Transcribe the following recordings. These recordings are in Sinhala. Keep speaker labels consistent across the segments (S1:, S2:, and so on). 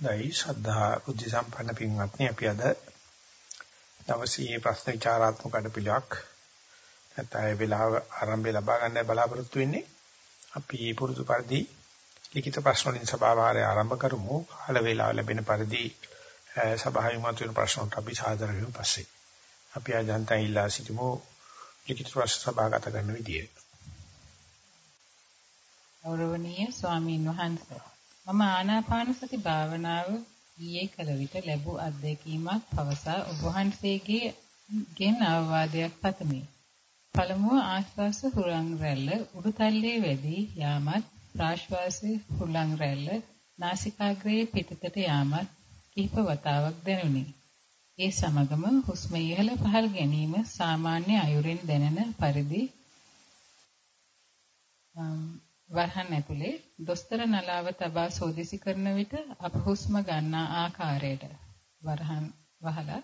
S1: දෛ ශ්‍රද්ධා බුද්ධ සම්පන්න පින්වත්නි අපි අද දවසේ ප්‍රශ්න විචාරාත්මක අඩපිලක් නැත්නම් ඒ වෙලාව ආරම්භය ලබා ගන්න බලාපොරොත්තු වෙන්නේ. අපි පුරුදු පරිදි ලිඛිත ප්‍රශ්න වලින් සභාවාරය ආරම්භ කරමු. කාල වේලාව ලැබෙන පරිදි සභාවේ මතුවෙන ප්‍රශ්නට අපි සාදර වෙමු පස්සේ. අපි අජන්තන් ඉල්ලා සිටිමු ලිඛිත ප්‍රශ්න සභාගත කරන විදිය.
S2: ගෞරවනීය ස්වාමීන් වහන්සේ. මම ආනාපාන සති භාවනාව ඊයේ කළ විට ලැබූ අත්දැකීමක් පවසා ඔබ වහන්සේගේ ගෙන් අවවාදයක් පතමි. පළමුව ආශ්වාස හුලං රැල්ල උඩුතල්ලේ වැඩි යාමත් ප්‍රාශ්වාසයේ හුලං රැල්ල නාසිකාග්‍රයේ පිටතට යාමත් කිහිප වතාවක් දැනුනි. ඒ සමගම හුස්ම ඉහළ පහළ ගැනීම සාමාන්‍ය අයුරින් දැනෙන පරිදි වරහන් ඇතුලේ දොස්තර නලාව තබා සෝදිසි කරන විට අප හුස්ම ගන්නා ආකාරයට වරහන් වහලා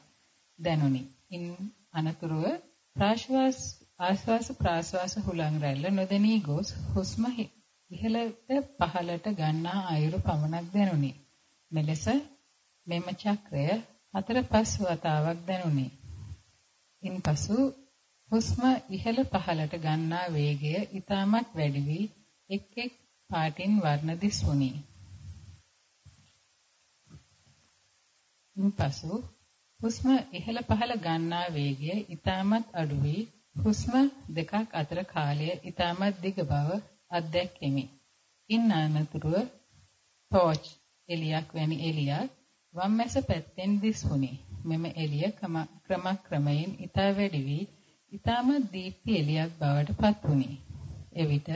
S2: දැනුනි. ඉන් අනතුරුව ප්‍රාශ්වාස ආශ්වාස ප්‍රාශ්වාස හුලං රැල්ල නොදෙනී ගොස් හුස්ම ඉහළට පහළට ගන්නා අයුරු පමණක් දැනුනි. මෙලෙස මෙම චක්‍රය හතර පස් වතාවක් දැනුනි. ඉන්පසු හුස්ම ඉහළ පහළට ගන්නා වේගය ඊටමත් වැඩි වී එක් එක් පාටින් වර්ණ දිස්වුනි. ඉන්පසු හුස්ම ඉහළ පහළ ගන්නා වේගය ඊටමත් අඩු වී හුස්ම දෙකක් අතර කාලය ඊටමත් දිග බව අත්දැක්කෙමි. ඉන් අනතුරුව ටෝච් එලියක් වැනි එලියක් වම්මැස පැත්තෙන් දිස්වුනි. මෙම එළිය ක්‍රමක්‍රමයෙන් ඊට වැඩි වී ඊටමත් දීප්ති එළියක් බවට පත් වුනි. එවිට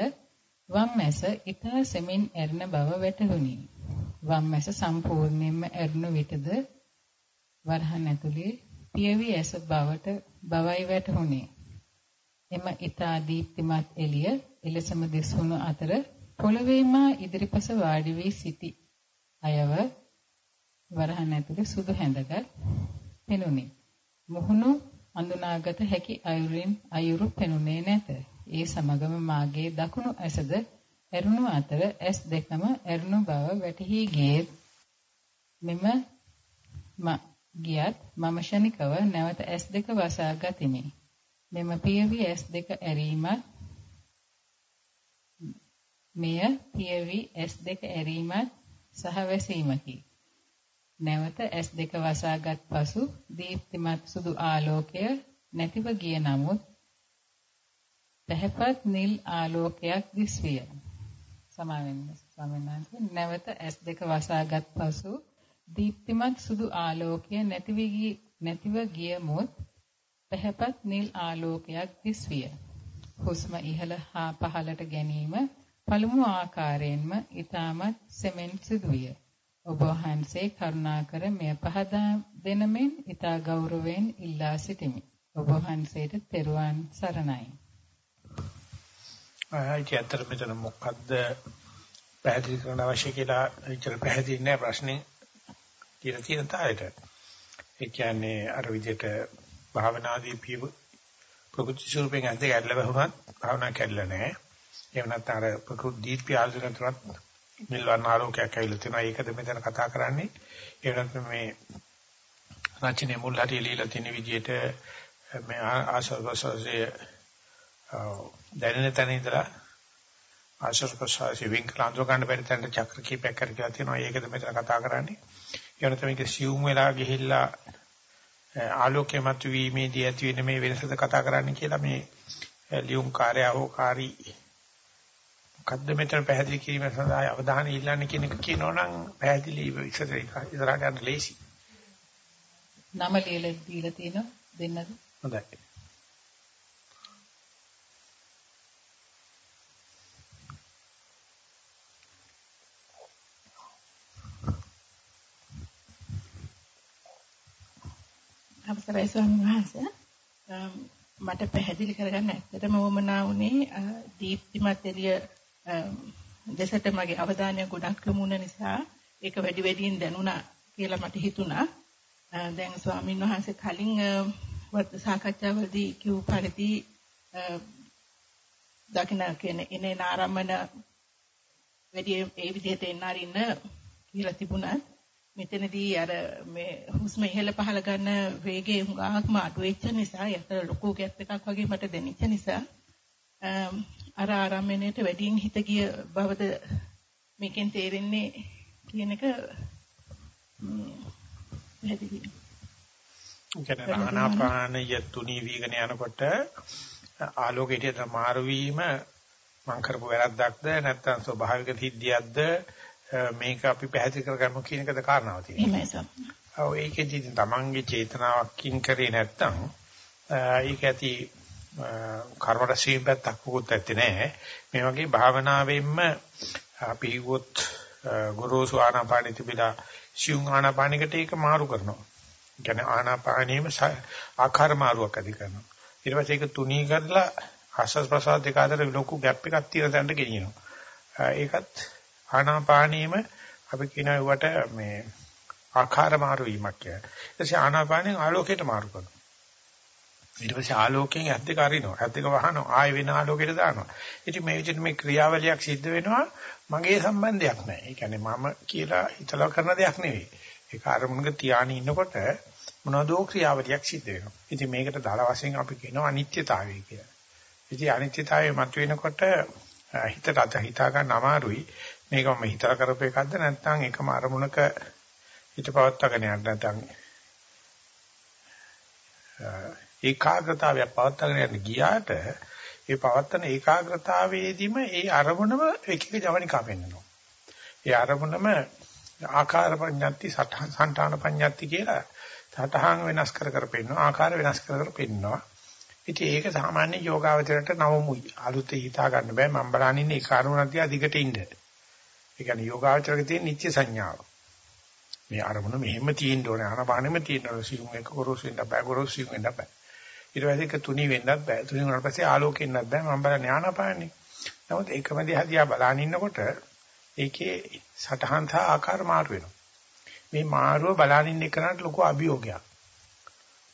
S2: වම් මැස ඊතා සෙමින් ඇරෙන බව වැටහුණි. වම් මැස සම්පූර්ණයෙන්ම ඇරුණු විටද වරහන් ඇතුලේ පියවි ඇස බවට බවයි වැටහුණි. එම ඊතා දීප්තිමත් එළිය එලෙසම දිස්වුණු අතර පොළවේ මා ඉදිරිපස වාඩි වී සිටි අයව වරහන් ඇතුලේ සුදු හැඳගත් පෙනුනි. මුහුණු අඳුනාගත හැකි අයුරින් අයුරු පෙනුනේ නැත. ඒ සමගම මාගේ දකුණු ඇසද ඇරුණු අතර ඇස් දෙකම ඇරුණු බව වැටහි ගියේ මෙම ගියත් මම ෂණිකව නැවත ඇස් දෙක වසා ගතිමි. මෙම පියවි ඇස් දෙක ඇරීමත් මෙය පියවි ඇස් දෙක ඇරීමත් සහ වැසීමකි. නැවත ඇස් දෙක වසාගත් පසු දීප්තිමත් සුදු ආලෝකය නැතිව ගිය නමුත් පැහැපත් නිල් ආලෝකයක් දිස්විය. සමාවෙන්න ස්වාමීන් වහන්සේ නැවත S2 වසාගත් පසු දීප්තිමත් සුදු ආලෝකය නැතිව ගිය නැතිව ගිය මොත් පැහැපත් නිල් ආලෝකයක් දිස්විය. හුස්ම ඉහළ හා පහළට ගැනීම පළමු ආකාරයෙන්ම ඊටමත් සෙමෙන් සිදුවිය. ඔබ වහන්සේ කරුණාකර මෙය පහදා දෙනමෙන් ඊට ගෞරවයෙන් ඉල්ලා සිටිමි. ඔබ වහන්සේට තෙරුවන් සරණයි.
S1: ආයිත් අතර මෙතන මොකද්ද පැහැදිලි කරන්න අවශ්‍ය කියලා විතර පැහැදිලි නැහැ ප්‍රශ්නේ කියලා තියෙන තාලෙට. ඒ කියන්නේ අර විදිහට භාවනාදී පිය ප්‍රකෘති ස්වරූපයෙන් ඇද්ද ගැටල බහුණත් භාවනා කැඩලා නැහැ. එහෙම නැත්නම් අර ප්‍රකෘති දීප්ති ආධුනිකතරත් නිල්වර්ණ ආලෝකයක් ඇවිල්ලා තියෙනවා. ඒකද මෙතන කතා කරන්නේ. ඒ නැත්නම් මේ රචනයේ මුල් හරිය লীලා තියෙන විදිහට මේ ආශාවසසේ දැනෙන තැන ඉඳලා ආශ්‍රව ප්‍රසවාසී වින්කල අඳුර ගන්න බැරි තැනට චක්‍ර කීපයක් කර කියලා තියෙනවා. ඒකද මෙතන කතා කරන්නේ. ඒ වෙනත මේක සියුම් වෙලා ගිහිල්ලා ආලෝකයේ මතුවීමේදී ඇති වෙන මේ වෙනසද කතා කරන්නේ කියලා මේ ලියුම් කාර්යවෝකාරී මොකද්ද මෙතන පැහැදිලි කිරීම සඳහා අවධානය ඉල්ලන්නේ කියන එක කියනවනම් පැහැදිලි ඉස්සර ඉස්සරහට යන්න ලේසි.
S2: නම ලියලා දීලා තියෙනවා දෙන්නද?
S1: හොඳයි.
S3: අවසරයි ස්වාමීන් වහන්සේ. මට පැහැදිලි කරගන්න ඇත්තටම වමනා වුණේ දීප්තිමත් එළිය දෙසට මගේ අවධානය ගොඩක් යොමු නිසා ඒක වැඩි වැඩියෙන් දැනුණා කියලා මට හිතුණා. දැන් ස්වාමීන් වහන්සේ කලින් වර්ත සාකච්ඡාවලදී කිව් පරිදි දකින්න කියන එනේ ආරම්මන වැඩි ඒ විදිහට එන්න අරින්න කියලා තිබුණත් මෙතනදී අර මේ හුස්ම ඉහළ පහළ ගන්න වේගය හුඟක්ම අඩු වෙච්ච නිසා යතර ලොකු ගැප් එකක් වගේ මට දැනෙච්ච නිසා අර ආරම්භණයට වැඩියෙන් හිත ගිය බවද මේකෙන් තේරෙන්නේ කියන එක පැහැදිලි.
S1: කියන්නේ ආනාපානය තුනී වීගෙන යනකොට ආලෝකයට මාරු වීම මං කරපු වැරද්දක්ද නැත්නම් ස්වභාවික සිද්ධියක්ද මේක අපි පැහැදිලි කරගමු කියන එකද කාරණාව
S3: තියෙන්නේ. එහෙමයි සර්.
S1: ඔව් ඒකෙදි තමන්ගේ චේතනාවකින් කරේ නැත්නම් ඒක ඇති කර්ම රැසීම් පැත්තක් මොකුත් ඇත්තේ නැහැ. මේ වගේ භාවනාවෙන්ම අපි ගොත් ගුරුසු ආනාපානෙ තිබිලා සියුම් ආනාපානයකට ඒක මාරු කරනවා. කියන්නේ ආනාපානෙම ආකාර මාරුවක් ඇති කරනවා. ඊට පස්සේ ඒක තුනී කරලා ආස්වාද ප්‍රසාද දෙක අතර ලොකු ગેප් එකක් තියෙන තැනට ගෙනියනවා. ඒකත් ආනාපානෙම අපි කියනවා ඒවට මේ ආකාර මාරු වීමක් කියලා. ඊට පස්සේ ආනාපානෙන් ආලෝකයට මාරු කරනවා. ඊට පස්සේ ආලෝකයෙන් ඇස් දෙක අරිනවා. ඇස් දෙක වහනවා. ආයෙ වෙන ආලෝකයට දානවා. ඉතින් මේ විදිහට මේ ක්‍රියාවලියක් සිද්ධ වෙනවා මගේ සම්බන්ධයක් නැහැ. ඒ කියන්නේ මම කියලා හිතලා කරන දෙයක් නෙවෙයි. ඒක අරමුණක තියාගෙන ඉන්නකොට මොනවදෝ ක්‍රියාවලියක් සිද්ධ වෙනවා. ඉතින් මේකට දාල වශයෙන් අපි කියනවා අනිත්‍යතාවය කියලා. ඉතින් අනිත්‍යතාවය මතුවෙනකොට හිතට අත හිතා ගන්න අමාරුයි. මේක මම හිතලා කරපු එකක්ද නැත්නම් එකම අරමුණක හිත පවත්වාගෙන යන්න නැත්නම් ඒකාග්‍රතාවයක් පවත්වාගෙන යන්න ගියාට ඒ පවත්තන ඒකාග්‍රතාවයේදීම ඒ අරමුණම එක එක ජවනිකා පෙන්වනවා. ඒ අරමුණම ආකාර පඤ්ඤාති සඨාන පඤ්ඤාති කියලා සඨාන් වෙනස් කර කර පෙන්වනවා ආකාර වෙනස් කර කර පෙන්වනවා. ඉතින් ඒක සාමාන්‍ය යෝගාවචරයට නවමුයි. අලුතේ හිතා ගන්න බෑ මම බලන්නේ ඉන්නේ ඒ කාරණා දිහා දිගට ඉන්න. ඒ කියන්නේ යෝගාවචරයේ තියෙන නිත්‍ය සංඥාව. මේ අරමුණ මෙහෙම තියෙන්න ඕනේ ආනපානෙම තියෙන්න ඕනේ සිංහ එක කොරොස් වෙන්න බෑ කොරොස් සිංහ වෙන්න බෑ. ඊට පස්සේ ඒක තුනී වෙන්නත් බෑ. තුනී වුණාට පස්සේ ආලෝකෙන්නත් බෑ. මම බලන්නේ ආනපානෙ. නමුත් ඒකම දිහා දිහා බලන ඉන්නකොට ඒකේ සටහන් සහ ආකාර මාරු වෙනවා. මේ මාරුව බලන ඉන්න එකනට ලොකු අභියෝගයක්.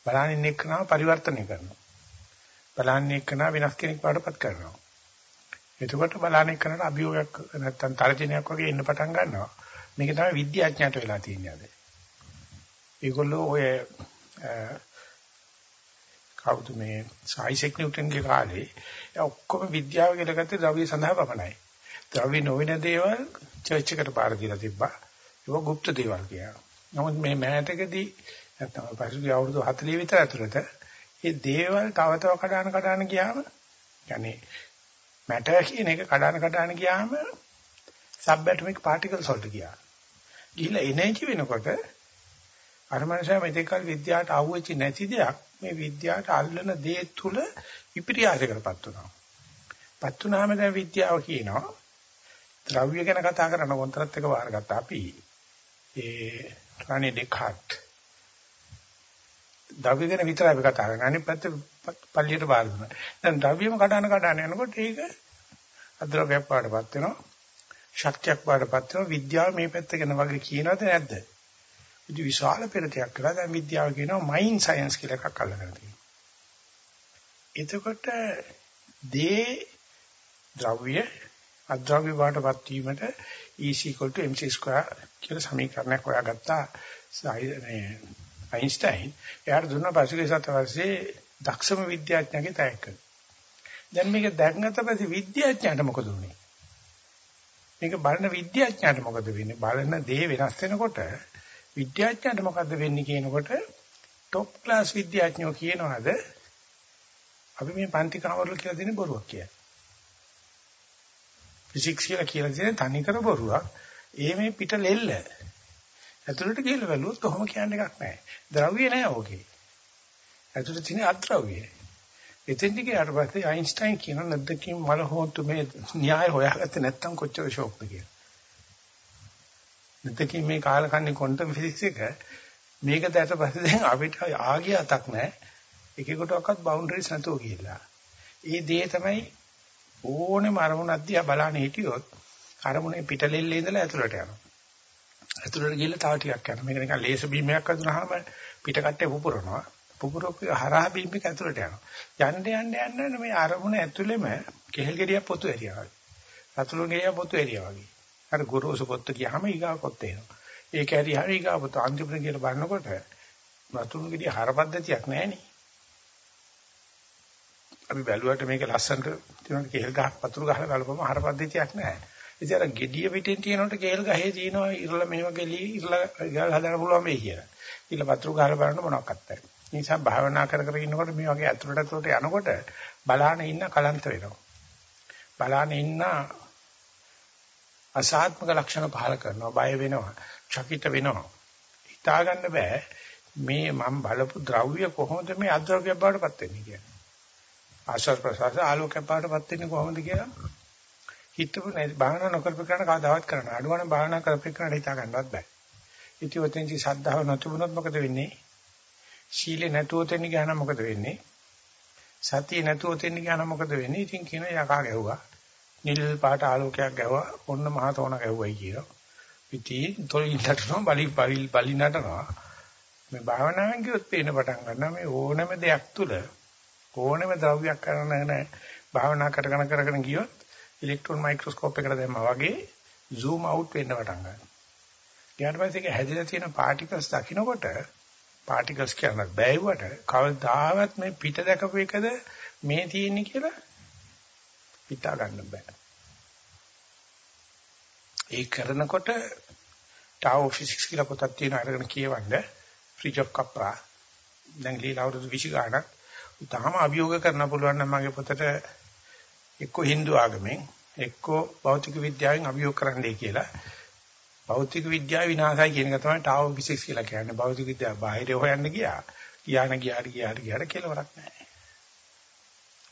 S1: බලන ඉන්න එකනව පරිවර්තනය කරනවා. බලන්නේ කන වෙනස් කෙනෙක් වඩපත් කරනවා. එතකොට බලන්නේ කනට අභියෝගයක් නැත්තම් තර්ජනයක් වගේ එන්න පටන් ගන්නවා. මේක තමයි විද්‍යාඥයන්ට වෙලා තියෙන්නේ අද. ඒගොල්ලෝ ඔය කවුද මේ සයිසෙක් නිව්ටන්ගේ කාලේ ඔක්කොම විද්‍යාව කියලා ගත්තේ ද්‍රව්‍ය සඳහා පමණයි. ද්‍රව්‍ය නොවන දේවල් චර්ච් එකට පාර දීලා තිබ්බා. ඒක গুপ্ত දේවල් කියලා. නමුත් මේ මෑතකදී නැත්තම් පසුගිය අවුරුදු 40 විතර ඇතුළත ඒ දේවල් තව තව කඩාන කඩාන ගියාම يعني මැටර් කියන එක කඩාන කඩාන ගියාම සබ් ඇටොමික් පාටිකල්ස් වලට ගියා. ගිහිල්ලා එනර්ජි වෙනකොට අර මනුස්සයා මෙතෙක්කල් විද්‍යාවට අහුවෙච්ච නැති දෙයක් මේ විද්‍යාවට අල්ලන දේ තුල විපර්යාසයකටපත් වෙනවා. පත් වුණාම දැන් විද්‍යාව කියනවා ද්‍රව්‍ය ගැන කතා කරන කොන්තරත් එක වාරගත්තා අපි ඒ රණි ඩෙකාට් ද්‍රව්‍ය ගැන විතරයි අපි කතා කරන්නේ. අනිත් පැත්ත පල්ලියට බාර දුන්නා. දැන් ද්‍රව්‍යම කඩන කඩන යනකොට ඒක අද්‍රව්‍යයක් පාඩපත් වෙනවා. ශක්තියක් පාඩපත් වෙනවා. විද්‍යාව මේ පැත්ත ගැන වගේ කියනවද නැද්ද? ඉතින් විශාල පෙරටයක් කරලා දැන් විද්‍යාව කියනවා මයින් සයන්ස් කියලා එකක් අල්ලගෙන තියෙනවා. එතකොට දේ ද්‍රව්‍ය අද්‍රව්‍ය පාඩපත් වීමට E mc2 කියලා සමීකරණයක් හොයාගත්තා. මේ අයින්ස්ටයින් එයාට දුන්න පසුගිය සතවර්ෂයේ දක්ෂම විද්‍යාඥයාගේ තෑග්ග. දැන් මේක දැක්නත පස්සේ විද්‍යාඥයාට මොකද උනේ? මේක බලන විද්‍යාඥයාට මොකද වෙන්නේ? බලන දේ වෙනස් වෙනකොට විද්‍යාඥයාට මොකද වෙන්නේ කියනකොට টොප් ක්ලාස් විද්‍යාඥයෝ කියනවාද අපි මේ පන්ති කාමරවල කියලා දෙන බොරුවක් කියලා. ෆිසික්ස් කියලා කියලා දෙන තනිකර බොරුවක්. ඒ මේ පිට ලෙල්ල. ඇතුළට ගිහලා බැලුවොත් කොහොම කියන්නේ එකක් නැහැ. ද්‍රව්‍ය නැහැ ඕකේ. ඇතුළට තියෙන අද්‍රව්‍ය. එතෙන්දි ගියාට පස්සේ අයින්ස්ටයින් කියන නැද්දකින් මල හොතු මේ න්‍යාය හොයාගත්තේ නැත්තම් කොච්චර ෂොක්ද කියලා. නැද්දකින් මේ කාලකන්ණි ක්වොන්ටම් ෆිසික්ස් එක මේක දැට පස්සේ දැන් අපිට ආගිය අතක් නැහැ. එකෙකුටවත් බවුන්ඩරිස් නැතුව කියලා. ඒ දේ තමයි ඕනෙම අරමුණක් දිහා බලන්න හිටියොත් අරමුණේ පිටලෙල්ලේ ඉඳලා ඇතුළට යනවා. ඇතුළට ගිහලා තව ටිකක් යනවා. මේක නිකන් ලේසර් බීම් එකක් අදුනහම පිට කට්ටේ පුපුරනවා. පුපුරක හරහා බීම් එක ඇතුළට යනවා. යන්න යන්න යන්න මේ අරමුණ ඇතුළෙම කෙහෙල් ගෙඩියක් පොතු ඇරියා වගේ. රතුළු ගෙඩියක් පොතු ඇරියා වගේ. අර ගොරෝසු පොත්ත ගියාම ඊගා පොත්ත එනවා. ඒක හරි හරි ගාපත අන්තිමට කියලා බලනකොට වතුරු ගෙඩිය හරපද්ධතියක් නැහෙනේ. අපි බැලුවට මේක ලස්සනට තියෙන කේල් ගහක් වතුරු ගහලා බලපුවම හරපද්ධතියක් නැහැ. ඉතින් අර ගෙඩිය පිටින් තියෙනකොට කේල් ගහේ තියෙනවා ඉරලා මෙහෙම ගෙලි ඉරලා ගල් හදන්න පුළුවන් මේ කියලා. ඊළ වතුරු ගහලා බලන්න මොනවක්වත් නැහැ. ඒ නිසා භාවනා කර කර ඉන්නකොට මේ වගේ අතුරට අතුරට යනකොට බලාන ඉන්න කලන්ත වෙනවා. බලාන ඉන්න අසාත්මක ලක්ෂණ පහල කරනවා බය වෙනවා චකිත වෙනවා හිතා ගන්න බෑ මේ මම බලපු ද්‍රව්‍ය කොහොමද මේ අද්‍රව්‍ය බවටපත් වෙන්නේ කියන්නේ ආශ්වාස ප්‍රශ්වාස ආලෝකයක් බවටපත් වෙන්නේ කොහොමද කියලා හිතපු නැති භාවනා නොකරපු කරන කවදාවත් කරන්න අඩුවන භාවනා කරපු කරන හිතා ගන්නවත් බෑ. ඉතින් ඔතෙන්දි සද්ධාව නැතුනොත් මොකද වෙන්නේ? සීලේ නැතුව තෙන්න ගියාම මොකද වෙන්නේ? සතිය නැතුව තෙන්න ගියාම මොකද වෙන්නේ? ඉතින් කියන යකා ගැහුවා. නිල් පාට ආලෝකයක් ගැහුවා. ඔන්න මහ තෝණ ගැහුවයි කියලා ඉතින් තොලින් නටනවා බලි බලි බලි නටනවා. මේ භාවනාවෙන් කිව්වොත් පේන පටන් ගන්නවා මේ ඕනම දෙයක් තුල ඕනම ද්‍රව්‍යයක් කරන නැහැ භාවනා කරගෙන කරගෙන ගියොත් ඉලෙක්ට්‍රෝන මයික්‍රොස්කෝප් එකකට දැම්මා වගේ zoom out වෙන්න පටන් ගන්නවා. ඊට පස්සේ ඒක හැදිලා තියෙන particles දකින්නකොට particles කියන බෑවුවට කවදාවත් මේ පිට දැකපු එකද මේ තියෙන්නේ කියලා හිතා ගන්න බෑ. ඒ කරනකොට ටාවෝ ෆිසික්ස් කියලා පොතක් තියෙනවා අරගෙන කියවන්න ෆ්‍රිජ් ඔෆ් කප්රා දැන් ලීලා අවුරුදු 20 ගාණක් තාම අභියෝග කරන්න පුළුවන් නම් මගේ පොතට එක්ක Hindu ආගමෙන් එක්ක භෞතික විද්‍යාවෙන් අභියෝග කරන්නයි කියලා. භෞතික විද්‍යාව විනාශයි කියන එක තමයි ටාවෝ ෆිසික්ස් කියලා කියන්නේ. භෞතික විද්‍යාව බාහිර හොයන්න ගියා. කියාන ගියාට ගියාට ගියාට කෙලවරක් නැහැ.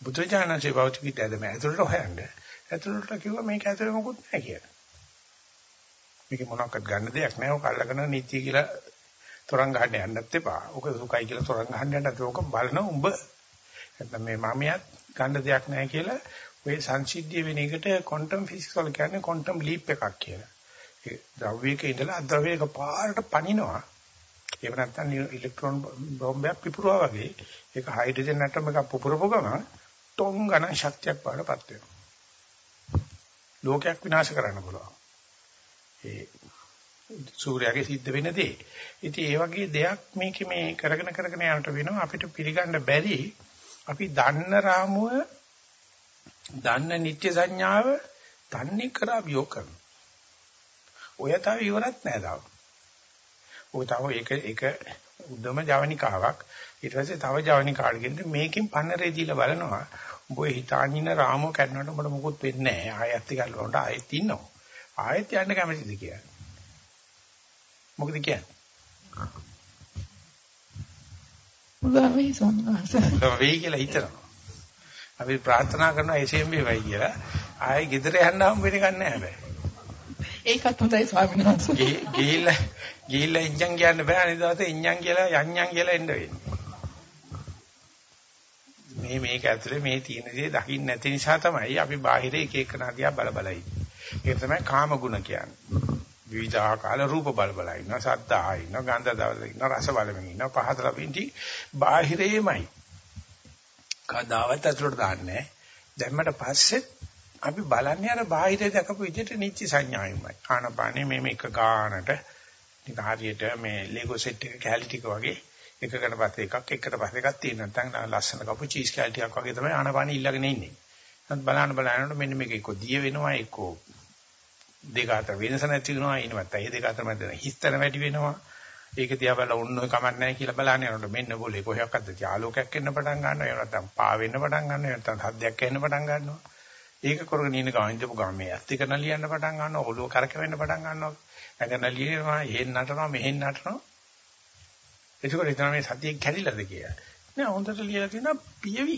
S1: බුදුචානන්සේ භෞතික විද්‍යාව දැම ඇතුළට හොයන්න. ඇතුළට කිව්වා මේක ඇතුළේ මොකුත් නැහැ කියලා. මේක මොනවාක්වත් ගන්න දෙයක් නැහැ. ඔක අල්ලගෙන නීතිය කියලා තොරන් ගහන්න යන්නත් එපා. ඔක සුඛයි කියලා තොරන් ගහන්න යන්නත් ඕක බලන උඹ. නැත්නම් මේ මමියත් ගන්න දෙයක් නැහැ කියලා ඔය සංසිද්ධිය වෙන එකට ක්වොන්ටම් ෆිසික්ස් වල කියන්නේ ක්වොන්ටම් ලීප් එකක් කියලා. ඒ ද්‍රව්‍යයක ඉඳලා අද්‍රව්‍යයක පාරට පනිනවා. එහෙම නැත්නම් ඉලෙක්ට්‍රෝන බෝම්බයක් පිපුරුවා වගේ ඒක හයිඩ්‍රජන් ඇටම් එකක් පුපුරපු ගමන් ටොං ගණන් ශක්තියක් පාඩපත් වෙනවා. ලෝකයක් විනාශ කරන්න පුළුවන්. ඒ සූර්යාගේ සිද්ධ වෙන දේ. ඉතින් ඒ වගේ දෙයක් මේක මේ කරගෙන කරගෙන යනට වෙනවා අපිට පිළිගන්න බැරි අපි දන්න රාමුව දන්න නිත්‍ය සංඥාව තන්නේ කර අභියෝග කරනවා. ඔය තව ඉවරත් නෑ තාම. ඔය තව ඒක ඒක උද්දම ජවනිකාවක් ඊට පස්සේ තව ජවනිකාවකින් මේකෙන් පන්නරේ දීලා බලනවා. උඹ හිතානින රාමුව කැඩනකොට උඹට මොකුත් වෙන්නේ නෑ. ආයෙත් ගල්වනට ආයෙත් ඉන්නවා. ආයෙත් යන්න කැමතිද කියලා. මොකද කියන්නේ?
S3: පුළුවන් වෙයි සම්මාස.
S1: වෙයි කියලා හිතනවා. අපි ප්‍රාර්ථනා කරනවා එසේම වේවයි කියලා. ආයෙ ගෙදර යන්න හම් වෙන්නේ නැහැ හැබැයි.
S3: ඒකත් හොඳයි ස්වාමීන් වහන්සේ.
S1: ගිහිල්ලා ගිහිල්ලා ඉන්ජන් කියන්න බෑ අනිත් දවසේ ඉන්ජන් කියලා යන්ජන් කියලා එන්න වෙන්නේ. මේ මේක ඇතුලේ මේ තියෙන දේ දකින්න නැති නිසා තමයි අපි බාහිර එක එක නාදියා බල බල ඉන්නේ. ඒක තමයි කාම ගුණ කියන්නේ. විවිධාකාර රූප බල බල ඉන්නවා සද්ද ඉන්නවා ගන්ධ දවල ඉන්නවා රස බලමින් ඉන්නවා පහත ලබින්ටි බාහිරේමයි කදාවත් ඇතුළට දාන්නේ දැම්මට පස්සෙත් අපි බලන්නේ අර බාහිරේ දැකපු විදිහට නිච්ච සංඥායුමයි. ආනපානේ මේ මේක ගානට නික හරියට මේ ලෙගෝ සෙට් එක කැලි ටික වගේ එකකට පස්සේ එකක් එකට පස්සේ එකක් තියෙන නැත්නම් ලස්සන කපු චීස් කැලි ටිකක් වගේ තමයි ආනපානේ ඊළඟනේ ඉන්නේ. නැත් බලන්න බලනකොට මෙන්න මේක එක්ක දිය වෙනවා එක්ක දෙක අතර වෙනස නැති වෙනවා ඊට පස්සේ ඒ දෙක අතර මැද හිස්තන වැඩි වෙනවා. ඒක තියා බලලා උන්න ඔය කමක් නැහැ කියලා බලන්නේ. යනකොට මෙන්න બોලේ කොහොක්ද ආලෝකයක් එන්න පටන් ගන්නවා. එහෙම නැත්නම් පා වෙන්න පටන් ගන්නවා. එහෙම නැත්නම් හද්දයක් එන්න පටන් ගන්නවා. ඒක කරගෙන ඉන්න ගමන් ඉඳපු ගමන් මේ ඇත්ත කරන ලියන්න පටන් ගන්නවා. ඔළුව කරකවෙන්න පටන් ගන්නවා. නැගන ලියනවා එහෙන් නටනවා මෙහෙන් නටනවා. ඒකෝර ඉතන මේ සතිය කැඩිලාද කියලා. නෑ හොඳට ලියලා තියෙනවා පියවි.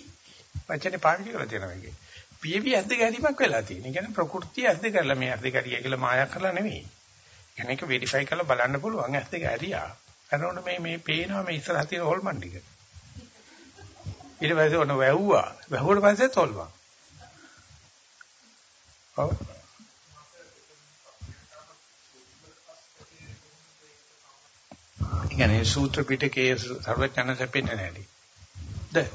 S1: වචනේ පාවිච්චි කරලා තියෙනවා මේකේ. පියවි ඇද්ද ගැනීමක් වෙලා තියෙන. ඒ කියන්නේ ප්‍රകൃතිය ඇද්ද කරලා මේ ඇද්ද ගැරිය කියලා මායක් කරලා නෙවෙයි. يعني ඒක වෙරිෆයි කරලා බලන්න පුළුවන් ඇද්ද ගැරියා. කරනකොට මේ මේ පේනවා මේ ඉස්සරහ තියෙන හොල්මන් ටික. ඊට පස්සේ ඔන්න වැහුවා. වැහුවට පස්සේ තොල්වා. ඔව්. කියන්නේ සූත්‍ර පිටකයේ සර්වඥාන සැපෙන්නේ නැහැලි. ද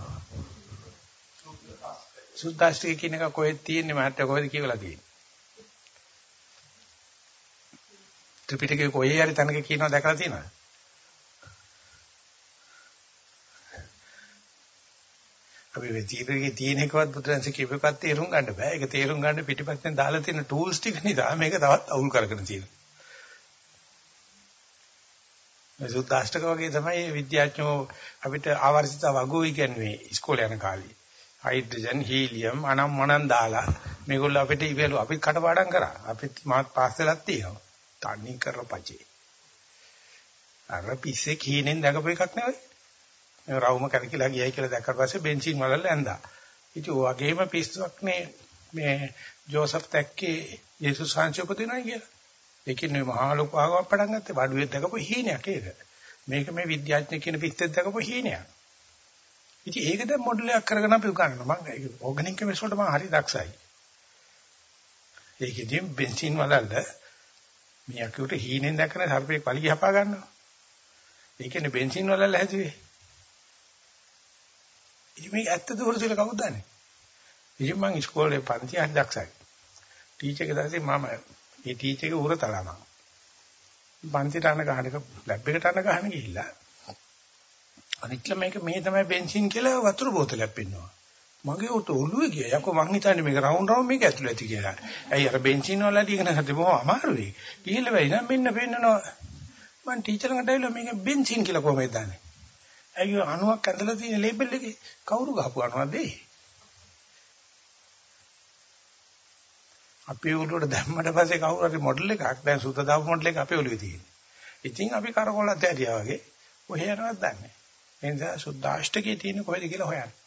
S1: සුද්දාස්තික කියන එක කොහෙද තියෙන්නේ මහත්තයා කොහෙද කියලා තියෙන්නේ ත්‍රිපිටකයේ කොහේ හරි තැනක කියනවා දැකලා තියෙනවද? අපි මේ තීරයේ තියෙන එකවත් බුදුරජාණන් කියපේකත් තේරුම් ගන්න බෑ. ඒක තේරුම් ගන්න පිටිපස්සෙන් දාලා තියෙන ටූල්ස් ටික නිසා මේක තවත් අවුල් කරගෙන තියෙනවා. මේ සුද්දාෂ්ටක වගේ තමයි විද්‍යාඥයෝ අපිට ආවර්තිත වගුයි කියන්නේ ඉස්කෝලේ යන කාලේ. හයිඩ්‍රජන් හීලියම් අනම් මනම් දාලා මේගොල්ලෝ අපිට ඉවලු අපිත් කටපාඩම් කරා. අපිත් මාත් පාස් වෙලක් තියෙනවා. තන්නේ කරපචේ. අර පිස්සේ කීනෙන් දකපු එකක් නෙවෙයි. රවුම කරකිලා ගියයි කියලා දැක්කට පස්සේ බෙන්සින් වලල්ල ඇඳා. ඉතින් ඔය වගේම පිස්සුවක් නේ මේ ජෝසප් තැක්කේ යේසුස් වහන්සේ උපදිනවා කියලා. ඒකෙන් මේ මහා ලොකු ආගමක් පටන් ගත්තේ බඩුවේ දැකපු හීනයක් ඒක. මේක මේ විද්‍යාඥ කියන පිස්සෙත් දැකපු හීනයක්. ඉතින් ඒක දැන් මොඩල් එකක් කරගෙන අපි උගන්වනවා. මම ඒක ඕගනික් කෙමිස්ට්‍රි වලට මම හරි දක්ෂයි. ඒකෙදී බෙන්සින් වලල්ල මේ අකියට හීනෙන් දැකන සර්පේ පලිය හපා ගන්නවා. ඒකනේ බෙන්සින් වලල්ල හැදුවේ. ඉතින් මේ ඇත්ත දුර කියලා කවුද දන්නේ? ඉතින් මං ඉස්කෝලේ පන්ති අධ්‍යක්ෂයි. ටීචර් එක දැසි මම මේ ටීචර් එක උර තලනවා. පන්තිට අන ගහන එක ලැබ් එකට අන ගහන ගිහිල්ලා අනිත් මේක මේ තමයි බෙන්සින් කියලා වතුර බෝතලයක් පින්නවා. මගේ උට ඔළුවේ ගියා. යකෝ මං හිතන්නේ මේක රවුන්ඩ් රවුන්ඩ් මේක ඇතුළේ ඇති කියලා. ඇයි අර බෙන්සින් වල ඉගෙන ගන්න බොහොම අමාරුයි. ගිහිල්ලා වෙයි නම් මෙන්න පෙන්නනවා. මං ටීචර් ළඟට ඇවිල්ලා මේක බෙන්සින් කියලා කොහොමද දන්නේ? ඇයි අණුවක් ඇඳලා තියෙන ලේබල් එකේ කවුරු ගහපු අණුවක්ද ඒ? අපේ ඔළුවට දැම්මට පස්සේ කවුරු හරි මොඩල් එකක් දැන් සුද්ධ දාපු මොඩල් එක අපේ ඔළුවේ තියෙනවා. ඉතින් අපි කරකොලත් ඇරියා වගේ ඔහෙ යනවත් දන්නේ නැහැ. ඒ නිසා සුද්ධාෂ්ටකයේ තියෙන කොහෙද කියලා හොයන්න.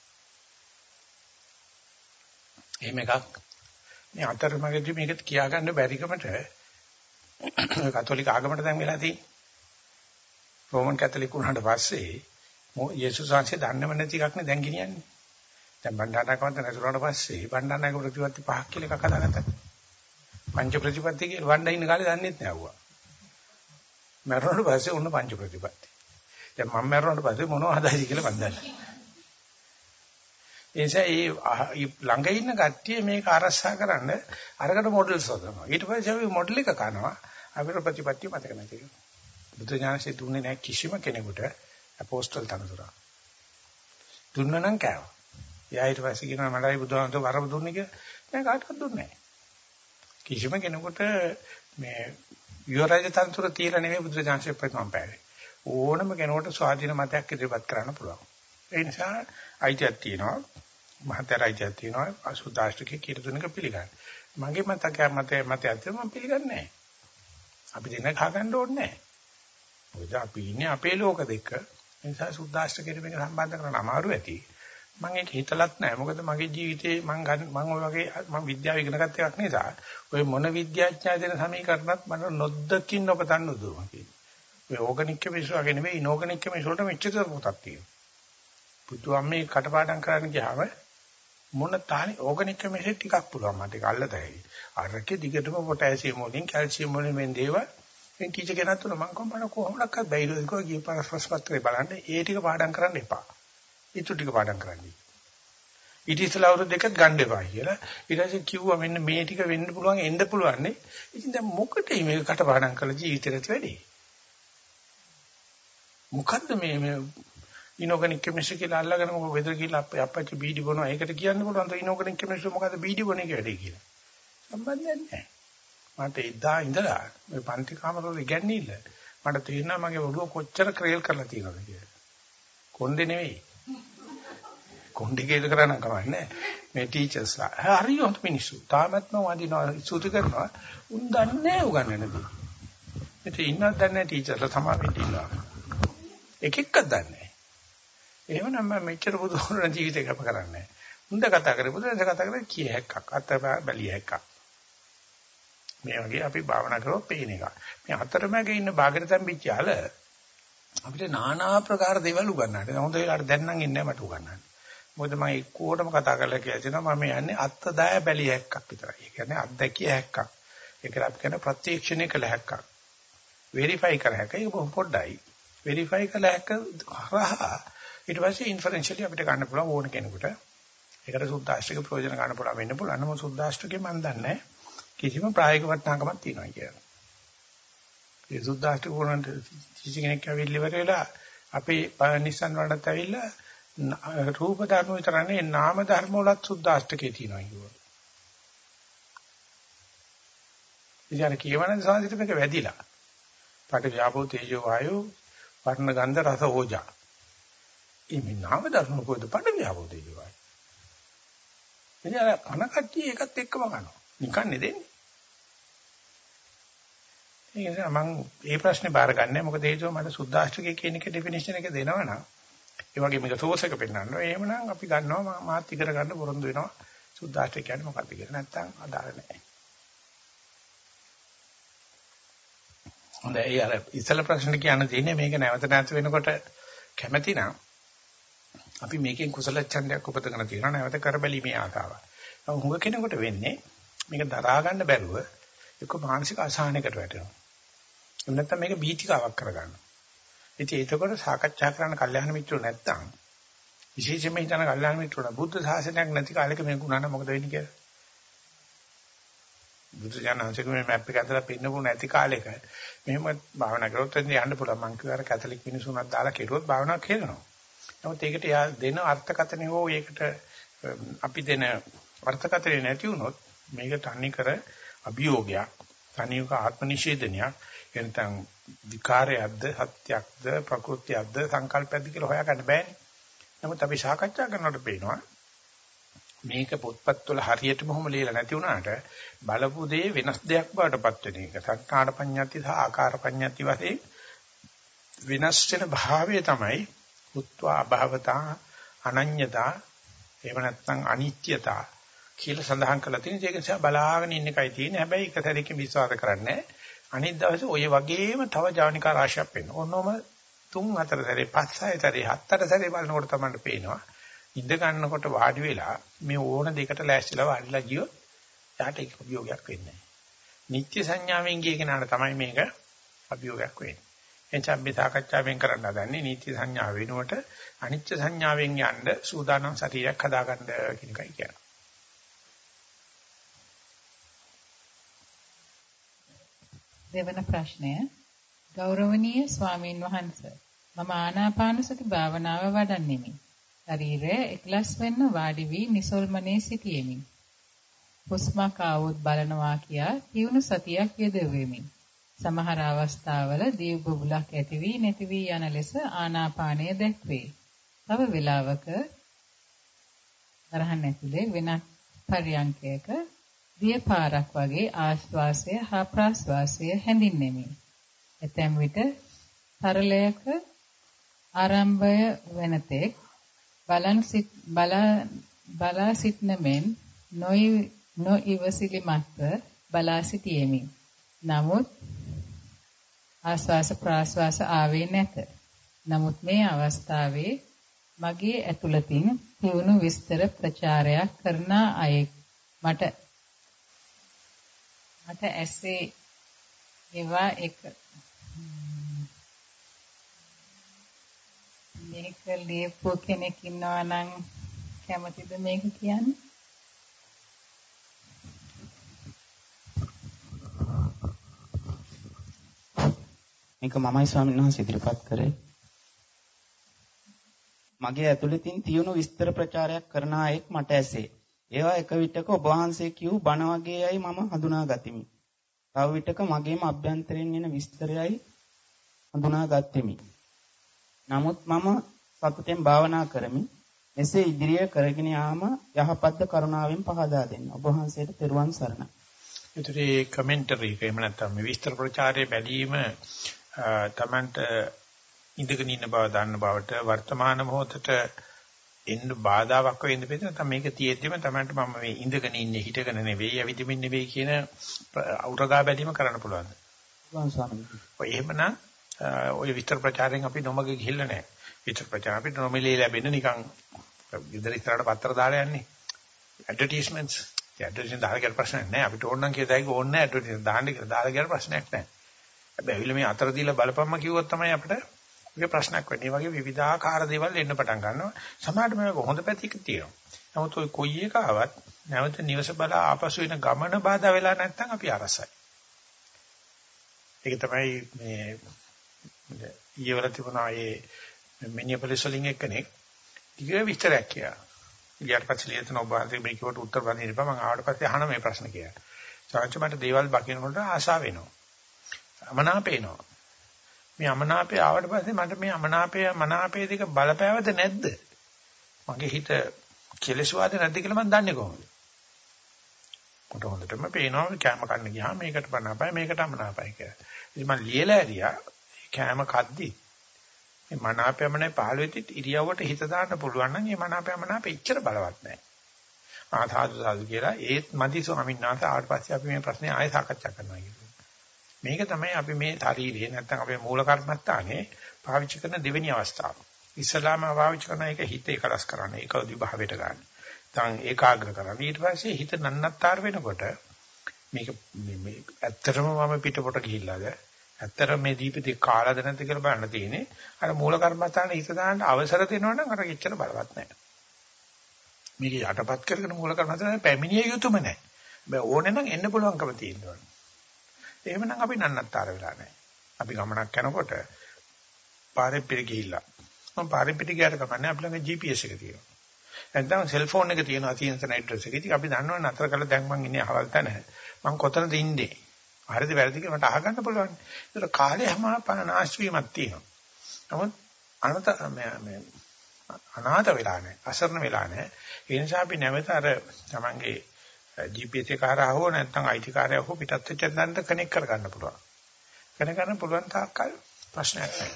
S1: එහෙම එකක් මේ අතරමඟදී මේක කියාගන්න බැරිකමට කතෝලික ආගමට දැන් වෙලා තියෙන්නේ. රෝමන් කැතලික් වුණාට පස්සේ යේසුස් වහන්සේ දන්නව නැති එකක් නේ දැන් ගෙනියන්නේ. දැන් බණ්ඩාරනායකවන්ත නැතුණාට පස්සේ බණ්ඩාරනායක ප්‍රතිපත්ති පහක් කියලා එකක් හදාගත්තා. පංච ප්‍රතිපත්ති කියලා වණ්ඩා ඉන්න කාලේ දන්නේත් නෑ වුණා. මරණයට පස්සේ උන්න පංච ප්‍රතිපත්ති. දැන් මම මරණයට පස්සේ මොනව හදායිද කියලා මන් දන්නේ. ඒ නිසා ඒ ළඟ ඉන්න කට්ටිය මේක අරසා කරන්න අරකට මොඩල්ස් හදනවා. ඊට පස්සේ අපි මොඩල් එක කනවා අපිට ප්‍රතිපත්තිය මතක නැති වෙනවා. බුද්ධ ඥානසේ දුන්නේ නැහැ කිසිම කෙනෙකුට අපෝස්තල් තනතුරක්. දුන්නා නම් කෑවා. එයා ඊට පස්සේ කියනවා මඩයි බුදුහාමතුන් වරම දුන්නේ කියලා. නෑ කාටවත් දුන්නේ නෑ. කිසිම කෙනෙකුට මේ යුවරජ තනතුර තියලා නෙමෙයි බුදුරජාන්සේ ප්‍රතිමම් පෑවේ. ඕනම කෙනෙකුට ස්වාධීන මතයක් ඉදිරිපත් කරන්න පුළුවන්. ඒ නිසා අයිතියක් තියෙනවා. මහතර අයිතියක් තියෙනවා. අසුදාෂ්ටකේ කීර තුනක පිළිගන්න. මගේ මතක මතය මතය මම පිළිගන්නේ නෑ. අපි දෙන්න ගහ ගන්න ඕනේ නෑ. මොකද අපි ඉන්නේ අපේ ලෝක දෙක. ඒ නිසා සුද්දාෂ්ටකයට මේක සම්බන්ධ කරන්න අමාරු ඇති. මම ඒක හිතලත් නැහැ. මොකද මගේ ජීවිතේ මම මම ඔය වගේ මම විද්‍යාව ඉගෙන ගත්ත එකක් නිසා ඔය මොන විද්‍යාඥයා දෙන සමීකරණත් මම නොදකින් ඔබතන්න උදුවා කියන්නේ. ඔය ඕගනික් කෙමිස්ට්‍රි වගේ නෙවෙයි ඉනෝගනික් කෙමිස්ට්‍රි වලට මෙච්චර පොතක් තියෙනවා. පුතුම්මේ කටපාඩම් කරන්න ගියාම මොන තාලේ ඕගනික් කෙමිස්ට්‍රි ටිකක් පුළුවන් මට ඒක අල්ලතයි. අරකේ දිගටම පොටෑසියම් වලින් කැල්සියම් වලින් මේ දේවල් මේ ටීචර් කෙනෙක් තුන මම කොහොමද කොහොමඩක්වත් බැයිද ඒක ගිය පාර ප්‍රශ්පත්‍රේ බලන්න ඒ ටික පාඩම් කරන්න එපා. ඊට ටික පාඩම් කරන්න. ඊට ඉස්සලා අවුරුදු දෙකක් ගන්න එපා කියලා. ඊට පස්සේ කිව්වා මෙන්න මේ ටික වෙන්න පුළුවන් එන්න පුළුවන් නේ. ඉතින් දැන් මොකටද මේකට පාඩම් කරලා ජීවිතේට වැඩි? මොකද්ද මේ මේ ඉනෝගනික් කෙමිස්ට්‍රි කියලා අල්ලගෙන මොකද වෙදර කියලා අපේ අපච්චි බීඩි බොනවා. ඒකට කියන්න පුළුවන් ද ඉනෝගනික් කෙමිස්ට්‍රි මොකද්ද බීඩි බොන එක වැඩි කියලා. සම්බන්ධයක් නැහැ. මට එදා ඉඳලා මේ පන්ති කාමරවල ඉගැන්නිල්ල මට තේරෙනවා මගේ ඔළුව කොච්චර ක්‍රේල් කරලා තියෙනවද කියලා. කොණ්ඩේ නෙවෙයි. කොණ්ඩේ කේද කරන්න කමන්නේ. මේ ටීචර්ස්ලා හරි හොඳ මිනිස්සු. තාමත් මම වදිනවා සූති කරනවා. උන් දන්නේ උගන්නන්න දී. මෙතන ඉන්නවත් දන්නේ ටීචර්ලා තමයි ඉන්නවා. එක එකක් දන්නේ. එහෙමනම් මම මෙච්චර බුදුහොරණ ජීවිතේ ගත කරන්නේ. උන්ද කතා කරේ බුදුරජාණන් කතා කරේ කිය හැක්කක් අත බැලිය හැක්කක්. මේ වගේ අපි භාවනා කරොත් පේන එක. මේ අතරමැග ඉන්න බාගෙට තම්බිච්චාල අපිට নানা ආකාර දේවල් උගන්වන්න. හොඳ වෙලාවට දැන් නම් ඉන්නේ මට උගන්වන්න. මොකද මම එක්කෝටම කතා කරලා කියලා දෙනවා මම යන්නේ අත්දාය බැලිය හැක්කක් විතරයි. ඒ කියන්නේ අත්දැකිය හැක්කක්. ඒක අපි කියන ප්‍රත්‍යක්ෂණය කළ හැක්කක්. වෙරිෆයි කර හැක ඒක බොහොම පොඩ්ඩයි. වෙරිෆයි කළ හැක හරහා ඊට පස්සේ ඉන්ෆරෙන්ෂියලි අපිට ගන්න පුළුවන් ඕන කෙනෙකුට. ඒකට සුද්ධාෂ්ටක ප්‍රයෝජන ගන්න පුළුවන් වෙන්න පුළුවන්. නමුත් සුද්ධාෂ්ටකේ මම දන්නේ නැහැ. කිසිම ප්‍රායෝගික වටිනාකමක් තියනවා කියලා. ඒ සුද්දාෂ්ටක පුරාණ කිසි කෙනෙක් ඇවිල්ලි ඉවර වෙලා අපේ නිස්සන් වලට ඇවිල්ලා රූප ධර්ම විතරනේ නාම ධර්ම වලත් සුද්දාෂ්ටකේ තියෙනවා කියනවා. ඉතින් කියවන සංසිත මේක වැඩිලා. පාට ව්‍යාපෝ තේජෝ වායෝ වර්ණ ගන්ධ රස ඕජා. මේ නාම ධර්ම කොහෙද පාට ව්‍යාපෝ තේජෝ වායෝ. ඉතින් අර කන කට්ටිය ඒකත් එක්කම කනවා. නිකන් නෙදෙන්නේ. ඒ නිසා මම මේ ප්‍රශ්නේ බාර ගන්නෑ මොකද හේතුව මට සුද්දාෂ්ටකයේ කියන එක ඩෙෆිනිෂන් එක දෙනවනම් ඒ වගේ මේක සෝස් එක පෙන්නනවා. එහෙමනම් අපි ගන්නවා මාත් ඉගෙන ගන්න පොරොන්දු වෙනවා. සුද්දාෂ්ටක කියන්නේ මොකක්ද කියලා නැත්තම් අදාළ නැහැ. හොඳයි අර ඉස්සල ප්‍රශ්න කියන්න තියෙන්නේ මේක නැවත නැවත වෙනකොට කැමැති නම් අපි මේකෙන් කුසල ඡන්දයක් උපදගෙන තියෙනවා නැවත කරබැලීමේ ආතාව. හුඟ කෙනෙකුට වෙන්නේ මේක දරා ගන්න බැරුව එක්ක මානසික අසහනයකට වැටෙනවා. එහෙම නැත්නම් මේක බීතිකාවක් කරගන්නවා. ඉතින් ඒකකොට සාකච්ඡා කරන්න කල්යාණ මිත්‍රෝ නැත්තම් විශේෂයෙන්ම හිතන කල්යාණ මිත්‍රෝ බුද්ධ ශාසනයක් නැති කාලෙක මේක උනන මොකද වෙන්නේ කියලා. බුදු ජානහන්සේක මේ මැප් එක ඇදලා පෙන්නපු නැති කාලෙක මෙහෙම භාවනා කරොත් එන්නේ යන්න පුළුවන් මං කිව්වා අර කැතලික් මිනිසුන්ක් දාලා කෙරුවොත් භාවනා කරනවා. නමුත් ඒකට දෙන අර්ථකථනය හෝ ඒකට අපි දෙන අර්ථකථනය නැති වුණොත් මේක තනි කර අභියෝගයක් තනියක ආත්ම නිෂේධනයක් එනතන් විකාරයක්ද සත්‍යයක්ද ප්‍රകൃතියක්ද සංකල්පයක්ද කියලා හොයාගන්න බෑනේ. නමුත් අපි සාකච්ඡා කරනකොට පේනවා මේක පොත්පත් වල හරියටම කොහොම ලියලා නැති වුණාට බලපු දේ වෙනස් දෙයක් බවටපත් වෙන එක. සංකාණ පඤ්ඤාති සහ ආකාර පඤ්ඤාති වශයෙන් වෙනස් වෙන භාවය තමයි උත්වා අභවතා අනඤ්‍යතා එහෙම නැත්නම් අනිත්‍යතා කියලා සඳහන් කරලා තියෙන. ඒක නිසා බලාගෙන ඉන්න එකයි තියෙන්නේ. හැබැයි එක සැරේකින් විශ්වාස කරන්නේ අනිත් දවසේ ඔය වගේම තව ජවනිකා රාශියක් වෙනවා. ඕනෝම තුන් හතර සැරේ පස් හය සැරේ හත් අට සැරේ බලනකොට තමයි පේනවා. ඉඳ ගන්නකොට වාඩි වෙලා මේ ඕන දෙකට ලෑස්තිලා වාඩිලා ගියොත් යාට ඒක අභියෝගයක් වෙන්නේ නැහැ. නිත්‍ය සංඥාවෙන් ගිය කෙනාට තමයි මේක අභියෝගයක් වෙන්නේ. එනිසා අපි සාකච්ඡාවෙන් කරන්න හදන්නේ නිත්‍ය සංඥාව වෙනුවට අනිත්‍ය සංඥාවෙන් යන්න සූදානම් ශරීරයක් හදාගන්න කියන එකයි කියන්නේ.
S2: දෙවන ප්‍රශ්නය ගෞරවනීය ස්වාමීන් වහන්සේ මම ආනාපාන සති භාවනාව වඩන්නෙමි. ශරීරය එක්ලස් වෙන්න වාඩි වී නිසල්මනේ සිටියෙමි. හුස්මක් ආවොත් බලනවා කියා තියුණු සතියක් යෙදුවෙමි. සමහර අවස්ථාවල දීව් බුබුලක් ඇති වී නැති වී යන ලෙස ආනාපානය දැක්වේ. තව වේලාවක තරහන් ඇතුලේ වෙනත් පරියන්කයක දිය පාරක් වගේ ආශ්වාසය හා ප්‍රාශ්වාසය හැඳින්නෙමි. ඇතැම් විට තරලයක ආරම්භය වෙනතෙක් බලන් සිට බලා බලා සිටන මෙන් නොයි නොඉවසිලිමත්ව බලා සිටියෙමි. නමුත් ආස්වාස ප්‍රාස්වාස ආවේ නැත. නමුත් මේ අවස්ථාවේ මගේ ඇතුළතින් තියුණු විස්තර ප්‍රචාරයක් කරන අය මට මට ඇසේ ඒවා එක මේක ලියපු කෙනෙක් ඉන්නවා නම් කැමතිද මේක කියන්නේ?
S4: මේක මමයි ස්වාමීන් වහන්සේ ඉදිරිපත් කරේ. මගේ ඇතුළතින් තියුණු විස්තර ප්‍රචාරයක් කරන අයෙක් මට ඇසේ. ඒවා එක විටක ඔබ වහන්සේ කියූ බණ වගේයයි මම හඳුනා ගතිමි. තව විටක මගේම අභ්‍යන්තරයෙන් එන විස්තරයයි හඳුනා ගත්ෙමි. නමුත් මම සතුටෙන් භාවනා කරමි. මෙසේ ඉදිරිය කරගෙන යාම යහපත්ද කරුණාවෙන් පහදා දෙන්න. ඔබ වහන්සේට තෙරුවන් සරණයි.
S1: ඒතරේ කමෙන්ටරි එක එහෙම නැත්නම් මේ විස්තර ප්‍රචාරයේ බැලීම තමන්ට ඉඳගෙන ඉන්න බව දන්න බවට වර්තමාන මොහොතට එන්න බාධාවක් වෙන්න බෙද නැත්නම් මේක තියෙද්දිම තමන්ට මම මේ ඉඳගෙන ඉන්නේ හිටගෙන නෙවෙයි ඇවිදින්මින් නෙවෙයි කියන අවුරගා බැලීම කරන්න?
S4: පුළුවන් ස්වාමීනි.
S1: ඔය එහෙමනම් ඔය විස්තර ප්‍රචාරයෙන් අපි නොමග ගිහිල්ලා නැහැ. විස්තර ප්‍රචාර අපිට නොමිලේ ලැබෙන නිකන් ඉදිරි ඉස්සරහට පත්‍ර දාලා යන්නේ. ඇඩ්වර්ටයිස්මන්ට්ස්. ඇඩ්වර්ටයිස්මන්ට් දාලා කියලා ප්‍රශ්නයක් නැහැ. අපිට ඕන නම් කියතයි ඕනේ නැහැ ඇඩ්වර්ටයිස්මන්ට් දාන්න කියලා දාලා කියලා ප්‍රශ්නයක් නැහැ. හැබැයි ඇවිල්ලා මේ අතර දීලා බලපම්ම කිව්වොත් තමයි අපිට මේක ප්‍රශ්නයක් වෙන්නේ. මේ වගේ විවිධාකාර දේවල් එන්න පටන් ගන්නවා. සමහරට මේක හොඳ පැතික තියෙනවා. නමුත් ඔය කොයි එක ආවත් නැවත නිවස බලා ආපසු එන ගමන බාධා වෙලා නැත්නම් අපි අරසයි. ඒක තමයි මේ ඊවල තිබුණා ඒ මිනිපොලිස් වලින් එක්කෙනෙක් ටික විස්තරයක් කියලා. ඊට පස්සේ ලියන ඔබ වහන්සේ මේකට උත්තර දෙන්න ඉපා මම ආවට පස්සේ අහන මේ ප්‍රශ්න කියලා. සාංශ මට දේවල් බකිනකොට ආශාව වෙනවා. අමනාපේනවා. මේ අමනාපය ආවට පස්සේ මට මේ අමනාපය මනාපය දෙක බලපෑවද නැද්ද? මගේ හිත කෙලෙසුවාද නැද්ද කියලා මම දන්නේ කොහොමද? මට හොඳටම පේනවා කැම කන්න ගියාම මේකට බනපයි මේකට අමනාපයි කියලා. ඉතින් මම ලියලා ඇරියා කැම කද්දි මේ මනාපයමනේ පහළ වෙද්දි ඉරියව්වට හිත දාන්න පුළුවන් නම් මේ මනාපයමනාපෙ ඉච්චර බලවත් නැහැ. ආ සාදු සාදු කියලා ඒත් මදි ස්වාමීන් වහන්සේ ආවට පස්සේ අපි මේ ප්‍රශ්නේ ආයෙ සාකච්ඡා කරනවා කියලා. මේක තමයි අපි මේ ශරීරේ නැත්තම් අපේ මූල කර්මස්ථානේ පාවිච්චි කරන දෙවෙනි අවස්ථාව. ඉස්ලාම පාවිච්චි කරන එක හිත එකලස් කරන්න ඒක විභාවයට ගන්න. දැන් ඒකාග්‍ර කරන්න. ඊට පස්සේ හිත නන්නත්තර වෙනකොට මේක මේ ඇත්තටම මම පිටපොට ගිහිල්ලාද ඇත්තටම මේ දීපිතේ කාලාද නැද්ද කියලා බලන්න තියෙන්නේ. අර මූල කර්මස්ථානේ හිත දාන්න අවසර දෙනවනම් අර කිච්චර බලවත් නැහැ. මේක යටපත් කරගෙන මූල කර්මස්ථානේ පැමිණිය යුතුම නැහැ. බෑ ඕනේ නම් එන්න පුළුවන්කම තියෙනවා. එහෙමනම් අපි නන්නත්තර වෙලා නැහැ. අපි ගමනක් යනකොට පාරේ පිට ගිහිල්ලා. මම පාරේ පිට ගියාට කමන්නේ අපි ළඟ GPS එක තියෙනවා. නැත්නම් සෙල්ෆෝන් එක තියෙනවා තියෙන තැන ඇඩ්‍රස් එක. ඉතින් අපි දන්නවනේ නතර කළා දැන් මං ඉන්නේ අහවල් තැන. මං කොතනද ඉන්නේ? හරිද වැරදිද කියලා මට අහගන්න පුළුවන්. ඒතර කාලේ හැම පානාශ වීමක් තියෙනවා. නමුත් අනත මේ අනාථ වෙලා නැහැ. අසරණ වෙලා නැහැ. ඒ නිසා අපි නැවත අර තමන්ගේ GPS එක හරහා හෝ නැත්නම් IT කාර්යය හෝ පිටත් වෙච්ච දණ්ඩ කනෙක් කර ගන්න පුළුවන්. කනෙක් කරන්න පුළුවන් තාක්කල් ප්‍රශ්නයක් නැහැ.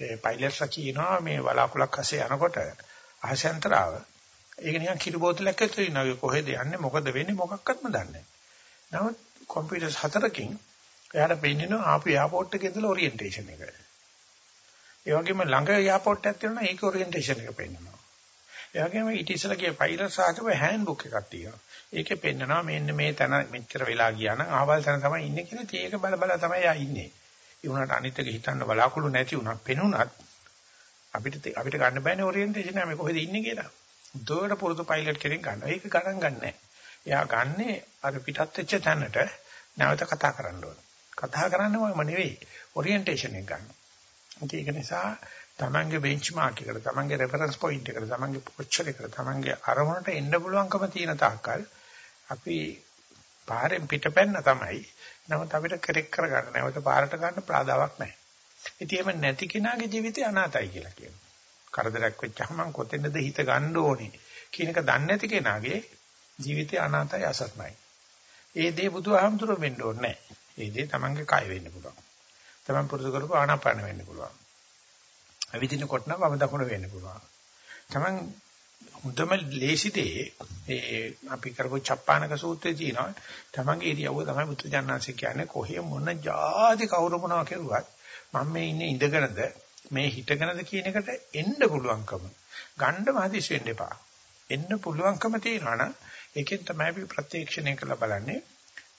S1: ඒ පයිලට්ස්ලා කියනවා මේ වලාකුලක් අස්සේ යනකොට අහසෙන්තරාව ඒක නිකන් කිරි බෝතලයක් ඇතුලේ ඉන්නවා. කොහෙද යන්නේ මොකද වෙන්නේ මොකක්වත්ම දන්නේ නැහැ. නමුත් කම්පියුටර් හතරකින් එයාට පෙන්නනවා ආපු එයාපෝට් එකේ ඉඳලා ඔරියන්ටේෂන් එක. ඒ වගේම ළඟ එයාපෝට් එකක් තියෙනවා ඒක ඔරියන්ටේෂන් එක පෙන්නනවා. ඒ වගේම ඊට ඉස්සෙල්ලා ගිය පයිලට් සාකව හෑන්ඩ් බුක් එකක් තියෙනවා. ඒකේ පෙන්නනවා මෙන්න මේ තැන මෙච්චර වෙලා ගියා නම් ආවල් තැන තමයි ඉන්නේ කියලා ඒක බල බල තමයි ආ ඉන්නේ. ඒ වුණාට අනිත් එක හිතන්න බලාකුළු නැති වුණා පෙනුනත් අපිට අපිට ගන්න බෑනේ ඔරියන්ටේෂන් එක කොහෙද ඉන්නේ කියලා. උදේට පුරුදු පයිලට් කෙනෙක් ගන්නවා. ඒක ගණන් ගන්නෑ. එයා ගන්නේ අර පිටත් වෙච්ච තැනට නැවත කතා කරන්න ඕන. කතා කරන්නම නෙවෙයි ඔරියන්ටේෂන් එක ගන්න. ඒක නිසා තමන්ගේ බෙන්ච්මාර්ක් එකට, තමන්ගේ රෙෆරන්ස් පොයින්ට් එකට, තමන්ගේ පොච්චර එකට, තමන්ගේ අරමුණට එන්න පුළුවන්කම තියෙන තාක්කල් අපි පාරෙන් පිටපැන්න තමයි. නමුත් අපිට කෙරෙක් කරගන්න නැවත පාරට ගන්න ප්‍රාදාවක් නැහැ. ඉතින් එහෙම නැති කෙනාගේ ජීවිතය අනාතයි කියලා කියනවා. කරදරයක් වෙච්චහම මං කොතෙන්ද හිත ගන්න ඕනේ කියන එක දන්නේ නැති කෙනාගේ ජීවිතය අනාතයි අසත්මයි. ඒ දේ බුදුහාමුදුරුවෝ වෙන්න ඕනේ නැහැ. ඒ දේ තමන්ගේ කය වෙන්න පුළුවන්. තමන් පුරුදු කරපු ආනාපාන වෙන්න පුළුවන්. අවිදිනකොට නම් වම දකුණ වෙන්න පුළුවන්. තමන් හොඳම ලේසි දේ ඒ අපි කරපු චප්පානක සූත්‍රයේ තියෙනවා තමන්ගේ ඉරියව්ව තමයි බුදුජානනාංශ කියන්නේ කොහේ මොන જાති කවුරු මොනවා කෙරුවත් මම මේ ඉන්නේ ඉඳගෙනද මේ හිටගෙනද කියන එකට එන්න පුළුවන්කම ගන්න මහදිස් වෙන්න එපා එන්න පුළුවන්කම තියෙනවා නම් ඒකෙන් තමයි අපි ප්‍රත්‍යක්ෂණය කරලා බලන්නේ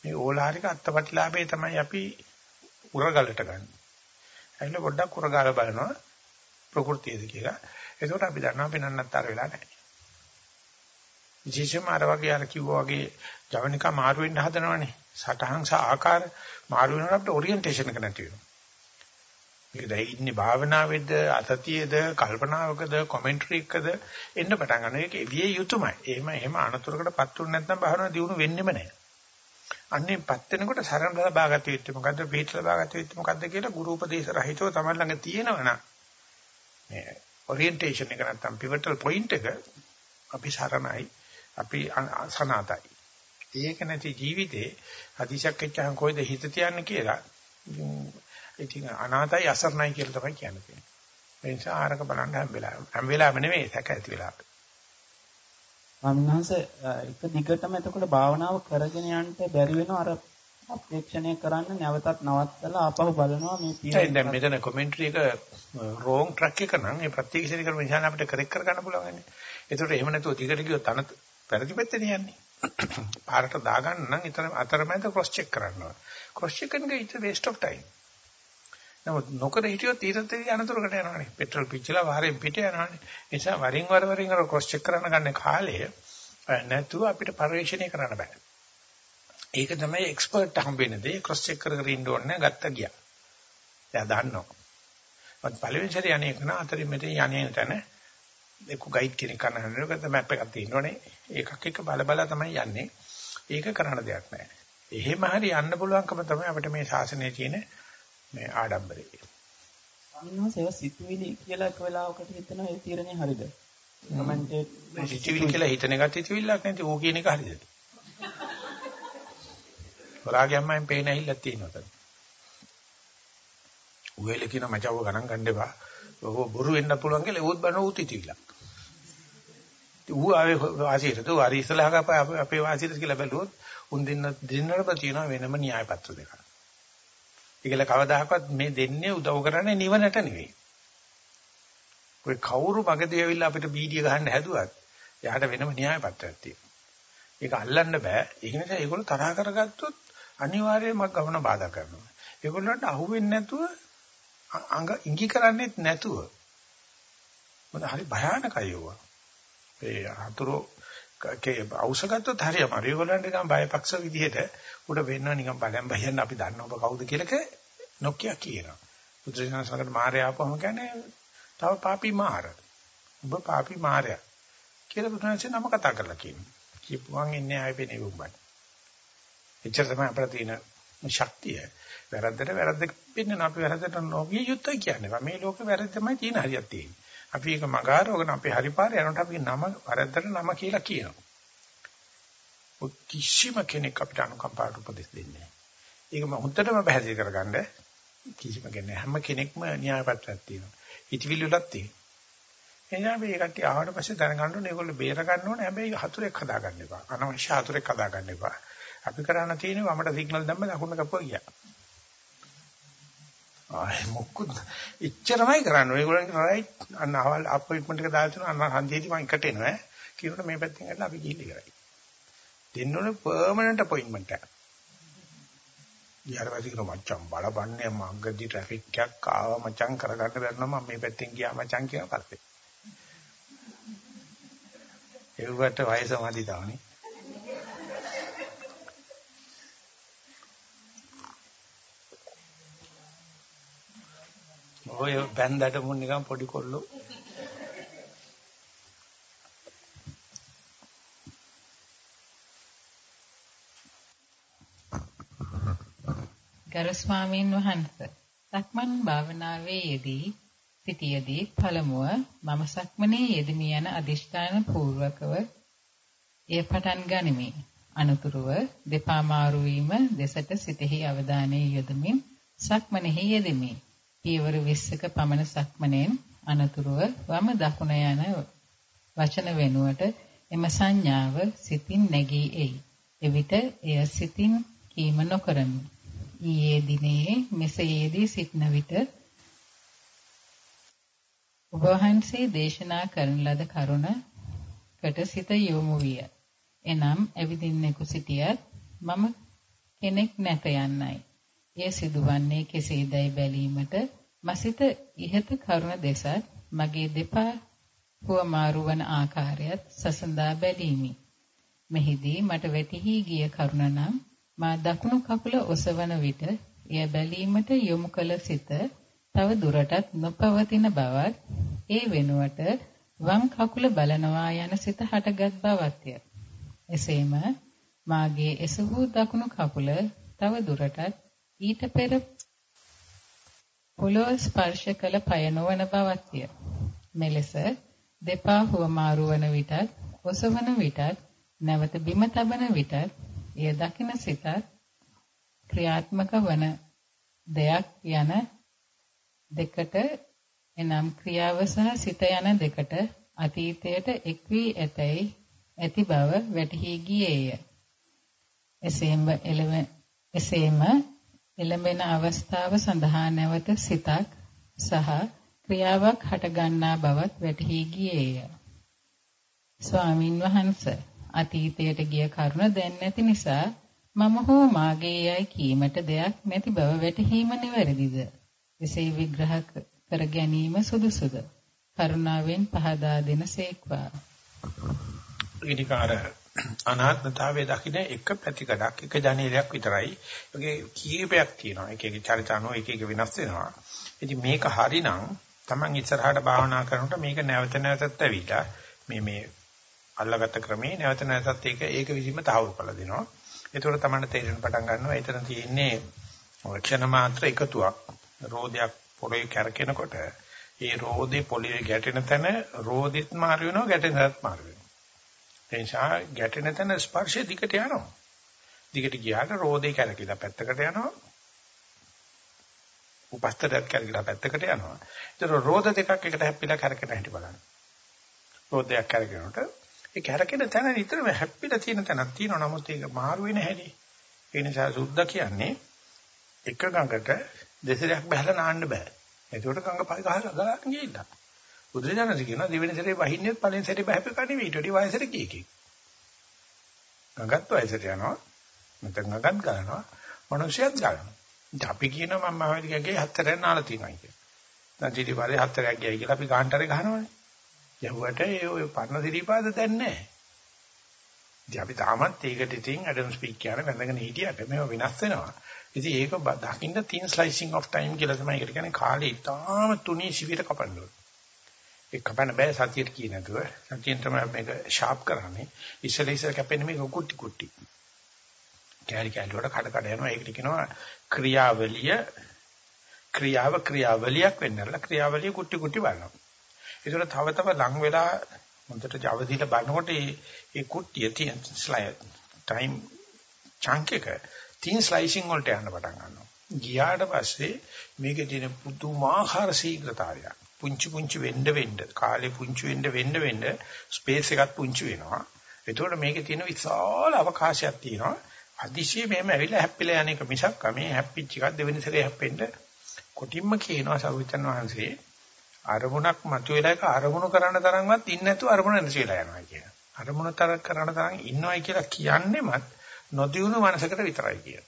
S1: මේ ඕලාරික අත්පටිලාභේ තමයි අපි උරගලට ගන්න. ඇයිල පොඩ්ඩක් උරගාල බලනවා ප්‍රകൃතියද කියලා. එතකොට අපි දන්නවා අපි නන්නත්තර වෙලා නැහැ. විශේෂයෙන්ම අර වගේ අර කිව්වා වගේ ජවනිකා මාරු වෙන්න හදනවනේ. සටහන් සහ ආකාර මාරු වෙනකොට අපිට ඔරියන්ටේෂන් එක නැති වෙනවා. මේක දැන් ඉන්නේ භාවනාවේද අතතියේද කල්පනාවකද කමෙන්ටරි එකද එන්න පටන් ගන්න. ඒක විය යුතුමයි. එහෙම එහෙම අනතුරකටපත් වුනේ නැත්නම් භාවනාව දියුණු වෙන්නෙම නැහැ. අන්නේ පත් වෙනකොට සරණ ලබාගත යුත්තේ මොකද්ද? පිට ලබාගත යුත්තේ මොකද්ද කියලා ගුරු උපදේශ රහිතව තමයි ළඟ තියෙනවනම් මේ ඔරියන්ටේෂන් එක නැත්නම් පිවටල් පොයින්ට් එක අපි සරණයි අපි සනාතයි. ඒක නැති ජීවිතේ අදිශක් එච්චහන් කොයිද හිත තියන්නේ කියලා ඉතින් අනාතයි අසරණයි කියලා තමයි කියන්නේ. ඒ නිසා ආරක බලන්න හැම වෙලාවෙම හැම වෙලාවෙම නෙවෙයි සැක ඇති වෙලාවට.
S4: ස්වාමීන් එක දිගටම එතකොට භාවනාව කරගෙන යන්න බැරි වෙනවා අර අපේක්ෂණය කරන්න නැවතත් නවත්තලා ආපහු බලනවා මේ
S1: තියෙන දැන් මෙතන කමෙන්ටරි එක රෝං ට්‍රැක් එක නම් ඒ ප්‍රත්‍යක්ෂණය කරන නිසා අපිට කරෙක් කර ගන්න පුළුවන් නේ. ඒකට එහෙම නැතුව දිගට ගියොත් අන වැරදි පැත්තේ යන්නේ. පාරට දාගන්න නම් ඊතර අතරමැද ක්‍රොස් චෙක් කරන්න ඕන. ක්‍රොස් චෙක් කරන එක ඉත වේස්ට් ඔෆ් ටයිම්. නමුත් නොකර හිටියොත් ඊටත් අනතුරකට යනවානේ. පෙට්‍රල් පිච්චිලා වාරයෙන් පිට යනවානේ. ඒ නිසා වරින් වර වරින් අර ක්‍රොස් චෙක් කරන්න ගන්න කාලය නැතුව අපිට පරිශ්‍රණය කරන්න බෑ. ඒක තමයි එක්ස්පර්ට් හම්බෙන්නේ දේ ක්‍රොස් චෙක් කර කර ඉන්න ඕනේ ගත්ත ගියා. එයා දන්නවා. මත් පළවෙනි සැරේ අනේ කරන අතරින් මෙතන යන්නේ නැතන එක්ක ගයිඩ් කෙනෙක් කරන හැරෙන්නකොට මැප් එකක් තියෙනවනේ. ඒකක් එක බල බල තමයි යන්නේ. ඒක කරන්න දෙයක් නැහැ. එහෙම හරි යන්න පුළුවන්කම තමයි අපිට මේ ශාසනයේ තියෙන මේ ආඩම්බරය.
S4: ඒවා සිතුවිලි කියලා එක වෙලාවකට හිතන ඒ තීරණේ හරිද? කමෙන්ට්
S1: සිතුවිලි කියලා හිතන එකත් සිතුවිල්ලක් නැති ඕක කියන එක හරිද? හොරාගේ අම්මෙන් පේන ඇහිල්ලක් තියෙනවා තද. උගෙල කියන මචව ගණන් ගන්න එපා. ඔබ බොරු වෙන්න පුළුවන් කියලා ඒවත් බන උත් ඉතිවිලා. ඌ ආවේ වාසියට તો හරි ඉස්සලහක අපේ වාසියට කියලා බැලුවොත් උන් දෙන්න දෙන්නට තියෙනවා වෙනම න්‍යාය පත්‍ර දෙකක්. ඒකල කවදාහක්වත් මේ දෙන්නේ උදව් කරන්නේ නිවනට නෙවෙයි. ඔය කවුරු මගදී ඇවිල්ලා අපිට බීඩිය ගහන්න හැදුවත් එයාට වෙනම න්‍යාය පත්‍රයක් තියෙනවා. ඒක අල්ලන්න බෑ. ඒ නිසා ඒගොල්ලෝ තරහ කරගත්තොත් අනිවාර්යයෙන්ම ගමන බාධා කරනවා. ඒගොල්ලන්ට අහුවෙන්නේ නැතුව අඟ ඉඟි කරන්නේත් නැතුව මොකද හරි භයානකයි ඒවා. ඒ අතුරු කේ අවශ්‍යගතොත් හරි අමාරු. ඒගොල්ලන්ට නිකන් බයපක්ෂ විදිහට උඩ වෙන්නවා නිකන් බලන් බහින්න අපි දන්න ඔබ කවුද කියලාක නොකිය කියනවා. බුදුසසුනකට මාරය ආපුවම කියන්නේ තව පාපී මාර. ඔබ පාපී මාරයා. කියලා බුදුසසුන නම කතා කරලා කියනවා. කියපුවන් ඉන්නේ ආයෙ වෙනේ උඹට. එච්චර තමයි අපිට තියෙන ශක්තිය. වැරද්දට වැරද්ද පින්නන අපි වැරද්දට නොවිය යුත්තයි කියන්නේ. මේ ලෝකේ වැරද්ද තමයි තියෙන හරියක් තියෙන්නේ. අපි ඒක මගාරවගෙන අපි හරි පාරේ යනකොට අපි නම වැරද්දට නම කියලා කියනවා. කිසිම කෙනෙක් අපිට අනුකම්පාවට උපදෙස් දෙන්නේ නැහැ. ඒක මම හොඳටම පැහැදිලි කරගන්න කිසිම කෙනෙක් හැම කෙනෙක්ම න්‍යාය පත්‍රයක් තියෙනවා. හිතවිලි වලක් තියෙනවා. එනිසා මේ කට්ටිය ආවට පස්සේ දැනගන්න ඕනේ ඒගොල්ලෝ බේර ගන්න ඕනේ. හැබැයි හතුරෙක් හදාගන්න එපා. අනවශ්‍ය හතුරෙක් හදාගන්න එපා. අපි කරන්න තියෙන්නේ වමට සිග්නල් දැම්ම දකුණ කපුවා ගියා. ආයි මොකුත් ඉච්චරමයි කරන්නේ. ඒගොල්ලන්ට රයිට් අන්න අවල් අපොයින්ට්මන්ට් එක දාලා තුන අන්න හන්දියේදී මම එකට එනවා. කියනකොට මේ පැත්තෙන් ඇවිල්ලා අපි ගිහින් ඉවරයි. දෙන්න ඕනේ පර්මනන්ට් අපොයින්ට්මන්ට් එක. ඊයරවදී කර මචං බලපන්නේ මංගදී ට්‍රැෆික් එකක් ආව මචං කරගන්න බැරි නම් මම මේ පැත්තෙන් ගියා මචං කියන පස්සේ. ඒවට වයස මදි තාවනේ. ඔය බැන්දට මුන් නිකන් පොඩි කොල්ලෝ.
S2: ගරු ස්වාමීන් වහන්සේ සක්මන් භාවනාවේ යෙදී සිටියේදී පළමුව මම සක්මනේ යෙදමි යන අදිෂ්ඨාන පූර්වකව එය පටන් ගනිමි. අනුතුරුව දෙපා මාරු වීම දෙසට සිතෙහි අවධානය යොදමින් සක්මනේහි යෙදෙමි. පියවර 20ක පමණ සක්මනෙන් අනතුරුව වම දකුණ යන වචන වෙනුවට එම සංඥාව සිතින් නැගී එයි. එවිට එය සිතින් කීම නොකරමි. ඊයේ දිනේ මෙසේදී සිටන විට ඔබ වහන්සේ දේශනා කරන ලද කරුණකට සිත යොමු විය. එනම් ඇවිදින්නෙකු සිටියත් මම කෙනෙක් නැත යන්නයි. එය සිදුවන්නේ කෙසේදයි බැලීමට මසිත ඉහත කරුණ දෙසත් මගේ දෙපා හුවමාරු වන ආකාරයත් සසඳා බැලීමි. මෙහිදී මට වැටහි ගිය කරුණ නම් මා දකුණු කකුල ඔසවන විට එය බැලීමට යොමු කළ සිත තව දුරටත් නොපවතින බවත් ඒ වෙනුවට වම් කකුල බලනවා යන සිත හටගත් බවත්ය. එසේම මාගේ එසවූ දකුණු කකුල තව දුරටත් ඊට පෙර පොළොව ස්පර්ශ කළ පය නොවන බවත්ය. මෙලෙස දෙපා හුවමාරු වන විටත් ඔසවන විටත් නැවත බිම තබන විටත් එය දකින සිතත් ක්‍රියාත්මක වන දෙයක් යන දෙකට එනම් ක්‍රියාව සහ සිත යන දෙකට අතීතයට එක් වී ඇතැයි ඇති බව වැටහි ගියේය. එසේම එළව එසේම එළඹෙන අවස්ථාව සඳහා නැවත සිතක් සහ ක්‍රියාවක් හටගන්නා බවත් වැටහි ගියේය. ස්වාමින් වහන්සේ අතීතයට ගිය කරුණ දැන් නැති නිසා මම හෝ මාගේ යයි කීමට දෙයක් නැති බව වැටහීම නිවැරදිද? එසේ විග්‍රහ කර ගැනීම සුදුසුද? කරුණාවෙන් පහදා දෙන සේක්වා.
S1: ඊනිකාර අනාත්මතාවයේ දකින්න එක පැතිකඩක් එක ජනේලයක් විතරයි. ඒකේ කීපයක් තියෙනවා. එක එක චරිතano එක එක වෙනස් වෙනවා. ඉතින් මේක හරිනම් Taman ඉස්සරහට භාවනා කරනකොට මේක නැවත නැවතත් ඇවිල්ලා මේ මේ අල්ලගත්ත ක්‍රමේ නැවත නැවතත් ඒක ඒක විසීම තහවුරු කරලා දෙනවා. ඒතකොට තමයි තේරෙන පටන් ගන්නවා. එතන තියෙන්නේ ක්ෂණ මාත්‍ර එකතුවක්. රෝදයක් පොළවේ කැරකෙනකොට ඒ රෝදේ පොළවේ ගැටෙන තැන රෝදෙත් මාරු වෙනවා ගැටෙන තැනත් මාරු වෙනවා. ඒ නිසා ගැටෙන තැන ස්පර්ශය දිගට යනවා. දිගට ගියාට රෝදේ කැරකිලා පැත්තකට යනවා. උපස්තරයක් කැරකිලා පැත්තකට යනවා. ඒතර රෝද දෙකක් එකට හැප්පිලා කැරකෙන හැටි බලන්න. රෝදයක් කැරකෙනකොට ඒ කැරකෙන තැන නිතරම හැප්පිලා තියෙන තැනක් තියෙනවා. නමුත් ඒක මාරු වෙන හැටි. ඒ නිසා සුද්ධ කියන්නේ එක ගඟට දෙසරයක් බහලා නාන්න බෑ. ඒකට ගඟ පහ ගහලා ගලන්න ගිහිල්ලා. බුදුරජාණන් කියනවා දෙවෙනි සැරේ වහින්නේ පළවෙනි සැරේ බහැපේ කන්නේ ඊට වඩා වයසට කීකේ. ගඟත් වයසට යනවා. නැත්නම් ගඟත් ගන්නවා. මිනිස්සුත් ගන්නවා. අපි කියනවා මම මහවැලිකගේ හතරෙන් නාලා තියෙනවා කියලා. දැන් දිලිපාදේ හතරක් ගියයි කියලා අපි කාන්ටරේ ගහනවනේ. යහුවට ඒ ඔය පරණ දිලිපාද දැන් නැහැ. ඉතින් අපි තාමත් ඒකට ඉතින් ඇඩම් ස්පීක් කියන වැඳගෙන හිටියට මේව වෙනස් වෙනවා. ඉතින් ඒක දකින්න thin slicing of time කියලා තමයි ඒකට කියන්නේ කාලේ ඉතාම තුනී සිවිර කපන්න ඕනේ. ඒක කපන්න බෑ සතියට කිය නැතුව. සතියෙන් තමයි මේක ෂාප් කරන්නේ. ඉස්සෙල්ලා ඉස්සෙල්ලා කැපෙන්නේ මේක කුටි කුටි. කැලි කැලි වල කඩ කඩ යනවා. ඒකට කියනවා ක්‍රියාවලිය ක්‍රියාව ක්‍රියාවලියක් වෙන්නලා ක්‍රියාවලිය කුටි කුටි බලනවා. ඒතර තව තව ලඟ වෙලා හොඳට ජවදීලා බලනකොට මේ මේ කුට්ටිය තියෙන ස්ලයිඩ් ටයිම් චන්ක් එක තින් ස්ලයිසිං වලට යන්න පටන් ගන්නවා. ගියාට පස්සේ මේකේ තියෙන පුදුමාකාර ශීඝ්‍රතාවයක්. පුංචි පුංචි වෙන්න වෙන්න කාලේ පුංචි වෙන්න වෙන්න වෙන්න ස්පේස් එකත් පුංචි වෙනවා. ඒතකොට මේකේ තියෙන විශාල අවකාශයක් තියෙනවා. අදිශය මෙහෙම ඇවිල්ලා හැප්පිලා යන එක මිසක් මේ හැප්පිච්ච එකක් දෙවෙනි සැරේ හැප්පෙන්න කොටින්ම කියනවා සරුවචන් වහන්සේ අරමුණක් මතුවෙලා එක අරමුණු කරන්න තරම්වත් ඉන්නේ නැතුව අරමුණ නැතිලා යනවා කියන. අරමුණ තර කරන්න තරම් ඉන්නවයි කියලා කියන්නේමත් නොදියුණු මනසකට විතරයි කියන.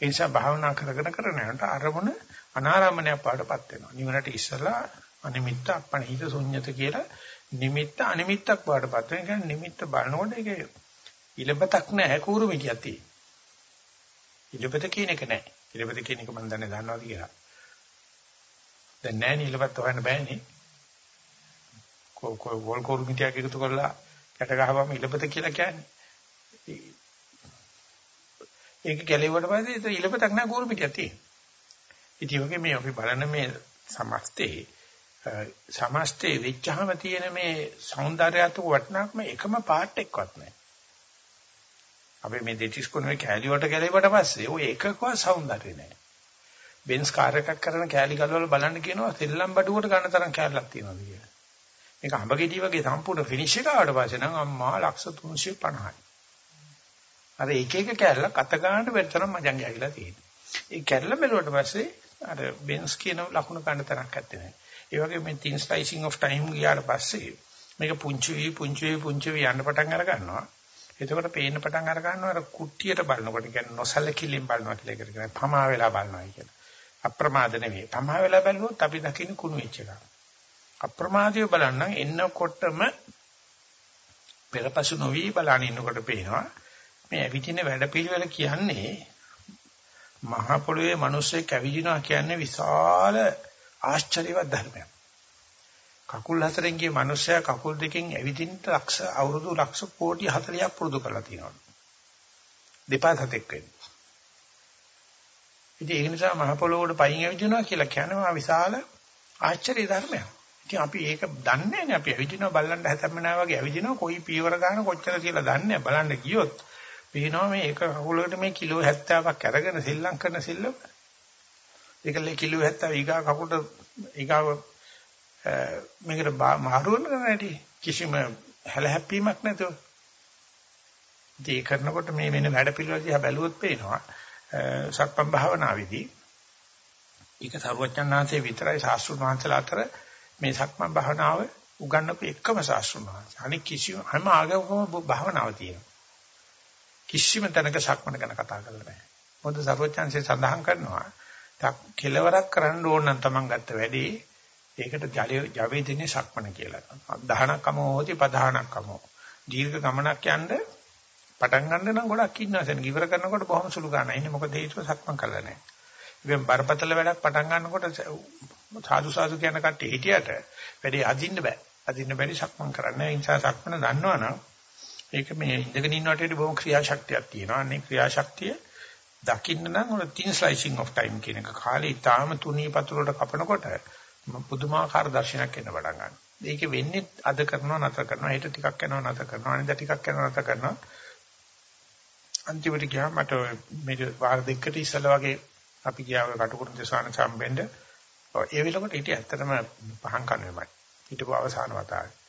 S1: ඒ නිසා භාවනා කරගෙන කරන යනට අරමුණ අනාරම්මණයක් පාඩපත් වෙනවා. නිවනට ඉස්සලා අනිමිත්ත අපණහිත ශුන්්‍යත කියලා නිමිත්ත අනිමිත්තක් පාඩපත් වෙනවා. ඒ නිමිත්ත බලනකොට ඒක ඉලබතක් නැහැ කూరు මිටියක් තියෙන. ඉලබත කියන එක නැහැ. ඉලබත කියන එක මම දන්නේ දන්නවද කියලා. දැන් නැහැ නේ ඉලබත හොයන්න බෑනේ. කො කො වෝල් කూరు මිටියක් එකතු කරලා යට ගහවම ඉලබත කියලා කියන්නේ. ඒක ගැලෙවුවට පස්සේ ඒක ඉලපතක් නෑ ගෝරු පිටියක් තියෙනවා ඉතින් වගේ මේ අපි බලන මේ සමස්තේ සමස්තේ විච්ඡහම තියෙන මේ సౌందర్యාත්මක වටිනාකම එකම පාට් එකක්වත් නෑ අපි මේ දෙතිස් කුණේ කැලියට ගැලෙවට පස්සේ ඔය එකකවත් సౌందර්ය නෑ බෙන්ස් කාර් එකක් කරන කෑලි ගලවල බලන්න කියනවා සෙල්ලම් බඩුවට ගන්න තරම් කෑල්ලක් තියෙනවාද කියලා. මේක අඹගෙඩි වගේ සම්පූර්ණ ෆිනිෂ් එක ආවට පස්සේ නම් අම්මා ලක්ෂ 350යි. අර එක එක කෑල්ලක් අත ගන්නට බැරි තරම් මජන් ගෑවිලා තියෙනවා. ඒ කැරල බැලුවට පස්සේ අර බෙන්ස් කියන ලකුණ ගන්න තරක් නැත්තේ නෑ. ඒ වගේ මේ thin slicing of time ගියාට පස්සේ මේක පුංචි වී පුංචි වී පුංචි වී යන්න පටන් අර ගන්නවා. එතකොට පේන්න පටන් අර ගන්නවා අර කුට්ටියට බලනකොට කියන්නේ නොසලකිලින් බලනවා කියලා එකට කියනවා. පමා වෙලා බලනවා කියලා. අප්‍රමාද නෙවෙයි. පමා වෙලා බැලුවොත් අපි දකින්න කුණු වෙච්ච එක. අප්‍රමාදීව බලන්න එන්නකොටම පෙරපසු නොවි බලන ඉන්නකොට පේනවා මේ ඇවිදින වැඩපිළිවෙල කියන්නේ මහා පොළොවේ මිනිස්සෙක් ඇවිදිනවා කියන්නේ විශාල ආශ්චර්යවත් ධර්මයක්. කකුල් හතරෙන් ගිය මිනිස්සයා කකුල් දෙකෙන් ඇවිදින්න ලක්ෂ අවුරුදු ලක්ෂ කෝටි 40ක් පුරුදු කරලා තියෙනවා. දෙපා හතෙක් වෙන්නේ. ඉතින් ඒ නිසා මහ පොළොවට පයින් ඇවිදිනවා කියලා කියනවා විශාල ආශ්චර්ය ධර්මයක්. ඉතින් අපි ඒක දන්නේ නැහැ අපි ඇවිදිනවා බල්ලන්ට හැතැම්මනා වගේ ඇවිදිනවා කොයි පියවර ගන්න කොච්චර කියලා දන්නේ බලන්න ගියොත් පේනවා මේ එක කකුලකට මේ කිලෝ 70ක් අරගෙන සෙල්ලම් කරන සෙල්ලම. ඒකලේ කිලෝ 70 ඊගා කකුලට ඊගාව මේකට මාරු වෙන නැටි කිසිම හැලහැප්පීමක් නැතුව. ඉතින් කරනකොට මේ වෙන වැඩ පිළිවෙල දිහා බැලුවොත් පේනවා සක්පම් භාවනාවේදී ඒක සරුවචනාංශයේ විතරයි ශාස්ත්‍රුන් වහන්සේලා අතර මේ සක්මන් භාවනාව උගන්වපු එකම ශාස්ත්‍රුන් වහන්සේ. අනික කිසිම හැම ආගමකම භාවනාව තියෙනවා. කිසිම තැනක සක්මන ගැන කතා කරලා නැහැ. මොකද සරුවචනාංශයේ සඳහන් කරනවා කෙලවරක් කරන්න ඕන නම් Taman ගත්ත වැඩේ ඒකට ජවයේ දිනේ සක්මන කියලා. දහනක්කම හොති පදහනක්කම. දීර්ඝ ගමනක් යන්න පටන් ගන්න නම් ගොඩක් ඉන්නවා. එතන ඉවර කරනකොට බොහොම සුළු ගන්න. ඉන්නේ මොකද හේතුව සක්මන් කරලා නැහැ. ඉතින් බරපතල වැඩක් පටන් ගන්නකොට සාදු සාදු කියන කට්ටිය හිටියට වැඩේ අදින්න බෑ. අදින්න බැරි සක්මන් කරන්න. ඒ නිසා සක්මන දන්නවනම් ඒක මේ ඉඳගෙන ඉන්නවට වඩා බොහොම ක්‍රියාශක්තියක් තියෙනවා. අනේ ක්‍රියාශක්තිය දකින්න නම් ඔය thin slicing of time කියන එක. කාලේ ඊටාම තුනී පතුලට කපනකොට පුදුමාකාර දර්ශනයක් එන්න පටන් ගන්නවා. ඒක වෙන්නේ අද කරනවා නැතර කරනවා හෙට ටිකක් යනවා නැතර කරනවා අනිද්දා ටිකක් යනවා නැතර කරනවා. අන්තිමට ගියාම මට මේ වාර දෙකකට ඉස්සෙල්ලා වගේ අපි ගියා කටුකුරු දසාන සම්බෙන්ද. ඒ වෙලකොට හිටිය ඇත්තටම පහන් කන්නේමයි හිටපු අවසාන වතාවේ.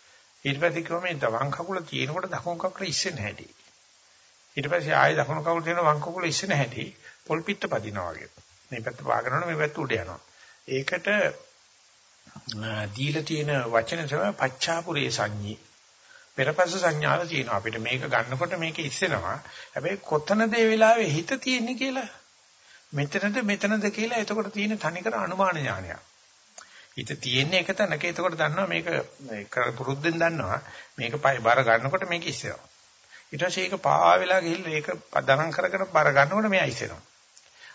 S1: ඊට පස්සේ කිව්වා මේ වම් කකුල තියෙනකොට දකුණු කකුල ඉස්සෙන්නේ නැහැටි ඊට පස්සේ ආයෙ දකුණු කකුල තියෙන වම් කකුල ඉස්සෙන්නේ නැහැටි පොල් පිට පදිනවා වගේ මේ පැත්ත පාගනවනේ මේ පැත්ත උඩ යනවා ඒකට දීලා තියෙන වචන තමයි පච්චාපුරේ සංඤී. පෙරපස සංඥාව තියෙනවා අපිට මේක ගන්නකොට මේක ඉස්සෙනවා. හැබැයි කොතනද ඒ වෙලාවේ හිත තියෙන්නේ කියලා මෙතනද මෙතනද කියලා එතකොට තියෙන තනිකර අනුමාන ඥානයක්. හිත තියෙන්නේ එක තැනක එතකොට දන්නවා මේක පුරුද්දෙන් දන්නවා මේක පය බර ගන්නකොට මේක ඉස්සෙනවා. ඊට පස්සේ ඒක පා වෙලා ගිහිල්ලා ඒක පදනම් කරගෙන බර ගන්නකොට මෙයා ඉස්සෙනවා.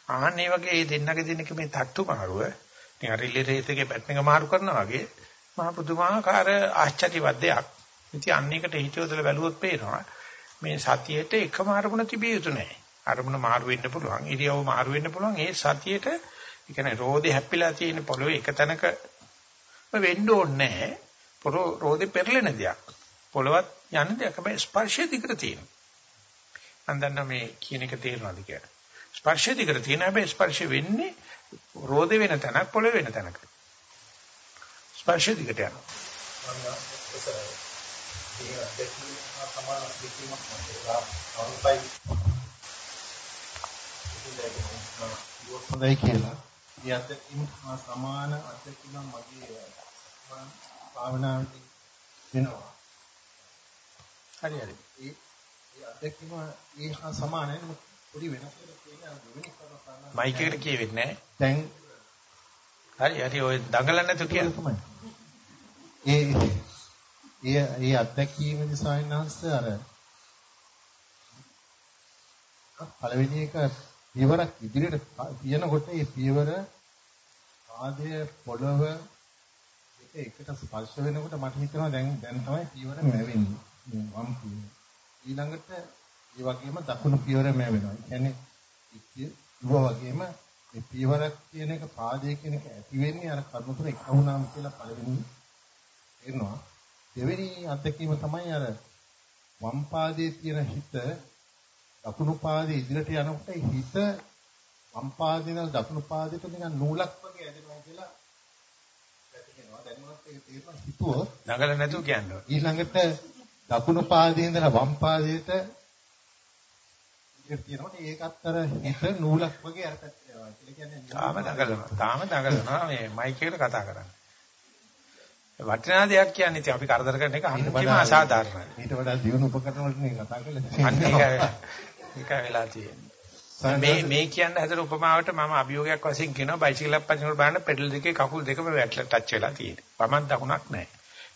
S1: ආන්න මේ වගේ මේ දෙන්නගේ දෙන්නක මේ තට්ටු මාරුව නිකන් රිලේ රේස් එකේ බැට් එක මාරු කරනවා වගේ මහා පුදුමාකාර ආශ්චර්යවත් දෙයක්. ඉතින් අන්න එකට හිතියොදලා බැලුවොත් පේනවා මේ සතියේට එකම අරමුණ තිබිය යුතු නැහැ. අරමුණ මාරු වෙන්න පුළුවන්. ඉරියව් මාරු වෙන්න පුළුවන්. ඒ සතියේට ඒ කියන්නේ රෝදේ හැප්පිලා තියෙන පොළවේ එක තැනක වෙන්න ඕනේ නැහැ. පොළොව රෝදේ පෙරලෙන දෙයක්. පොළවත් යන දෙයක්. හැබැයි ස්පර්ශය දිගට තියෙනවා. මම දන්නා මේ කියන එක තේරෙනවද කියලා. ස්පර්ශය දිගට තියෙන හැබැයි ස්පර්ශ වෙන්නේ රෝද වෙන තැනක් පොළ වෙන තැනක. ස්පර්ශ දිගට යනවා.
S5: හොඳයි කියලා. මේ අත්දැකීම හා සමාන අත්දැකීම මගේ භාවනාවේදී වෙනවා.
S1: හරි හරි.
S5: ඒ ඒ අත්දැකීම ඒ හා සමානයි පොඩි වෙනසක් තියෙනවා
S1: මයික් එකට කියෙවෙන්නේ නැහැ.
S5: දැන්
S1: හරි හරි ඔය දඟලන්නේ නැතු කියලා.
S5: ඒ ඒ ඒ අත්දැකීම ඉන්නහස් අර පළවෙනි එක පියවරක් ඉදිරියට තියනකොට ඒ පියවර ආදය පොළව එක එකට ස්පර්ශ වෙනකොට මට හිතෙනවා දැන් දැන් තමයි පියවර මැවෙන්නේ. වම් පියවර. ඊළඟට ඒ වගේම දකුණු පියවර මැවෙනවා. ඒ කියන්නේ ඉව වගේම මේ පියවරක් කියන එක පාදයේ කියන එක ඇති වෙන්නේ අර කර්ම තුන එක වුණාම කියලා පළවෙනි එනවා. දෙවෙනි අත්දැකීම තමයි අර වම් පාදයේ තියෙන හිත දකුණු පාදයේ ඉදිරියට යනකොට හිත වම් පාදේ ඉඳලා දකුණු පාදයට නිකන් නූලක් වගේ ඇදෙනවා කියලා වැටෙනවා. දැනුණත් ඒක තේරෙනවා හිතුවොත්
S1: නගල නැතුව කියන්නේ.
S5: ඊළඟට දකුණු පාදයේ ඉඳලා වම් පාදයට ඉතින් තියෙනකොට ඒකත් අර හිත නූලක් වගේ අර පැත්තට යනවා. ඒ කියන්නේ
S1: තාම දඟලනවා. තාම දඟලනවා මේ මයික් එකට කතා කරන්නේ. වටිනා දෙයක් කියන්නේ ඉතින් අපි කරදර කරන එක අන්තිම අසාධාරණයි.
S5: ඊට වඩා දියුණු උපකරණ වලට නේ කතා කරලා
S1: අන්න ඒක ඒක වෙලා තියෙන්නේ. මේ මේ කියන්න හදන උපමාවට මම අභියෝගයක් වශයෙන් කියනවා බයිසිකලයක් පදිනකොට බලන්න පෙඩල් දෙකේ කකුල් දෙකම වැටලා ටච් වෙලා තියෙන්නේ. වමක් දකුණක් නැහැ.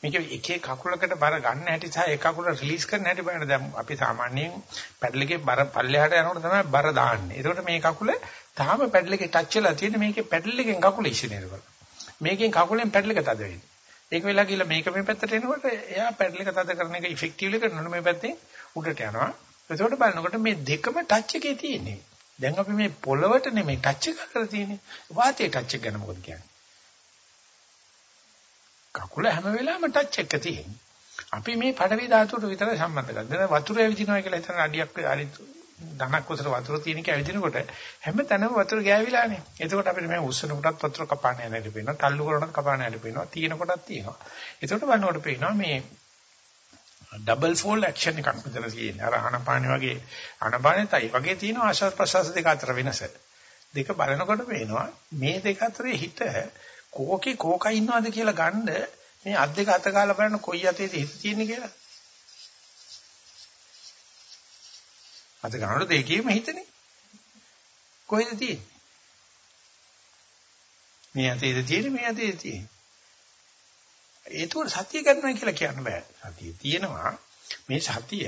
S1: මේක එකේ කකුලකට බර ගන්න හැටි සහ ඒ කකුල රිලීස් කරන හැටි බලන්න දැන් අපි සාමාන්‍යයෙන් පැඩල් එකේ බර පල්ලෙහාට යනකොට තමයි බර දාන්නේ. ඒකට මේ කකුල තාම පැඩල් එකේ ටච් වෙලා තියෙන මේකේ පැඩල් එකෙන් කකුල ඉස්සෙනේ ඒක. මේකෙන් කකුලෙන් පැඩල් එක තද වෙන්නේ. ඒක වෙලා ගිහලා මේක මේ පැත්තට එනකොට එයා පැඩල් එක තද කරන එක ඉෆෙක්ටිව්ලි කරනකොට මේ පැත්තෙන් උඩට යනවා. ඒකෝට බලනකොට මේ දෙකම ටච් එකේ තියෙන්නේ. දැන් අපි මේ පොළවට නෙමෙයි ටච් එක කරලා තියෙන්නේ. වාතයේ ටච් එක ගැන මොකද කියන්නේ? කකුල හැම වෙලාවෙම ටච් එක තියෙන්නේ. අපි මේ පඩවි ධාතුවට විතර සම්බන්ධ කරගන්න. දැන් වතුර ඇවිදිනවා කියලා හිතන අඩියක් අඩි ධනක් උසර වතුර තියෙන එක ඇවිදිනකොට හැම තැනම වතුර ගෑවිලානේ. එතකොට අපිට මේ උස්සන කොටත් වතුර කපාන යන හැටි පේනවා. තල්ලු කරනත් කපාන හැටි පේනවා. තියෙන කොටත් තියෙනවා. එතකොට බලනකොට පේනවා මේ ඩබල් ෆෝල්ඩ් ඇක්ෂන් එකක් මෙතන තියෙන්නේ. අර ආනපාන වගේ ආනපානෙතයි වගේ තියෙනවා ආශ්වාස ප්‍රශ්වාස දෙක අතර වෙනස. දෙක බලනකොට පේනවා මේ දෙක අතරේ හිත කෝකේ කෝකා ඉන්නවද කියලා ගන්න මේ අත් දෙක අත ගාලා බලන්න කොයි අතේද හිත තියෙන්නේ කියලා. අත ගන්නකොට දෙකේම හිතනේ. කොහෙද තියෙන්නේ? මේ අතේද තියෙන්නේ මේ අතේද තියෙන්නේ. ඒතකොට සතිය ගන්නවා කියලා කියන්න බෑ. සතිය තියෙනවා. මේ සතිය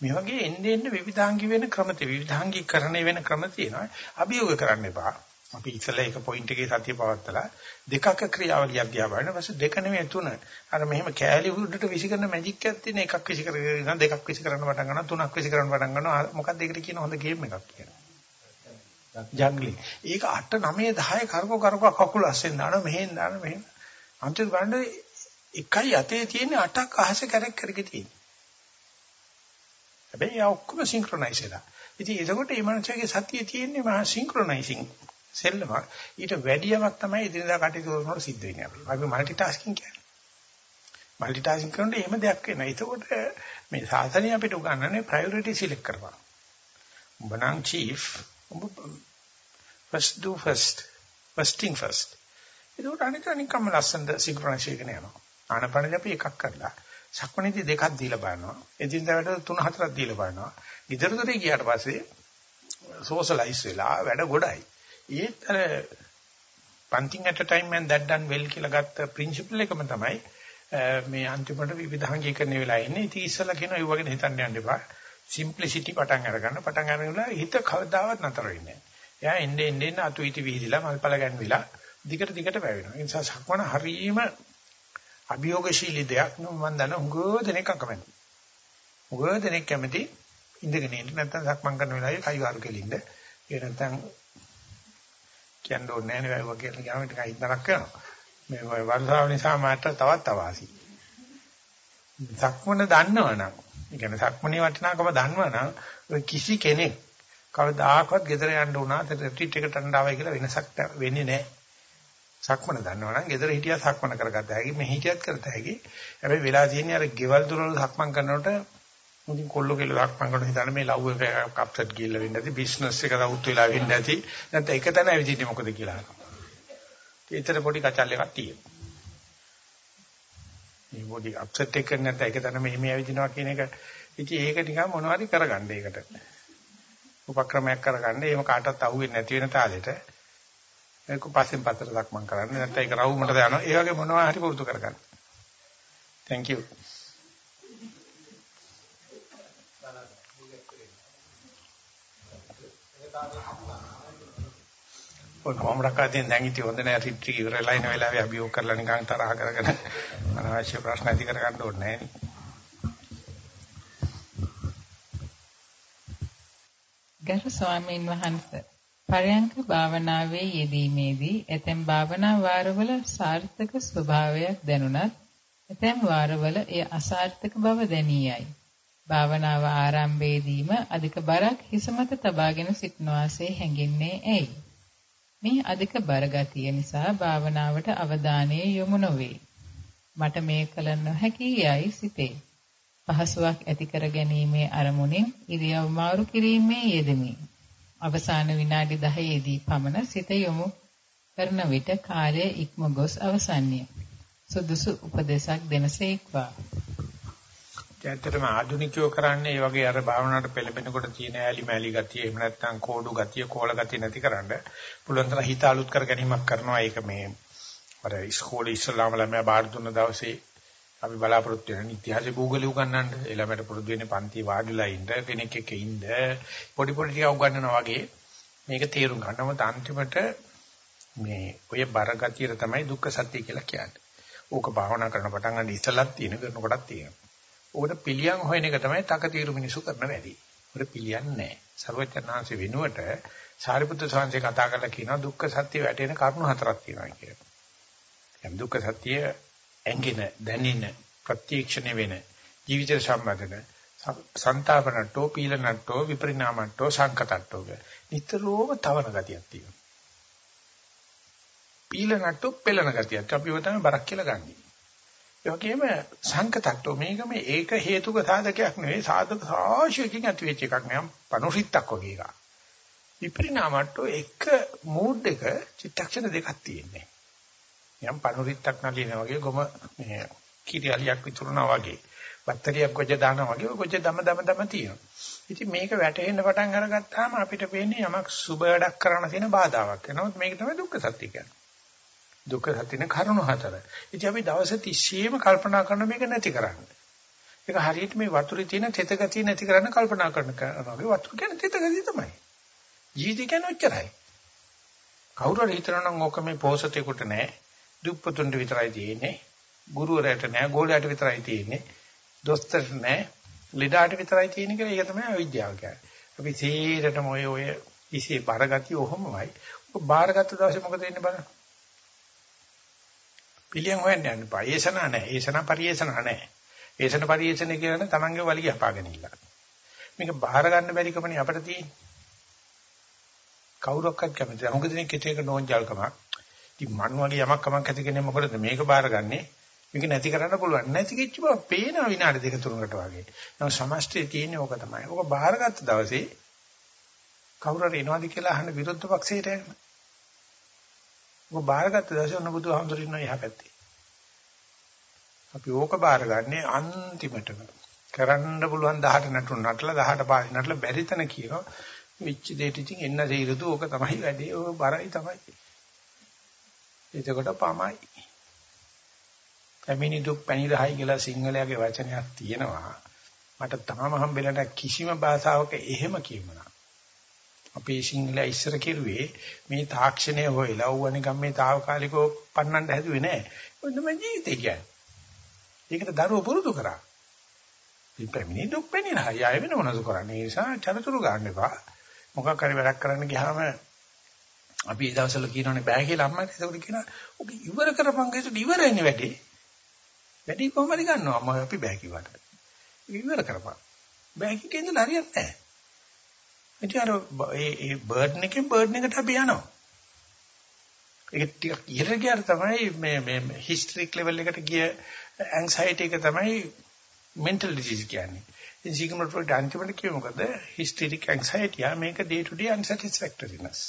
S1: මේ වගේ එන්නේ එන්නේ විවිධාංගී වෙන ක්‍රම තියෙනවා. විවිධාංගීකරණය වෙන ක්‍රම තියෙනවා. අභියෝග කරන්න එපා. අපි ඉතලා එක පොයින්ට් එකේ සතිය පවත්තලා දෙකක ක්‍රියාවලියක් දිහා බලන ඊපස්සේ දෙක නෙමෙයි තුන. අර මෙහෙම කෑලි උඩට විසිකරන මැජික් එකක් තියෙන එකක් විසිකර කරන දෙකක් විසිකරන පටන් ගන්නවා තුනක් විසිකරන පටන් ගන්නවා මොකක්ද ඒකට කියන හොඳ ගේම් එකක් කියලා. ජග්ලින්. ඒක 8 9 10 කරකෝ කරකෝ කකුල අස්සෙන් දානවා මෙහෙන් දානවා මෙහෙන්. අන්තිම ගන්න එකයි අතේ තියෙන 8ක් අහසේ කැරක් කරගෙන තියෙන්නේ. හැබැයි ආ ඔක්කොම සින්ක්‍රොනයිස් වෙලා. ඉතින් එතකොට මේ මනුස්සයාගේ සතිය තියෙන්නේ මහා සින්ක්‍රොනයිසින් සෙල්ලම. ඊට වැඩියමක් තමයි ඉදිරියදා කටයුතු කරනකොට සිද්ධ වෙන්නේ අපි. අපි මල්ටි ටාස්කින් කියන්නේ. මල්ටි ටාස්කින් කරනකොට එහෙම දෙයක් වෙනවා. එතකොට මේ සාසනය අපිට උගන්වන්නේ ප්‍රයොරිටි සිලෙක්ට් කරපන්. උඹ නම් චීෆ් උඹ first do first. first thing first. ඒකට අනිත් අනිකම ලස්සන සින්ක්‍රොනයිසේෂන් යනවා. ආනපනදී අපි එකක් කරලා සක්මණේදී දෙකක් දීලා බලනවා. එදින්දා වැඩ තුන හතරක් දීලා බලනවා. ඊතර දොරේ ගියාට පස්සේ සෝෂලයිස් වෙලා වැඩ ගොඩයි. ඒත් අර punting at a time and that done well කියලා ගත්ත principle එකම තමයි මේ අන්තිමට විවිධාංගීකරණය වෙලා ඉන්නේ. ඉතින් ඉස්සලා කියන ඒ වගේ හිතන්න යන්න එපා. simplicity පටන් අරගන්න. පටන් අරගෙන හිත කවදාවත් නතර වෙන්නේ නැහැ. එයා එන්නේ එන්නේ අතු ඉති විහිදිලා මල්පල ගැන්විලා දිගට දිගට වැවෙනවා. ඒ නිසා සක්මණ හරීම අභියෝගශීලී දෙයක් නෙවෙයි මම දන්න උගෝ දෙනෙක් අකමැති. උගෝ දෙනෙක් කැමති ඉඳගෙන ඉන්න නැත්නම් සක්මන් කරන වෙලාවේ කයි වාරු කෙලින්ද. ඒ නැත්නම් කියන්න ඕනේ නැහැ නේ වගේ කියලා ගාම ටිකක් ඉඳනක් කරනවා. මේ වර්ෂාව නිසා මට තවත් අවාසි. සක්මන දන්නවනම්, ඒ කියන්නේ සක්මනේ වටිනාකම දන්නවනම් කිසි කෙනෙක් කවදාකවත් ගෙදර යන්න උනා රිට්‍රීට් එකට යන්න ආවයි කියලා වෙනසක් වෙන්නේ නැහැ. සක්මන දන්නවනම් ගෙදර හිටියා සක්මන කරගත්ත හැකි මේ හිටියත් කරත හැකි හැබැයි වෙලා තියෙන්නේ අර ගෙවල් දොරවල් සක්මන් කරනකොට මුදින් කොල්ල කියලා සක්මන් කරන හිතන්නේ මේ ලව් එක අප්සෙට් ගිහලා වෙන්නේ නැති බිස්නස් එක රවුත් වෙලා වෙන්නේ නැති නැත්නම් එක තැන ඇවිදින්නේ මොකද කියලා අහනවා. ඒතර පොඩි කචල් එකක් තියෙනවා. මේ පොඩි අප්සෙට් එක නැත්නම් එක තැන මෙහෙම ඇවිදිනවා කියන එක ඉතින් ඒක නිකන් මොනවාරි කරගන්න ඒකට. උපක්‍රමයක් කරගන්න. එහෙම කාටවත් අහුවෙන්නේ නැති වෙන තාලෙට ඒක පස්සෙන් පස්සට සක්මන් කරන්න. නැත්නම් ඒක රවුමට දානවා. ඒ වගේ මොනවා හරි පුරුදු කරගන්න. Thank you. ඔය කොමරකදී දැන් ඉති හොඳ නෑ රිට්‍රි ඉවරලා ඉන වෙලාවේ අභියෝග කරලා නිකන් තරහ කරගෙන අනවශ්‍ය ප්‍රශ්න ඇති කරගන්න ඕනේ නෑනේ.
S2: ගරු ස්වාමීන් වහන්සේ පරයන්ක භාවනාවේ යෙදීමේදී ඇතැම් භාවනා වාරවල සාර්ථක ස්වභාවයක් දැනුණත් ඇතැම් වාරවල එය අසාර්ථක බව දැනියයි. භාවනාව ආරම්භයේදීම අධික බරක් හිස මත තබාගෙන සිටන වාසේ හැඟෙන්නේ ඇයි? මේ අධික බර ගතිය නිසා භාවනාවට අවධානය යොමු නොවේ. මට මේ කල නොහැකි යයි සිතේ. පහසුවක් ඇති කර ගැනීමේ අරමුණින් ඉරියව් මාරු කිරීමේ යෙදෙමි. අවසාන විනාඩි 10ේදී පමණ සිත යොමු කරන විට කාලය ඉක්ම ගොස් අවසන්ය. සුදුසු උපදේශක් දෙනසේක්වා.
S1: ඇත්තටම ආධුනිකයෝ කරන්නේ මේ වගේ අර භාවනාවට පෙළඹෙනකොට තියෙන ඇලි මැලි ගතිය එහෙම නැත්නම් කෝඩු ගතිය කෝල ගතිය නැතිකරන්න පුළුවන් තරම් හිත අලුත් කර ගැනීමක් කරනවා ඒක මේ අර ඉස්කෝලේ ඉස්ලාම ළමයා බාර දුන්න දවසේ අපි බලාපොරොත්තු වෙන ඉතිහාසය Google උගන්නන්න ළමයට පුරුදු වෙන්නේ පන්ති වාඩිලා ඉන්න කෙනෙක් එක්ක ඉන්න පොඩි පොඩි ටික උගන්නනවා වගේ මේක තේරුම් ගන්නම අන්තිමට මේ ඔය බරගතිය තමයි දුක්ඛ සත්‍ය කියලා කියන්නේ. ඕක භාවනා කරන පටන් ගන්න ඉස්සලක් තියෙන කරන කොටක් තියෙනවා. ඕකට පිළියම් හොයන එක තමයි තකතිරු මිනිසු කරන වැඩි. ඒකට පිළියම් නැහැ. සර්වඥාන්සේ වෙනුවට සාරිපුත්‍ර සාංශේ කතා කරලා කියනවා දුක්ඛ සත්‍ය වැටෙන කරුණු හතරක් තියෙනවා කියලා. දැන් දුක්ඛ සත්‍ය ඇඟෙන දැනෙන ප්‍රත්‍යක්ෂණය වෙන ජීවිත සම්බන්ධන සංතාපනට්ටෝ පීලනට්ටෝ විපරිණාමට්ටෝ සංකතට්ටෝ නිතරම තවන ගතියක් තියෙනවා. පීලනට්ටෝ පෙළන ගතියක් අපි ඔය තමයි බරක් කියලා ගන්නෙ. ඒ වගේම සංකතට්ටෝ මේක මේ ඒක හේතුක සාධකයක් නෙවෙයි සාධක සාශයකින් ඇති වෙච්ච එකක් නෑ පනෝරිත්තක් වගේ එකක්. විපරිණාමට්ටෝ එක මූඩ් එක චිත්තක්ෂණ දෙකක් තියෙන්නේ. යම් පනුරිත්තක් නලිනා වගේ ගොම මේ කිරියලියක් විතුරුනා වගේ බත්තරියක් ගොජ දානවා වගේ ගොජ දම දම දම තියෙනවා. ඉතින් මේක වැටෙන්න පටන් අරගත්තාම අපිට පේන්නේ යමක් සුබ වැඩක් කරන්න තියෙන බාධාවක්. නමුත් මේක තමයි දුක්ඛ සත්‍ය කියන්නේ. දුක්ඛ සත්‍යන කරුණු හතර. ඉතින් අපි දවස් 30ෙම කල්පනා කරන මේක නැති කරන්න. ඒක හරියට මේ වතුරේ තියෙන තෙත ගතිය නැති කරන්න කල්පනා කරන කරනවා. වතුර කියන්නේ තෙත ගතිය තමයි. ජීවිතය කියන්නේ ඔච්චරයි. කවුරු හරි හිතනවා නම් ඕක මේ පෝසතේකට නෑ. දුප්පතුන්ට විතරයි තියෙන්නේ. ගුරුවරයාට නෑ, ගෝලයාට විතරයි තියෙන්නේ. දොස්තරට නෑ, ලෙඩාට විතරයි තියෙන්නේ කියලා ඒක තමයි අවිද්‍යාව කියන්නේ. අපි සීරටම ඔය ඔය ඉසේ බරගතිය ඔහොමමයි. ඔබ බාරගත්ත දවසේ මොකද වෙන්නේ බලන්න. පිළියම් හොයන්න යන්න එපා. ඒසන නැහැ. ඒසන පරිේෂණ නැහැ. ඒසන පරිේෂණ කියන්නේ තමන්ගේ වලිය අපාගෙන ඉන්න. මේක බාර ගන්න බැරි කමනේ අපිට තියෙන්නේ. කවුරක්වත් කැමති නැහැ. මොකද මේක එක නෝන්ජල්කමක්. ඉතින් මන් වගේ යමක් කමක් ඇති කෙනෙක් මොකටද මේක බාරගන්නේ? මේක නැති කරන්න පුළුවන්. නැති කිච්ච බව පේන විනාඩි දෙක තුනකට වගේ. නම සමස්තයේ තියෙන්නේ ඕක තමයි. ඕක බාරගත්ත දවසේ කවුරු හරි එනවාද කියලා අහන විරුද්ධ පක්ෂයට යන්න. ඕක බාරගත්ත දවසේ ඔන්න බුදුහාමුදුරු ඉන්නවා එහා පැත්තේ. අපි ඕක බාරගන්නේ අන්තිමටම. කරන්න පුළුවන් 18 නටුන නටලා 18 පාස් නටලා බැරි තැන කියනවා. විච්ච දෙයට ඉතින් එන්න සීරුතු ඕක තමයි වැඩේ. ඕක බරයි තමයි. එතකොට පමයි. පැමිණි දුක් පැනිරහයි කියලා සිංහලයේ වචනයක් තියෙනවා. මට තාම හම්බෙලා නැහැ කිසිම භාෂාවක එහෙම කියමනා. අපේ සිංහලයි ඉස්සර කෙරුවේ මේ තාක්ෂණය හොයලා ඌවනේ ගම්මේ తాවකාලිකව පන්නන්න හැදුවේ නැහැ. මොකද මම ජීවිතේ කියන්නේ. ඒකට දරුව පුරුදු කරා. මේ පැමිණි දුක් පැනිරහයි ආයෙ වෙන මොනවද කරන්නේ? ඒ නිසා චරතුරු ගන්න එපා. මොකක් හරි වැඩක් කරන්න ගියාම අපි ඒ දවස්වල කියනෝනේ බෑ කියලා අම්මට ඒකට කියනවා ඔක ඉවර කරපන් ඒක ඉවරයිනේ වැඩේ. වැඩි කොහමද ගන්නවා? අම්මා අපි බෑ කිව්වට. ඉවර කරපන් බෑ කිකේ ඉඳලා හරියන්නේ නැහැ ඉතින් අර ඒ ඒ බර්ඩ් එකෙන් බර්ඩ් එකට අපි යනවා. ඒක ටිකක් ඉහළ ගියාට තමයි මේ මේ හිස්ටරික් ලෙවල් එකට ගිය ඇන්සයිටි එක තමයි මෙන්ටල් ඩිසීස් කියන්නේ. ඉතින් සිග්මන්ඩ් ෆ්‍රොයිඩ් අන්තිමට කිව්ව මොකද? හිස්ටරික් ඇන්සයිටි ආ මේක ඩේ ටු ඩේ අන්සැටිස්ෆැක්ටරිනස්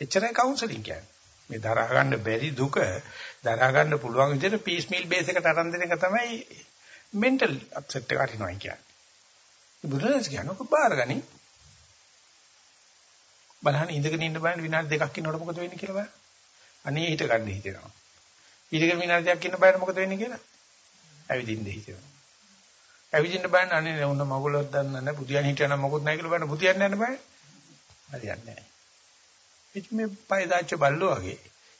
S1: එච්චරයි කවුන්සලින් කියන්නේ. මේ දරා ගන්න බැරි දුක දරා ගන්න පුළුවන් විදිහට පීස් මීල් බේස් එකට අරන් දෙන එක තමයි මෙන්ටල් අප්සෙට් එක අරිනවා කියන්නේ. බුදුරජාණන් කියනවා කො බාරගනි. බලහන් ඉඳගෙන ඉන්න බෑනේ විනාඩි දෙකක් ඉන්නකොට මොකද වෙන්නේ කියලා බලන්න. අනේ හිත ගන්න හිතෙනවා. ඊටගෙන විනාඩි දෙකක් ඉන්න බෑනේ මොකද වෙන්නේ කියලා. ඇවිදින්න හිතෙනවා. ඇවිදින්න බෑනේ අනේ උන්න මගුලක් දන්න නැහැ. බුදියන් හිටියනම් මොකුත් නැහැ කියලා බලන්න බුදියන් යන්න බෑ. හරියන්නේ නැහැ. ඉතින් මේ පය දාච්ච බල්ලෝ වගේ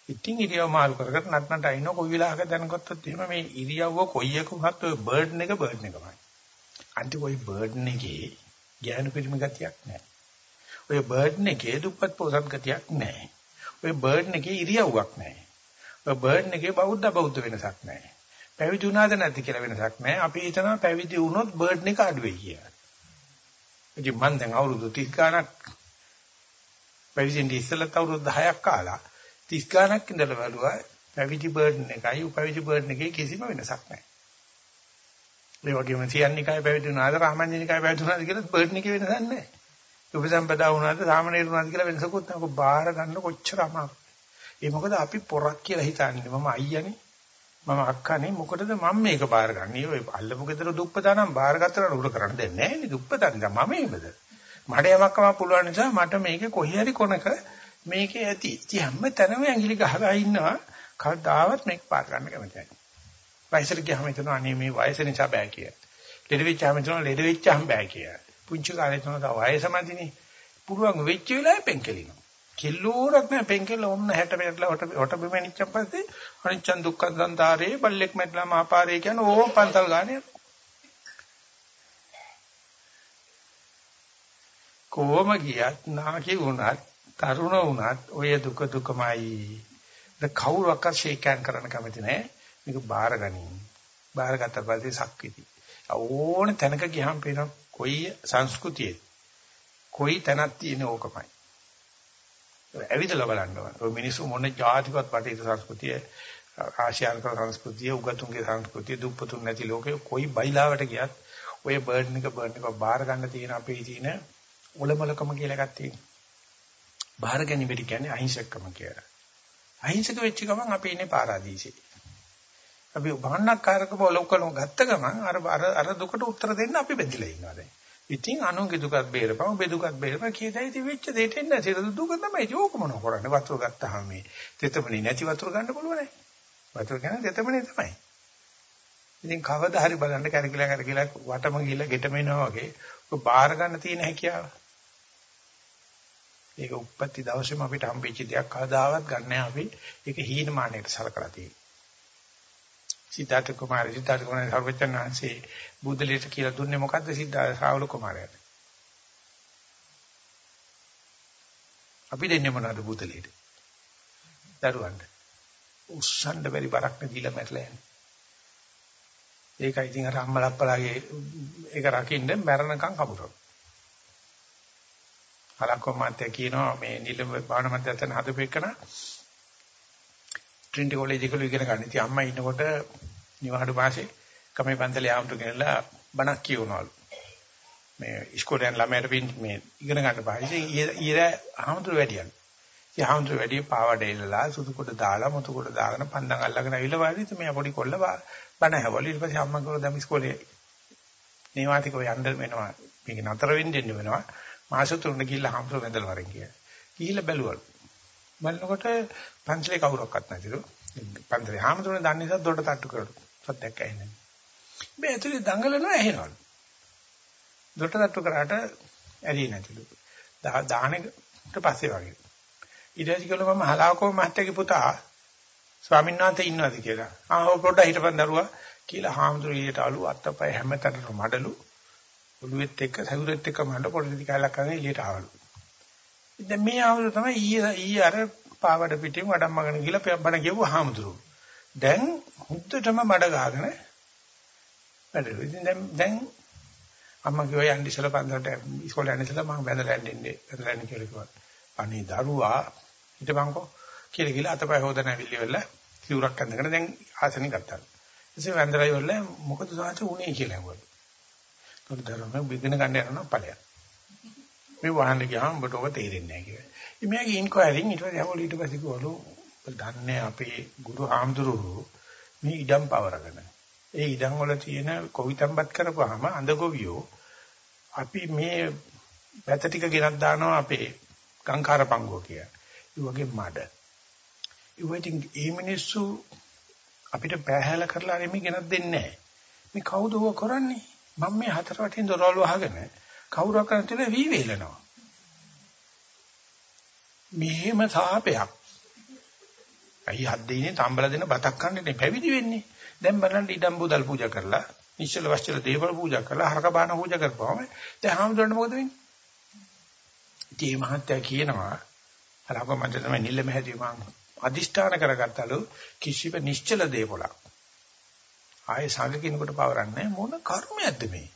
S1: ඉතින් ඉරියව් මාරු කර කර නටනට අයිනෝ කොයි වෙලාවක දැනගත්තොත් එහෙම මේ ඉරියව්ව කොයි එක වුණත් ඔය බර්ඩ් එක බර්ඩ් එකමයි. අන්තිම ඔය බර්ඩ් එකේ ඥාන පිරිමි ගතියක් නැහැ. ඔය බර්ඩ් එකේ දුප්පත් පොසත් ගතියක් නැහැ. ඔය බර්ඩ් එකේ ඉරියව්වක් නැහැ. ඔය බර්ඩ් එකේ බෞද්ධ බෞද්ධ වෙනසක් නැහැ. පැවිදි වුණාද නැද්ද කියලා වෙනසක් නැහැ. අපි හිතනවා පැවිදි වුණොත් බර්ඩ් එක අඩු වෙයි කියලා. ඉතින් මම දැන් අවුරුදු 30 ගණක් පැවිදෙන්න ඉස්සෙල්ලත් අවුරුදු 10ක් කාලා 30 ගණක් ඉඳලා බලුවා පැවිදි බර්ඩන් එකයි උපවිදි බර්ඩන් එකේ කිසිම වෙනසක් නැහැ. ඒ වගේම සියන්නිකයි පැවිදි වුණාද රාමඤ්ඤනිකයි පැවිදි වුණාද කියලා බර්ඩන් එකේ වෙනසක් නැහැ. උපසම්පදා වුණාද සාමණේර වුණාද කියලා වෙනසකුත් නැහැ. ඔක බාර ගන්න කොච්චර අමාරුද. ඒ මොකද අපි පොරක් කියලා හිතන්නේ. මම අයියානේ. මම අක්කානේ මොකටද මම මේක බාරගන්නේ? ඔය අල්ලපු ගෙදර දුප්පතා නම් බාරගත්තට උඩ කරන්න දෙන්නේ නැහැ නේ දුප්පතා නිසා මම මේකද? මට යමක්ම පුළුවන් නිසා මට මේක කොහේ හරි කොනක මේකේ ඇති. ඉතින් හැම තැනම ඇඟිලි ගහලා ඉන්නවා. කවදාවත් මේක පාර ගන්න කැමති නැහැ. වයසට ගියාම හිතනවා අනේ මේ වයස නිසා බෑ කියලා. ලෙඩ වෙච්චාම හිතනවා ලෙඩ වෙච්චාම බෑ කියලා. පුංචි කාලේ හිතනවා වයසමදිනේ. පුළුවන් වෙච්ච වෙලාවේ පෙන්කලිනවා. කෙල්ලෝරක් නෑ පෙන්කල ඔන්න 60 මෙටලා ඔට ඔට බිමෙනිච්චන් පස්සේ අනිච්චන් දුක්ඛ සංතාරේ බල්ලෙක් මෙටලා මාපාරේ කියන ඕම් පන්තල් ගානේ කොහොම ගියත් නාකි වුණත් තරුණ වුණත් ඔය දුක දුකමයි. ඒක කවුරක්වත් ෂේකෑන් කරන්න කැමති නෑ. මේක බාරගනින්. බාරගත්ත පස්සේ සක්විති. ඕන තැනක ගියහම පේන කොයි සංස්කෘතියේ කොයි තැනක් තියෙන ඕකමයි. ඇවිදලා බලන්න ඕන. ඔය මිනිස්සු මොන ජාතිකවත් පිටිත සංස්කෘතිය ආසියානු සංස්කෘතිය උගතුන්ගේ සංස්කෘතිය දුප්පතුන් නැති ලෝකේ කොයි බයිලාවට ගියත් ඔය බර්ඩ් එක බර්ඩ් එක බාර ගන්න තියෙන අපේ තියෙන ඔලමලකම කියලා එකක් තියෙනවා. බාහිර ගැනීමට කියන්නේ අහිංසකකම කියලා. අහිංසක වෙච්ච ගමන් අපි ඉන්නේ පාරාදීසෙ. අපි බහන්නක්කාරකව ඔලොක්කලම ගත්ත ගමන් අර අර අර දුකට උත්තර දෙන්න අපි බෙදලා ඉන්නවා දැන්. ඉතින් අනුන්ගේ දුකත් බේරපන් ඔබේ දුකත් බේරපන් කියදයි ඉතින් වෙච්ච දෙයට එන්න සිත දුක තමයි ඒක මොන කරන්නේ වතුර ගත්තාම මේ තෙතමනේ නැති වතුර ගන්න පුළුවන් නෑ. වතුර ගන්න තෙතමනේ තමයි. ඉතින් කවදා හරි බලන්න කැරකිලා කැරකිලා වටම ගිහලා ගෙටම එනවා වගේ ඔක බාර ගන්න තියෙන හැකියාව. ඒක උප්පත්ති දවසේම අපිට හම්බෙච්ච දෙයක් කවදාවත් ගන්න අපි ඒක හීනමානයට සලකලා තියෙනවා. සිද්ධාර්ථ කුමාරය සිද්ධාර්ථ කුමාරය සර්වචන්නාංශේ බුද්ධලිට කියලා දුන්නේ මොකද්ද සිද්ධාර්ථ ශාවල කුමාරයාට? අපි දෙන්නේ මොනවද බුද්ධලිට? දරුවන්ට. උස්සන්න බැරි බරක් නෙදීලා මැරලා යන්නේ. ඒකයි ඉතින් අර අම්මලප්පලාගේ ඒක රකින්න මැරණකම් කපුරන. හලක්කො මාත්‍ය කියනවා මේ නිලම භාවන මධ්‍යස්ථාන හදපෙකන ට්‍රිනිටි කොලෙජ් එකවල ඉගෙන ගන්න. ඉතින් අම්මා ඉන්නකොට නිවාඩු මාසේ කමේ පන්සලේ ආම්තු ගෙනලා බණක් කියවනවලු. මේ ඉස්කෝලේ යන ළමයට පින් මේ ඉගෙන ගන්න බෑ. ඉතින් ඊර ආම්තු වැඩියන්. ඉතින් ආම්තු වැඩි පාවඩ එල්ලලා සුදු කොට දාලා මුතු කොට දාගෙන පන්දන් අල්ලගෙන අවිල වාඩි ඉතින් මේ පොඩි කොල්ල බණ ඇහවලු. ඊට පස්සේ අම්මා කිව්වා දැන් ඉස්කෝලේ නේවාතිකව යන්න වෙනවා. මේක නතර වෙන්න දෙන්න වෙනවා. මාස තුනක් ගිහිල්ලා ආම්තු වැඳලා වරෙන් කියලා. ගිහිල්ලා බැලුවලු. බලනකොට පන්සලේ කවුරක්වත් නැතිලු. පන්සලේ ආම්තුනේ දන්නේ නිසා දොඩ තට්ටු කරලු. සත්‍යයක් ඇහෙන්නේ. මේ ඇතුලේ දඟලනවා ඇහෙනවලු. දොඩ තට්ටු කරාට ඇරි නැතිලු. දාහනෙකට පස්සේ වගේ. ඊට පස්සේ කිව්වලු මම හලාකෝ මහත්තයාගේ පුතා ස්වාමීන් වහන්සේ ඉන්නවද කියලා. ආ ඔය පොඩ්ඩක් හිටපන් දරුවා කියලා හාමුදුරියට අලු අත්තපය හැමතැනම මඩලු. ඔළුවෙත් එක්ක සවුරෙත් එක්ක මඩ පොඩි ටිකක් කරගෙන එළියට ආවලු. දැන් මේ ආවලු තමයි ඊයේ ඊයේ අර පාවඩ පිටින් වඩම්මගෙන ගිහලා බණ කියපු හාමුදුරුවෝ. දැන් හුද්දටම මඩ ගහගෙන වැඩලු. ඉතින් දැන් දැන් අම්මා කිව්වා යන්න ඉස්සලා පන්සලට ඉස්කෝලේ යන්න ඉස්සලා මම වැඳලා යන්නේ වැඳලා යන්න කියලා කිව්වා. අනේ දරුවා හිටපන්කෝ කියලා ගිහලා අතපය හොදන ඇවිල්ලි වෙලා සිවුරක් ඇඳගෙන දැන් ආසනෙ ගත්තා. ඉතින් වැඳලා ඉවරලා මොකද සාච උනේ කියලා ඇහුවා. ඒක දරුවා බිග්ගෙන ගන්න යනවා ඵලයක්. මේ වහන්න ගියාම ඔබට ඔබ තේරෙන්නේ නැහැ කියලා. ඉතින් මෙයාගේ ඉන්ක්වයරින් ඊට පස්සේ අවුල ඊට පස්සේ කිව්වලු දන්නේ අපේ ගුරු ආම්දුරු මේ ඉඩම් පවරගෙන. ඒ ඉඩම් වල තියෙන කොවිතම්පත් කරපුවාම අඳගොවියෝ අපි මේ පැත ටික ගෙනත් දානවා අපේ ගංකාර පංගුව කියලා. ඒ වගේ මඩ. ඒ වගේ ඒ මිනිස්සු අපිට පෑහැල කරලා රෙමි ගෙනත් දෙන්නේ නැහැ. මේ කවුද ඔය කරන්නේ? මම මේ හතර වටින් දොරවල් වහගෙන කවුරක් කරන් තියෙන වී වේලනවා. මෙහෙම සාපයක්. අයි හද්දේනේ තම්බල දෙන බතක් කන්නේ පැවිදි වෙන්නේ. දැන් බලන්න ඉඩම් බුදල් පූජා කරලා, නිශ්චල වස්ත්‍ර දේවල් පූජා කරලා, හරක බාන පූජා කරපුවාම දැන් හාමුදුරන්ට මොකද වෙන්නේ? ඉතින් මේ මහත්තයා කියනවා අරක මන්ට තමයි නිල්ලම හැදී මං අදිෂ්ඨාන කරගත්තලු කිසිම නිශ්චල දේපොලක්. ආයේ සංඝ කිනකොට පවරන්නේ මොන කර්මයක්ද මේ?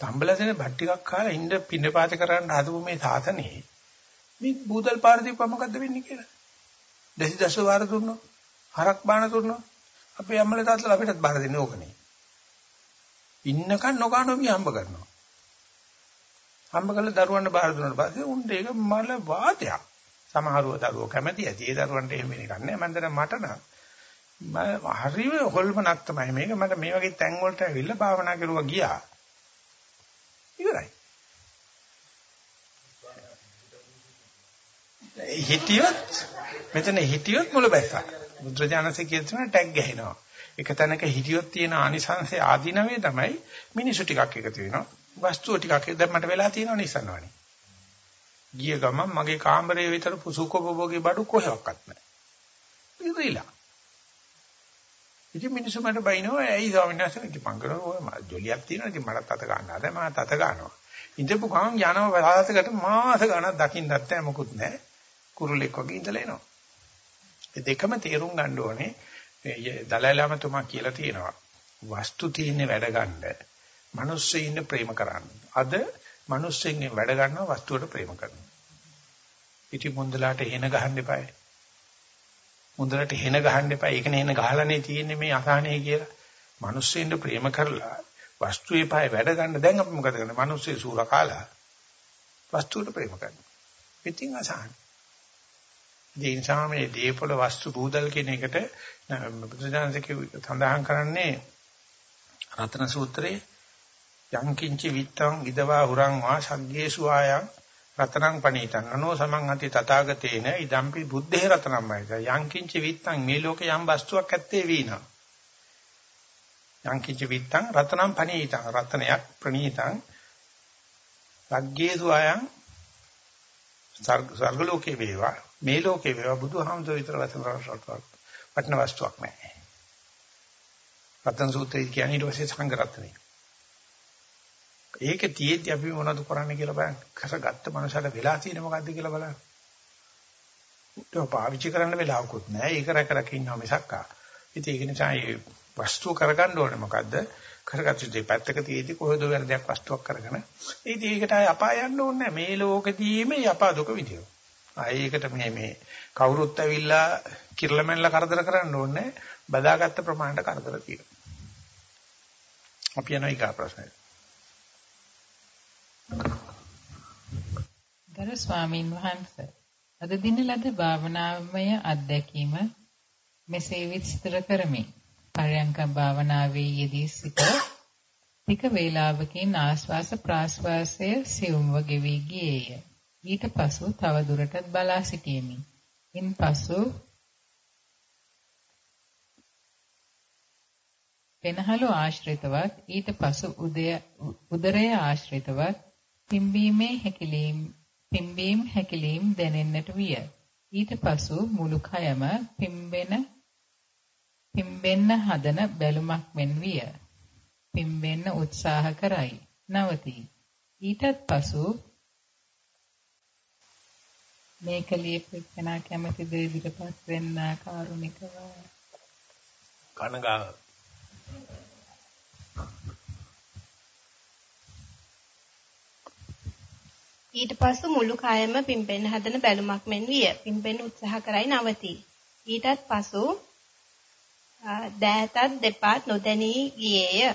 S1: තම්බල දෙන බත් ටිකක් කාලා ඉන්න පින්නපාත කරන්න හදපු මේ සාසනේ මේ බූදල් පාර දීපුවා මොකද්ද වෙන්නේ කියලා. දසි දස වාර දුන්නොත් හරක් බාන දුන්නොත් අපේ අම්මලා තාත්තලා අපිටත් බාර දෙන්නේ ඕකනේ. ඉන්නකන් නොකano අපි හම්බ කරනවා. හම්බ කරලා දරුවන්ට බාර දුන්නාට පස්සේ උන්ට ඒක මල වාතයක්. සමහරව දරුවෝ කැමති ඇති. ඒ දරුවන්ට එහෙම වෙන එකක් නෑ. මම දැන් මට නම් මම හරිම හොල්මනක් තමයි මේක. මට මේ වගේ තැන් වලට ඇවිල්ලා භාවනා කරුවා ගියා. ඉවරයි. හිටියොත් මෙතන හිටියොත් මුල බැස්සා. බුද්ධජානසෙ කියන ටැග් ගහනවා. එක තැනක හිටියොත් තියෙන ආනිසංශය ආධිනවේ තමයි මිනිසු ටිකක් එකතු වෙනවා. වස්තුව ටිකක් දැන් මට වෙලා තියෙනව නිසනවනේ. ගිය ගමන් මගේ කාමරයේ විතර පුසුකොබෝගේ බඩු කොහෙවත් නැහැ. ඉරිලා. ඉතින් මිනිස්සු මට බයිනවා ඇයි ස්වාමීන් වහන්සේ ඉතින් මං කරනවා ජොලියක් තියෙනවා ඉතින් මටත් අත ගන්න හදා මම අත ගන්නවා. ඉඳපු ගමන් යනවා පළාතකට මාස ගණන් දකින්නත් නැහැ මොකුත් නැහැ. කුරුල්ලෙක් වගේ ඉඳලා එනවා. ඒ දෙකම තේරුම් ගන්න ඕනේ. දලයි ලාමතුමා කියලා තියෙනවා. වස්තු තියෙන වැඩ ගන්න. මිනිස්සු ඉන්න ප්‍රේම කරන්න. අද මිනිස්සුන්ගෙන් වැඩ ගන්නවා වස්තුවට ප්‍රේම කරනවා. ඉති මුන්දලාට එහෙන ගහන්න එපායි. මුන්දලට එහෙන ගහන්න එපා. ඒකනේ එහෙන ගහලානේ තියෙන්නේ මේ අසහනේ කියලා. මිනිස්සුන්ට ප්‍රේම කරලා වස්තුවේ පාය වැඩ ගන්න දැන් අපි මොකද කරන්නේ? මිනිස්සු සූර කාලා වස්තුවට ප්‍රේම කරනවා. ඉතින් අසහනේ. ඒ නිසා මේ දීපල වස්තු බූදල් කියන එකට බුදුසසුනේ සඳහන් කරන්නේ රතන සූත්‍රයේ යංකින්ච විත්තං ඉදවා හුරං වා සග්ගේසු ආයං රතනං පණීතං. අනෝ සමං අති තථාගතේන ඉදම්පි බුද්ධේ රතනම්මයි යංකින්ච විත්තං මේ ලෝකේ යම් වස්තුවක් ඇත්තේ වීනා යංකිච්ච විත්තං රතනම් පනීතං රතනයක් ප්‍රණීතං. ලග්ගේසු අයං සර්ග ලෝකේ වේවා. මේ ලෝකේ වේවා. බුදුහාමුදුර විතර වචන රටක් වටන වස්තුවක් නැහැ. රතන සූත්‍රය කියන්නේ ඊට පස්සේ සංඝ රත්නේ. ඒක තියෙද්දි අපි මොනවද කරන්නේ කියලා බලන්න. කසගත්ත මනසට වෙලා තියෙන මොකද්ද කියලා බලන්න. ඒක පාවිච්චි කරන්න වෙලාවකුත් නැහැ. ඒක රැක රැක ඉන්නවා මිසක්කා. ඉතින් ඒක නිසා මේ වස්තුව කරගන්න ඕනේ මොකද්ද? කරගත්තු දේ පැත්තක තියේදී කොහෙද වැරදයක් වස්තුවක් කරගෙන. ඉතින් ඒකට ආය අපාය යන්න ඕනේ මේ ලෝකෙදීම යපා දුක විදියෝ. ආයේ ඒකට මේ මේ කවුරුත් ඇවිල්ලා කිරලමෙන්ලා කරදර කරන්න ඕනේ. බදාගත්ත ප්‍රමාණයට කරදර තියෙනවා. අපි යනවා ඊගා ප්‍රශ්නයට.
S2: ගරු ස්වාමීන් වහන්සේ අද දින ලද භාවනාමය අත්දැකීම මෙසේ විස්තර කරමි. පරයන්ක භාවනාවේ යෙදී සිට ටික වේලාවකින් ආශ්වාස ප්‍රාශ්වාසය සියුම්ව ගෙවි ගියේය. ඊට පසු තව දුරටත් බලා සිටියෙමි. ඉන්පසු පෙනහළු ආශ්‍රිතවත් ඊට පසු උදය උදරය ආශ්‍රිතවත් පිම්බීමේ හැකිලීම් පිම්බීම් හැකිලීම් දැනෙන්නට විය. ඊට පසු මුළු කයම පිම්බෙන පිම්බෙන්න හදන බැලුමක් මෙන් විය. පිම්බෙන්න උත්සාහ කරයි. නවතී. ඊටත් පසු මේක ලියපෙන්නා කැමති දේ ඉදිරිපත් වෙන්න කාරුණිකව
S1: කනගා
S6: ඊට පසු මුළු කයම පිම්බෙන්න හදන බැලුමක් මෙන් විය. පිම්බෙන්න උත්සාහ කරයි නවතී. ඊටත් පසු දෑතත් දෙපාත් නොදැනී ගියේය.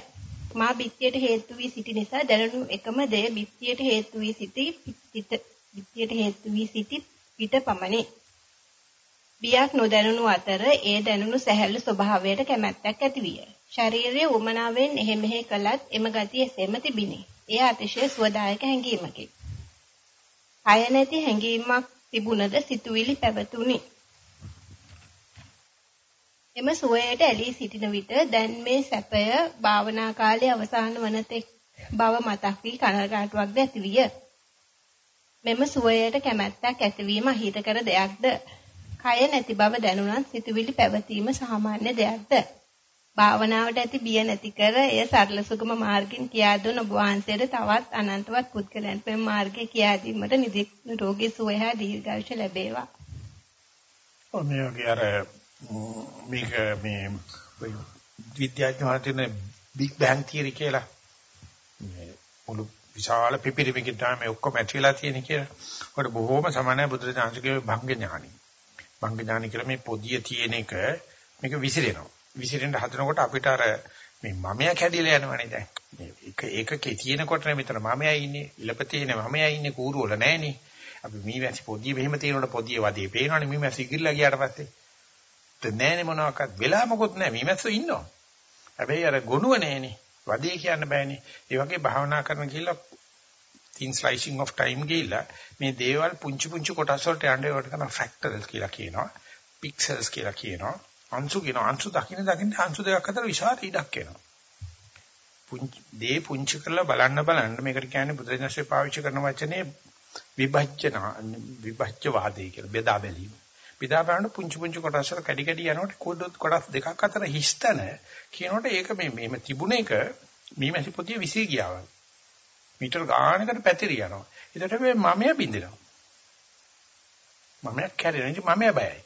S6: මා බිත්තියට හේතු වී සිටි නිසා දැනුණු එකම දෙය බිත්තියට හේතු වී සිටි පිට බිත්තියට හේතු වී සිටි පිට පමණි. බියක් නොදැනුණු අතර ඒ දැනුණු සැහැල්ලු ස්වභාවයට කැමැත්තක් ඇතිවිය. ශරීරයේ උමනාවෙන් එහෙ මෙහෙ කළත් එම ගතිය එසේම තිබිනි. එය අතිශය සුවදායක හැඟීමකි. කය නැති හැඟීමක් තිබුණද සිතුවිලි පැවතුණි. එම සුවයට ඇලී සිටින විට දැන් මේ සැපය භාවනා කාලයේ අවසාන වන තෙක් බව මතක් වී කනගාටුවක්ද ඇතිවිය. මෙම සුවයට කැමැත්තක් ඇතිවීම අහිතකර දෙයක්ද? කය නැති බව දැනුණත් සිතුවිලි පැවතීම සාමාන්‍ය දෙයක්ද? භාවනාවට ඇති බිය නැති කර එය සරල සුගම මාර්ගින් කියා දුන ඔබ වහන්සේට තවත් අනන්තවත් පුද්ගලයන්ට මේ මාර්ගය කියා දීමට නිරෝගී සුවය හා දීර්ඝායුෂ ලැබේවා.
S1: ඔව් මේ වගේ අර මේක මේ විද්‍යාඥයන්ට තියෙන බිග් බෑන්ග් තියරි කියලා මේ මුළු විශාල පිපිරිමකින් තමයි මේ ඔක්කොම ඇතිලා තියෙන්නේ කියලා. ඒකට බොහෝම සමානයි බුදුරජාණන්ගේ භංග ඥානි. භංග ඥානි කියලා මේ පොදිය තියෙන එක මේක විසිරෙනවා. විසිරෙන්න හදනකොට අපිට අර මේ මමයා කැඩිලා යනවනේ දැන්. මේක ඒකකේ තියෙනකොට මෙතන මමයා ඉන්නේ, ඉලපතේනේ මමයා ඉන්නේ කූරු වල නැහනේ. අපි මීමැසි පොදිය මෙහෙම තියෙනකොට පොදිය වදේ පේනවනේ මීමැසි ඉගිරලා ගියාට පස්සේ. දැන් නැහනේ මොනවාක්වත් වෙලා මොකොත් නැහැ මීමැස්සෝ ඉන්නවා. හැබැයි අර ගොනුව නැහනේ. වදේ කියන්න බෑනේ. ඒ වගේ භාවනා කරන කියලා thin slicing of time ගිහිල්ලා මේ දේවල් පුංචි පුංචි කොටස් වලට යන්න ඒවට කරන fractals කියලා කියනවා. pixels කියලා කියනවා. අංශු කියන අංශු දකින්න දකින්න අංශු දෙකක් අතර විශාල ඉඩක් එනවා. පුංචි දේ පුංචි කරලා බලන්න බලන්න මේකට කියන්නේ බුදුරජාණන්සේ පාවිච්චි කරන වචනේ විභජ්‍යන විභජ්‍ය වාදේ කියලා බෙදා බැලීම. බෙදා බලන පුංචි පුංචි කොටස් වල කැඩි කැඩි යනකොට කොටස් දෙකක් අතර හිස්තන කියනකොට ඒක මේ මේම තිබුණ එක මීමැසි පොතිය විසී ගියා වගේ. මීටර ගානකට පැතිරි යනවා. ඒකට මේ මමයා බින්දිනවා. මමයා කැරෙන ඉතින් මමයා බයයි.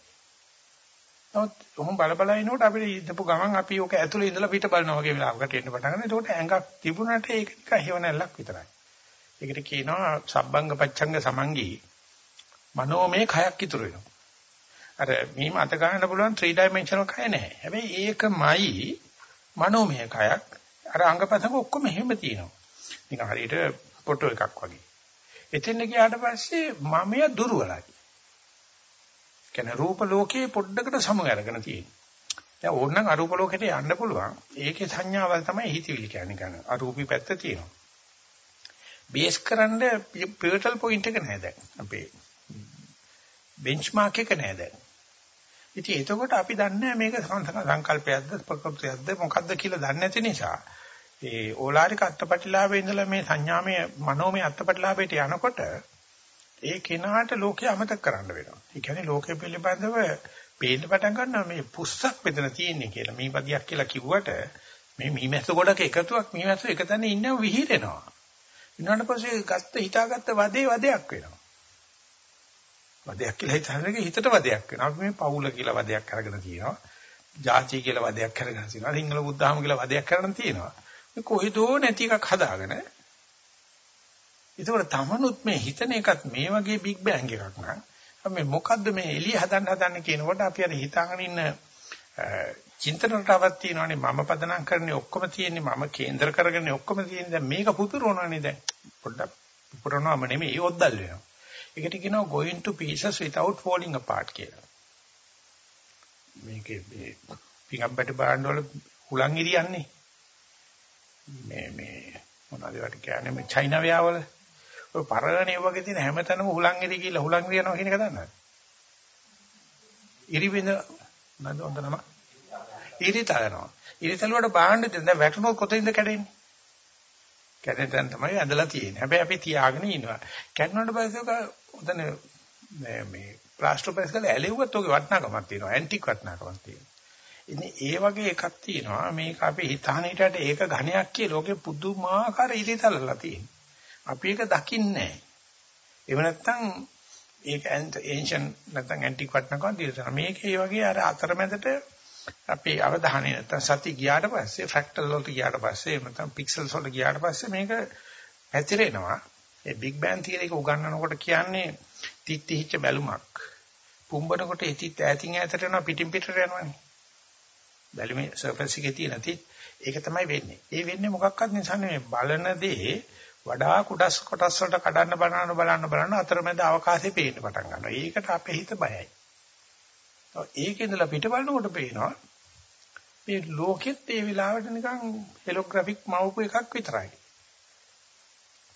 S1: නමුත් උහුම් බල බල ඉනකොට අපිට ඉඳපු ගමන් අපි ඕක ඇතුලේ ඉඳලා පිට බලනවා වගේ වෙලාවකට එන්න පටන් ගන්නවා. ඒකට ඇඟක් තිබුණාට ඒක නිකන් හේවණල්ලක් විතරයි. ඒකට කියනවා සබ්බංග පච්ඡංග සමංගී මනෝමය කයක් ඉතුරු වෙනවා. අර මේ මත ගන්න පුළුවන් 3 dimensional කය නැහැ. හැබැයි ඒකමයි මනෝමය කයක්. අර අංගපතංග ඔක්කොම එහෙම තියෙනවා. නිකන් හරියට ෆොටෝ එකක් වගේ. එතෙන් ගියාට පස්සේ මමය දුර්වලයි. කියන්නේ රූප ලෝකයේ පොඩ්ඩකට සමග අරගෙන තියෙනවා. දැන් ඕනනම් අරූප ලෝකෙට යන්න පුළුවන්. ඒකේ සංඥාවල් තමයි හිතවිලි කියන්නේ ගන්න. අරූපී පැත්ත තියෙනවා. බේස් කරන්න පිවටල් පොයින්ට් එක නැහැ දැන්. අපේ බෙන්ච්මාර්ක් එක නැහැ දැන්. ඉතින් එතකොට අපි දන්නේ මේක සංකල්පයක්ද ප්‍රකෘතියක්ද මොකක්ද කියලා දන්නේ නැති නිසා ඒ ඕලාරික අත්පටිලාභේ ඉඳලා මේ සංඥාමය මනෝමය අත්පටිලාභයට යනකොට ඒ කෙනාට ලෝකේ අමතක කරන්න වෙනවා. ඒ කියන්නේ ලෝකෙ පිළිබඳව පේන්න පටන් ගන්නවා මේ පුස්සක් මෙතන තියෙන්නේ කියලා. මේ පදියක් කියලා කිව්වට මේ මීමැස්ස ගොඩක එකතුවක් මීමැස්ස එක තැන ඉන්නව විහිරෙනවා. ඊට පස්සේ ගත්ත හිතාගත්ත වදේ වදයක් වෙනවා. වදයක් කියලා හිතන්නේ හිතට වදයක් වෙනවා. අපි මේ පවුල කියලා වදයක් අරගෙන තියෙනවා. ජාති කියලා වදයක් අරගෙන තියෙනවා. සිංහල බුද්ධහම කියලා වදයක් කරගෙන තියෙනවා. මේ කොහෙදෝ නැති එකක් හදාගෙන ඒකවල තමනුත් මේ හිතන එකත් මේ වගේ බිග් බෑන්ග් එකක් නං මේ මොකද්ද මේ එළිය හදන්න හදන්නේ කියනකොට අපි අර හිතාගෙන ඉන්න චින්තනටවත් තියෙනවානේ. මම පදනම් කරන්නේ ඔක්කොම තියෙන්නේ මම කේන්ද්‍ර කරගෙන ඔක්කොම තියෙන්නේ. දැන් මේක පුපුරනවානේ දැන් පොඩ්ඩක් පුපුරනවාම නෙමෙයි ඔද්දල් වෙනවා. ඒකට කියනවා going to pieces without falling apart කියලා. මේකේ මේ පිඟම්බට බාන්න වල හුලං ඉරියන්නේ. මේ මේ මොනවද ඒකට කියන්නේ? මේ චයිනා ව්‍යාවල. ඔය පරණ වගේ තියෙන හැමතැනම හුලං ඉරි කියලා හුලං ඉරියනවා කියන එක දන්නවද ඉරිබින්ද නේද හොඳ නම ඉරිතලනවා. ඉරිතලුවට බාහන්න දැන් වැටුනොත් කොතනින්ද කැඩෙන්නේ? කැඩෙන තැන තමයි ඇදලා තියෙන්නේ. හැබැයි අපි තියාගෙන ඉන්නවා. කැඩුණාට පස්සේ ඔක උතන මේ මේ ප්ලාස්ටර් ප්‍රෙස් කරලා ඇලෙව්වොත් ඔගේ වටිනාකමක් තියෙනවා. ඇන්ටික් වටිනාකමක් තියෙනවා. ඉතින් ඒ වගේ එකක් තියෙනවා. මේක අපි හිතාන හිටට ඒක ඝණයක් කිය ලෝකේ පුදුමාකාර ඉරිතලලා තියෙනවා. අපි ඒක දකින්නේ නැහැ. එහෙම නැත්නම් ඒක ඒන්ෂන් නැත්නම් ඇන්ටික් වටිනාකමක් දිලා මේක ඒ වගේ අර අතරමැදට අපි අවධානය නැත්තම් සති ගියාට පස්සේ ෆ්‍රැක්ටල් වලට ගියාට පස්සේ නැත්නම් පික්සල්ස් වලට ගියාට පස්සේ මේක පැතිරෙනවා. ඒ බිග් බෑන් තියරි එක උගන්වනකොට කියන්නේ තිත්තිහිච්ච බැලුමක්. පුම්බනකොට ඉතිත් ඈතින් ඈතට යනවා පිටින් පිටට යනවානේ. බැලුමේ සර්ෆස් එකේ තියෙන තිත් ඒක තමයි වෙන්නේ. ඒ වෙන්නේ මොකක්වත් නිසා නෙමෙයි බලන දේ වඩා කුඩස් කොටස් වලට කඩන්න බලන්න බලන්න බලන්න අතරමැද අවකාශය පේන්න පටන් ගන්නවා. ඒකට අපේ හිත බයයි. ඒක ඉඳලා පිට බලනකොට පේනවා මේ ලෝකෙත් ඒ වෙලාවට නිකන් හෙලෝග්‍රැෆික් මවපු එකක් විතරයි.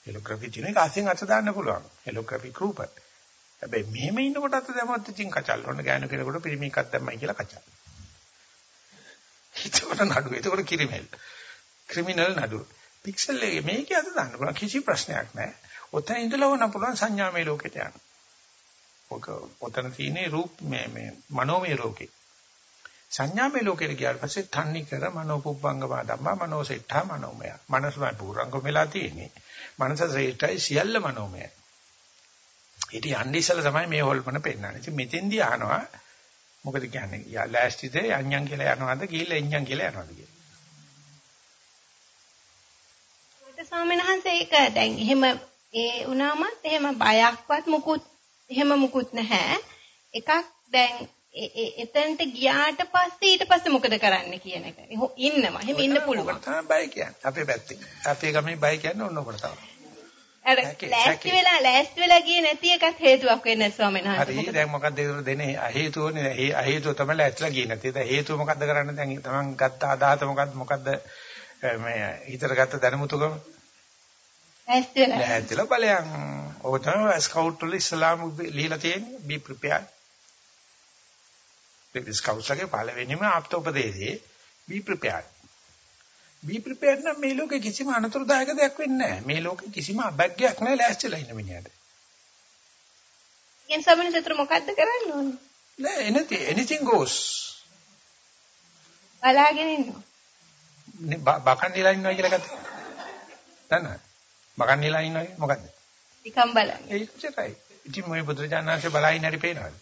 S1: හෙලෝග්‍රැෆි කියන එක අසින් අත දාන්න පුළුවන්. හෙලෝග්‍රැෆික් රූප. හැබැයි මෙහෙම ඉන්නකොට අත දැම්මත් ඉතින් කචල් වුණ ගෑනු කෙනෙකුට පිරිමි එකක් දැම්මයි කියලා කචල්. ඒකට නඩු. ඒකට කිරිමෙල්. ක්‍රිමිනල් නඩු. පික්සල් එකේ මේකේ අත දාන්න පුළුවන් කිසි ප්‍රශ්නයක් නැහැ. ඔතන ඉඳලා වුණ පුළුවන් සංඥාමය ලෝකෙට යන්න. ඔක ඔතන තියෙන්නේ රූප මේ මේ මනෝමය ලෝකේ. සංඥාමය ලෝකෙට ගියාට පස්සේ තන්නේ කර මනෝපුබ්බංගම ධම්මා මනෝසෙට්ඨා මනෝමය. මනසමයි පුරංගම වෙලා තියෙන්නේ. මනස ශ්‍රේෂ්ඨයි සියල්ල මනෝමයයි. ඊට යන්නේ ඉස්සලා තමයි මේ හොල්මන පෙන්නන්නේ. ඉතින් මෙතෙන්දී අහනවා මොකද කියන්නේ? යා ලෑස්තිද යන්යන් කියලා යනවද කියලා එඤ්ඤන් කියලා යනවද කියලා.
S6: ඒක ස්වාමීන් වහන්සේ ඒක දැන් එහෙම ඒ වුණාමත් එහෙම බයක්වත් මුකුත් එහෙම මුකුත් නැහැ. එකක් දැන් එතනට ගියාට පස්සේ ඊට පස්සේ මොකද කරන්න කියන එක. ඉන්නවා. එහෙම ඉන්න පුළුවන්.
S1: තමයි බය කියන්නේ. අපේ පැත්තේ. අපේ ගමේ බය කියන්නේ ඔන්න ඔකට තමයි.
S6: අර ලෑස්ති වෙලා ලෑස්ති වෙලා ගියේ නැති එකත් හේතුවක් වෙන්නේ ස්වාමීන් වහන්සේ.
S1: හරි දැන් මොකක්ද ඒක දෙන්නේ හේතුවනේ ඒ හේතුව තමයි ලෑස්තිලා ගියේ නැති. දැන් හේතුව මොකද්ද කරන්නේ දැන් තමන් ගත්ත අදහස මොකද්ද මොකද්ද මේ හිතට ගත්ත දැනුමුතුකම
S6: ලෑස්ති වෙලා.
S1: ලෑස්තිලා ඵලයන්. ඔය තමයි ස්කවුට් වල ඉස්ලාම් ලියලා තියෙන්නේ be prepared. මේ ස්කවුට් ලගේ පළවෙනිම ආප්තෝපදේශේ be prepared. be prepared නම් මේ ලෝකේ කිසිම අනතුරුදායක දෙයක් වෙන්නේ නැහැ. මේ ලෝකේ කිසිම අභග්යක් නැහැ ලෑස්තිලා ඉන්න මිනිහට.
S6: ඉතින් සමන සතර මොකද්ද කරන්න ඕනේ?
S1: නෑ anything anything goes.
S6: බලාගෙන ඉන්නවා.
S1: බකන් දිලා ඉන්නවා කියලා ගත්තා. දන්නවද? බකන් නිලා ඉන්නවද මොකද්ද?
S6: නිකම් බලන්න.
S1: ඒච්චරයි. ඉතින් මොයි බුදුරජාණන්සේ බලයින් හරි පේනවද?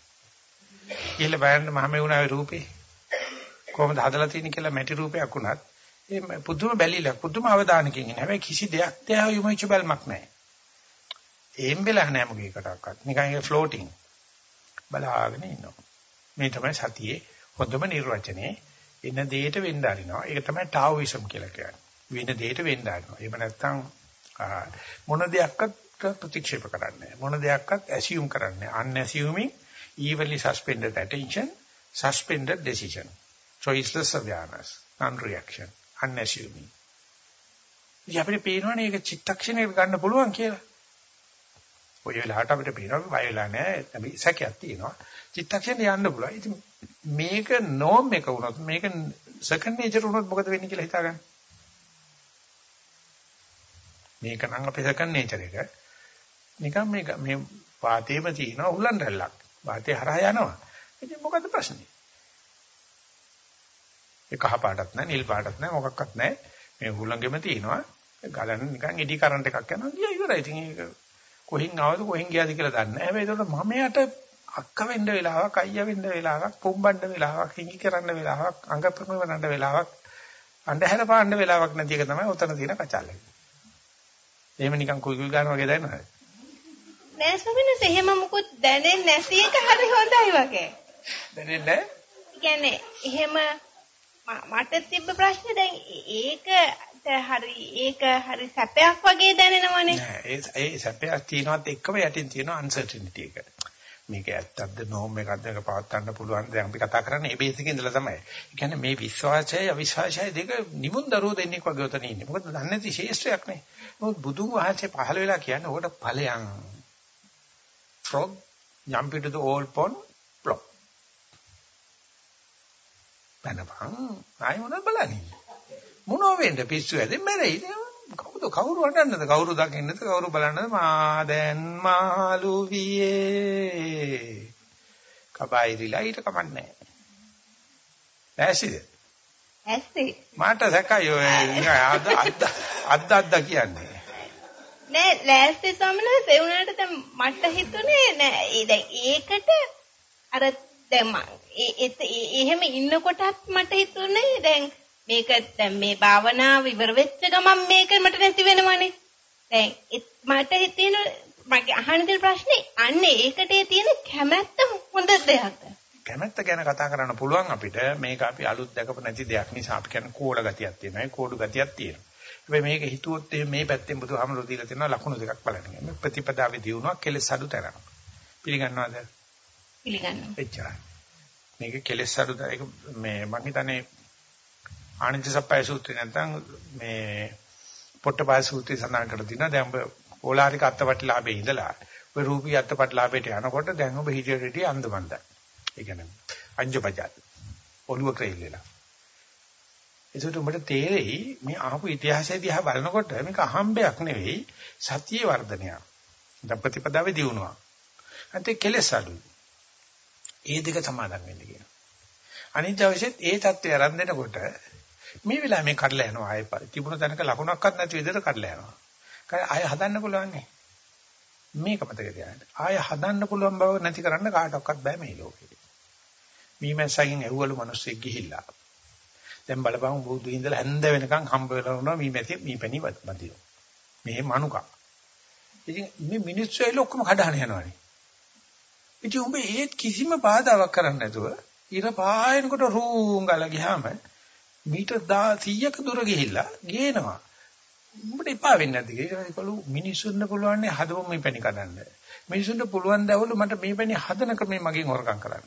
S1: කියලා බලන්න මහමෙවුනාවේ රූපේ කොහොමද හදලා තියෙන්නේ කියලා මැටි රූපයක් උනත් ඒ පුදුම බැලිලා පුදුම අවධානකින් ඉන්නේ. හැබැයි කිසි දෙයක් තියා යොමුච්ච බැල්මක් නැහැ. ඒම් වෙලා නැහැ මොකේ එකටවත්. නිකන් ඒ ෆ්ලෝටිං බලාගෙන ඉන්නවා. මේ තමයි සතියේ හොඳම නිර්වචනේ. එන දෙයට වෙන්න ආරිනවා. ඒක තමයි ටාઓයිසම් කියලා කියන්නේ. වෙන දෙයට වෙන්න ආරිනවා. එහෙම නැත්නම් මොන දෙයක්වත් ප්‍රතික්ෂේප කරන්නේ මොන දෙයක්වත් assume කරන්නේ unassuming evenly suspended attention suspended decision choiceless awareness non reaction unassuming ඉතින් අපිට පේනවනේ ඒක චිත්තක්ෂණයක ගන්න පුළුවන් කියලා. ඔය වෙලාවට අපිට පේනවා බය වෙලා නැහැ. අපි සැකයක් තියෙනවා. චිත්තක්ෂණේ යන්න පුළුවන්. ඉතින් මේක නෝම් එක වුණොත් මේක සෙකන්ඩ් නේචර් වුණොත් මොකද වෙන්නේ කියලා හිතාගන්න. මේක නම් අපේ සෙකන්ඩ් නේචර් එක. නිකන් මේක මේ වාතේම තියෙන උලන් රැල්ලක්. වාතේ හරහා යනවා. ඉතින් මොකද ප්‍රශ්නේ? ඒ කහ පාටත් නැහැ, නිල් පාටත් නැහැ, මොකක්වත් නැහැ. මේ හුලංගෙම තියෙනවා. ගලන නිකන් එඩි කරන්ට් එකක් යනවා. ගියා ඉවරයි. ඉතින් ඒක කොහින් ආවද කොහින් ගියාද කියලා දන්නේ නැහැ. හැබැයි ඒකට මම යට අක්ක වෙන්න වෙලාවක්, අයියා වෙන්න වෙලාවක්, පොම්බන්න වෙලාවක්, හිඟි කරන්න වෙලාවක්, අඟ ප්‍රමවන්න වෙලාවක්, අන්ධහැර පාන්න වෙලාවක් නැති එක තමයි උතන තියෙන කචල්ල. එහෙම නිකන් කුයි කුයි ගන්න වගේ දැනෙනවද?
S6: නෑ ස්වාමීනි එහෙම මොකුත් දැනෙන්නේ නැති එක හරි හොඳයි වගේ.
S1: දැනෙන්නේ නැහැ?
S6: කියන්නේ එහෙම මට තිබ්බ ප්‍රශ්නේ දැන් ඒක හරි ඒක හරි සැපයක් වගේ දැනෙනවනේ.
S1: නෑ ඒ ඒ සැපයක් තියෙනවත් එක්කම යටින් තියෙන අන්සර්ටිනිටි එක. මේක ඇත්තක්ද නෝම් එකක්ද ඒක පවත්වන්න පුළුවන් දැන් අපි කතා කරන්නේ මේ බේසික ඉඳලා තමයි. ඒ කියන්නේ මේ විශ්වාසයයි අවිශ්වාසයයි දෙක නිමුන් දරුවෝ දෙන්නෙක් වගේ උතන ඉන්නේ. මොකද දන්නේ නැති ශේෂ්ත්‍රයක් නේ. මොකද බුදුන් වහන්සේ පහළ වෙලා කියන්නේ ඔකට ඵලයන්. frog jump into the old pond plop. බනපන් ආයෙ මොනවද බලන්නේ? මොනෝ වෙන්න පිස්සු ඇදෙන්නේ මැරෙයි. කවුද කවුරු හඬන්නද කවුරු දකින්නද? කවුරු බලන්නද? මා දැන් මාළු වියේ. කබයිරිලා ඊට කමන්නේ ඇසිද
S6: ඇස්සේ
S1: මට සැකයි ඔය අද්ද අද්ද අද්ද කියන්නේ.
S6: නෑ ලෑස්ති සමනස ඒ වුණාට දැන් මට හිතුනේ නෑ. දැන් ඒකට අර දැන් එහෙම ඉන්නකොටත් මට හිතුනේ දැන් මේක දැන් මේ භාවනාව ඉවර වෙච්ච ගමන් මේක මට නැති වෙනවනේ. දැන් මට හිතෙන මගේ අහන්න තියෙන ප්‍රශ්නේ අන්න ඒකට තියෙන කැමැත්ත හොඳ දෙයක්ද?
S1: කැමැත්ත ගැන කතා කරන්න පුළුවන් අපිට මේක අපි අලුත් දැකපු නැති දෙයක් නිසා අපි කියන්නේ කෝඩ ගතියක් තියෙනවා. කෝඩු ගතියක් තියෙනවා. හැබැයි මේක හිතුවොත් මේ පැත්තෙන් බුදුහාමරෝ දීලා තියෙනවා ලකුණු දෙකක් බලන්න. ප්‍රතිපදාවේ දියුණුවක් කෙලෙස් අඩු තරම්. පිළිගන්නවද?
S6: පිළිගන්නවා.
S1: එච්චරයි. මේක කෙලෙස් අඩු ඒක මේ මං හිතන්නේ ආනන්ද සප්පයි සූත්‍රය නැත්නම් මේ පොට්ටපාය සූත්‍රය සඳහන් කරලා තිනවා දැන් ඔබ ඕලාරික අත්පත්ලාභේ ඉඳලා ඔය රූපී අත්පත්ලාභයට යනකොට දැන් ඔබ හිතේටදී අන්දමන්ද. ඒ කියන්නේ අංජපජාත. ඔළුව ක්‍රේල් වෙලා. ඒකට උඹට තේරෙයි මේ ආපු ඉතිහාසය දිහා බලනකොට මේක අහම්බයක් නෙවෙයි සතියේ වර්ධනයක්. දැන් ප්‍රතිපදාවේ දියුණුවක්. අන්තිම කෙලෙස් අඩුයි. ඒ දෙක සමාදන් වෙන්න කියනවා. අනිත් අවශ්‍යත් ඒ தත්ත්වය ආරම්භ දෙනකොට මේ වෙලාවේ මේ කඩලා යනවා ආයෙ තිබුණ තැනක ලකුණක්වත් නැති විදිහට කඩලා යනවා. ආයෙ හදන්න පුළුවන් නේ. මේක මතක තියාගන්න. ආයෙ හදන්න පුළුවන් බව නැති කරන්න කාටවත් බෑ මේ ලෝකේ. මීමැස්සකින් ඇහුවලු මිනිස්සෙක් ගිහිල්ලා. දැන් බලපං බුදු ඉඳලා හැන්ද වෙනකන් හම්බ වෙලා වුණා මීමැති මීපැණි වදිනවා. මේ මනුකා. ඉතින් මේ මිනිස්සු ඇවිල්ලා ඔක්කොම කඩහන යනවානේ. ඉතින් උඹ ඒත් කිසිම බාධාවක් කරන්නේ නැතුව ඉර පායනකොට රූම් ගාලා ගියාම මීටර් 100ක දුර ගිහිල්ලා ගේනවා. උඹට එපා වෙන්නේ නැද්ද කියලා ඒකලු මිනිසුන්ට පුළුවන් නේ හදවම මේ පැණි කඩන්න. මිනිසුන්ට පුළුවන් දවලු මට මේ පැණි හදන ක්‍රමේ මගෙන් හොරකම් කරන්න.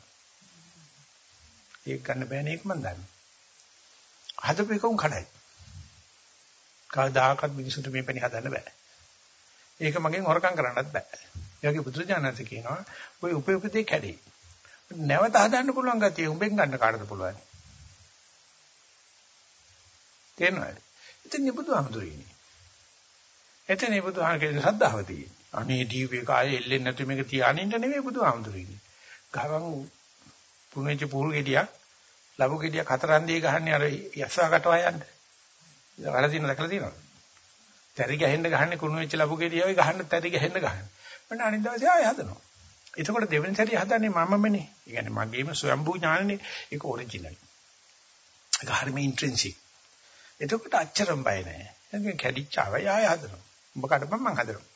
S1: ඒක ගන්න බෑනේ ඒක මන් දන්නේ. හදපු එක උන් කඩයි. කවදාකවත් මිනිසුන්ට මේ පැණි හදන්න බෑ. ඒක මගෙන් හොරකම් කරන්නත් බෑ. ඒ වගේ බුදුරජාණන්ස කියනවා ඔය උපයෝගිතේ කැඩේ. නැවත හදන්න පුළුවන් ගතිය උඹෙන් ගන්න කාටද පුළුවන්? තේරෙනවද? එතන බුදුහාමුදුරු ඉන්නේ. එතන බුදුහාමගේ ශ්‍රද්ධාව තියෙන්නේ. අනේ දීපේ කායේ එල්ලෙන්නේ නැතු මේක තියානින්න නෙමෙයි බුදුහාමුදුරු ඉන්නේ. ගහවන් පුණේච පුරු ගෙඩියක් ලබු ගෙඩියක් හතරන්දියේ ගහන්නේ අර යස්සකට වයන්න. වල දින දැකලා තියෙනවද? තරි ගහෙන්න ගහන්නේ කුණු වෙච්ච ලබු ගෙඩිය ඔය ගහන්න තරි ගහෙන්න ගහන්නේ. මම අනිත් දවසේ ආයෙ හදනවා. එතකොට දෙවෙනි සැරේ හදන්නේ මමමනේ. ඒ කියන්නේ මගේම ස්වයම්බූ ඥානනේ. ඒක ඔරිජිනල්. ඒක හරිම ඉන්ට්‍රින්සික්. එතකොට අච්චරම් බය නැහැ. ඒක කැඩිච්චාවයි ආය හදනවා. උඹ කඩපම් මං හදනවා.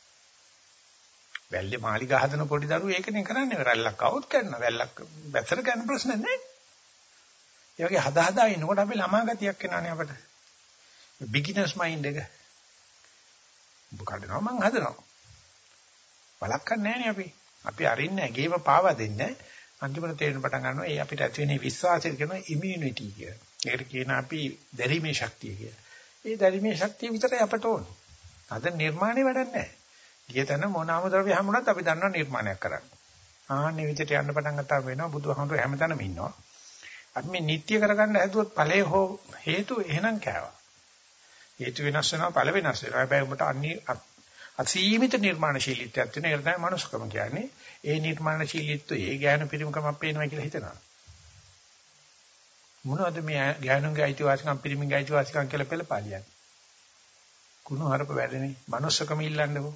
S1: වැල්ලේ මාලිගා හදන පොඩි දරුවෝ ඒකනේ කරන්නේ. රැල්ලක් આવුත් කරනවා. වැල්ලක් වැතර ගන්න ප්‍රශ්න නැහැ. ඒ වගේ හදා හදා ඉන්නකොට අපි ළමා ගතියක් එනවානේ අපිට. බිග්ිනර්ස් මයින්ඩ් එක. උඹ කඩනවා මං හදනවා. බලක්න්නේ නැහැ අපි. අපි අරින්නේ ඇගේම පාවා දෙන්නේ. අන්තිමට තේරෙන පටන් ගන්නවා ඒ අපිට ඇති වෙන විශ්වාසය කියන ඉමුනිටි කියලා. ඒකට කියන අපි දැරීමේ ශක්තිය කියලා. ඒ දැරීමේ ශක්තිය විතරයි අපට ඕන. අද නිර්මාණය වැඩක් නැහැ. ගිය තැන මොනාම ද්‍රව්‍ය හැමුණත් අපි දන්නවා නිර්මාණයක් කරන්න. ආන්නේ විදිහට යන්න පටන් ගත්තාම වෙනවා බුදුහාමුදුරුවෝ හැමතැනම ඉන්නවා. අපි මේ නිට්ටය කරගන්න හැදුවොත් ඵලයේ හෝ හේතු එහෙනම් කෑවා. හේතු වෙනස් වෙනවා ඵල වෙනස් වෙනවා. හැබැයි උඹට අනි අසීමිත නිර්මාණශීලීත්වයක් තියෙන එක තමයි මනුස්සකම කියන්නේ. ඒ නිර්මාණශීලීත්වය ඒ ඥාන පිරිමකමක් පේනවා කියලා හිතනවා. මොනවද මේ ඥානුන්ගේ අයිතිවාසිකම් පිරිමින්ගේ අයිතිවාසිකම් කියලා පෙළපාලියන්නේ? කුණු හරප වැඩනේ. මනුස්සකම ඉල්ලන්නකෝ.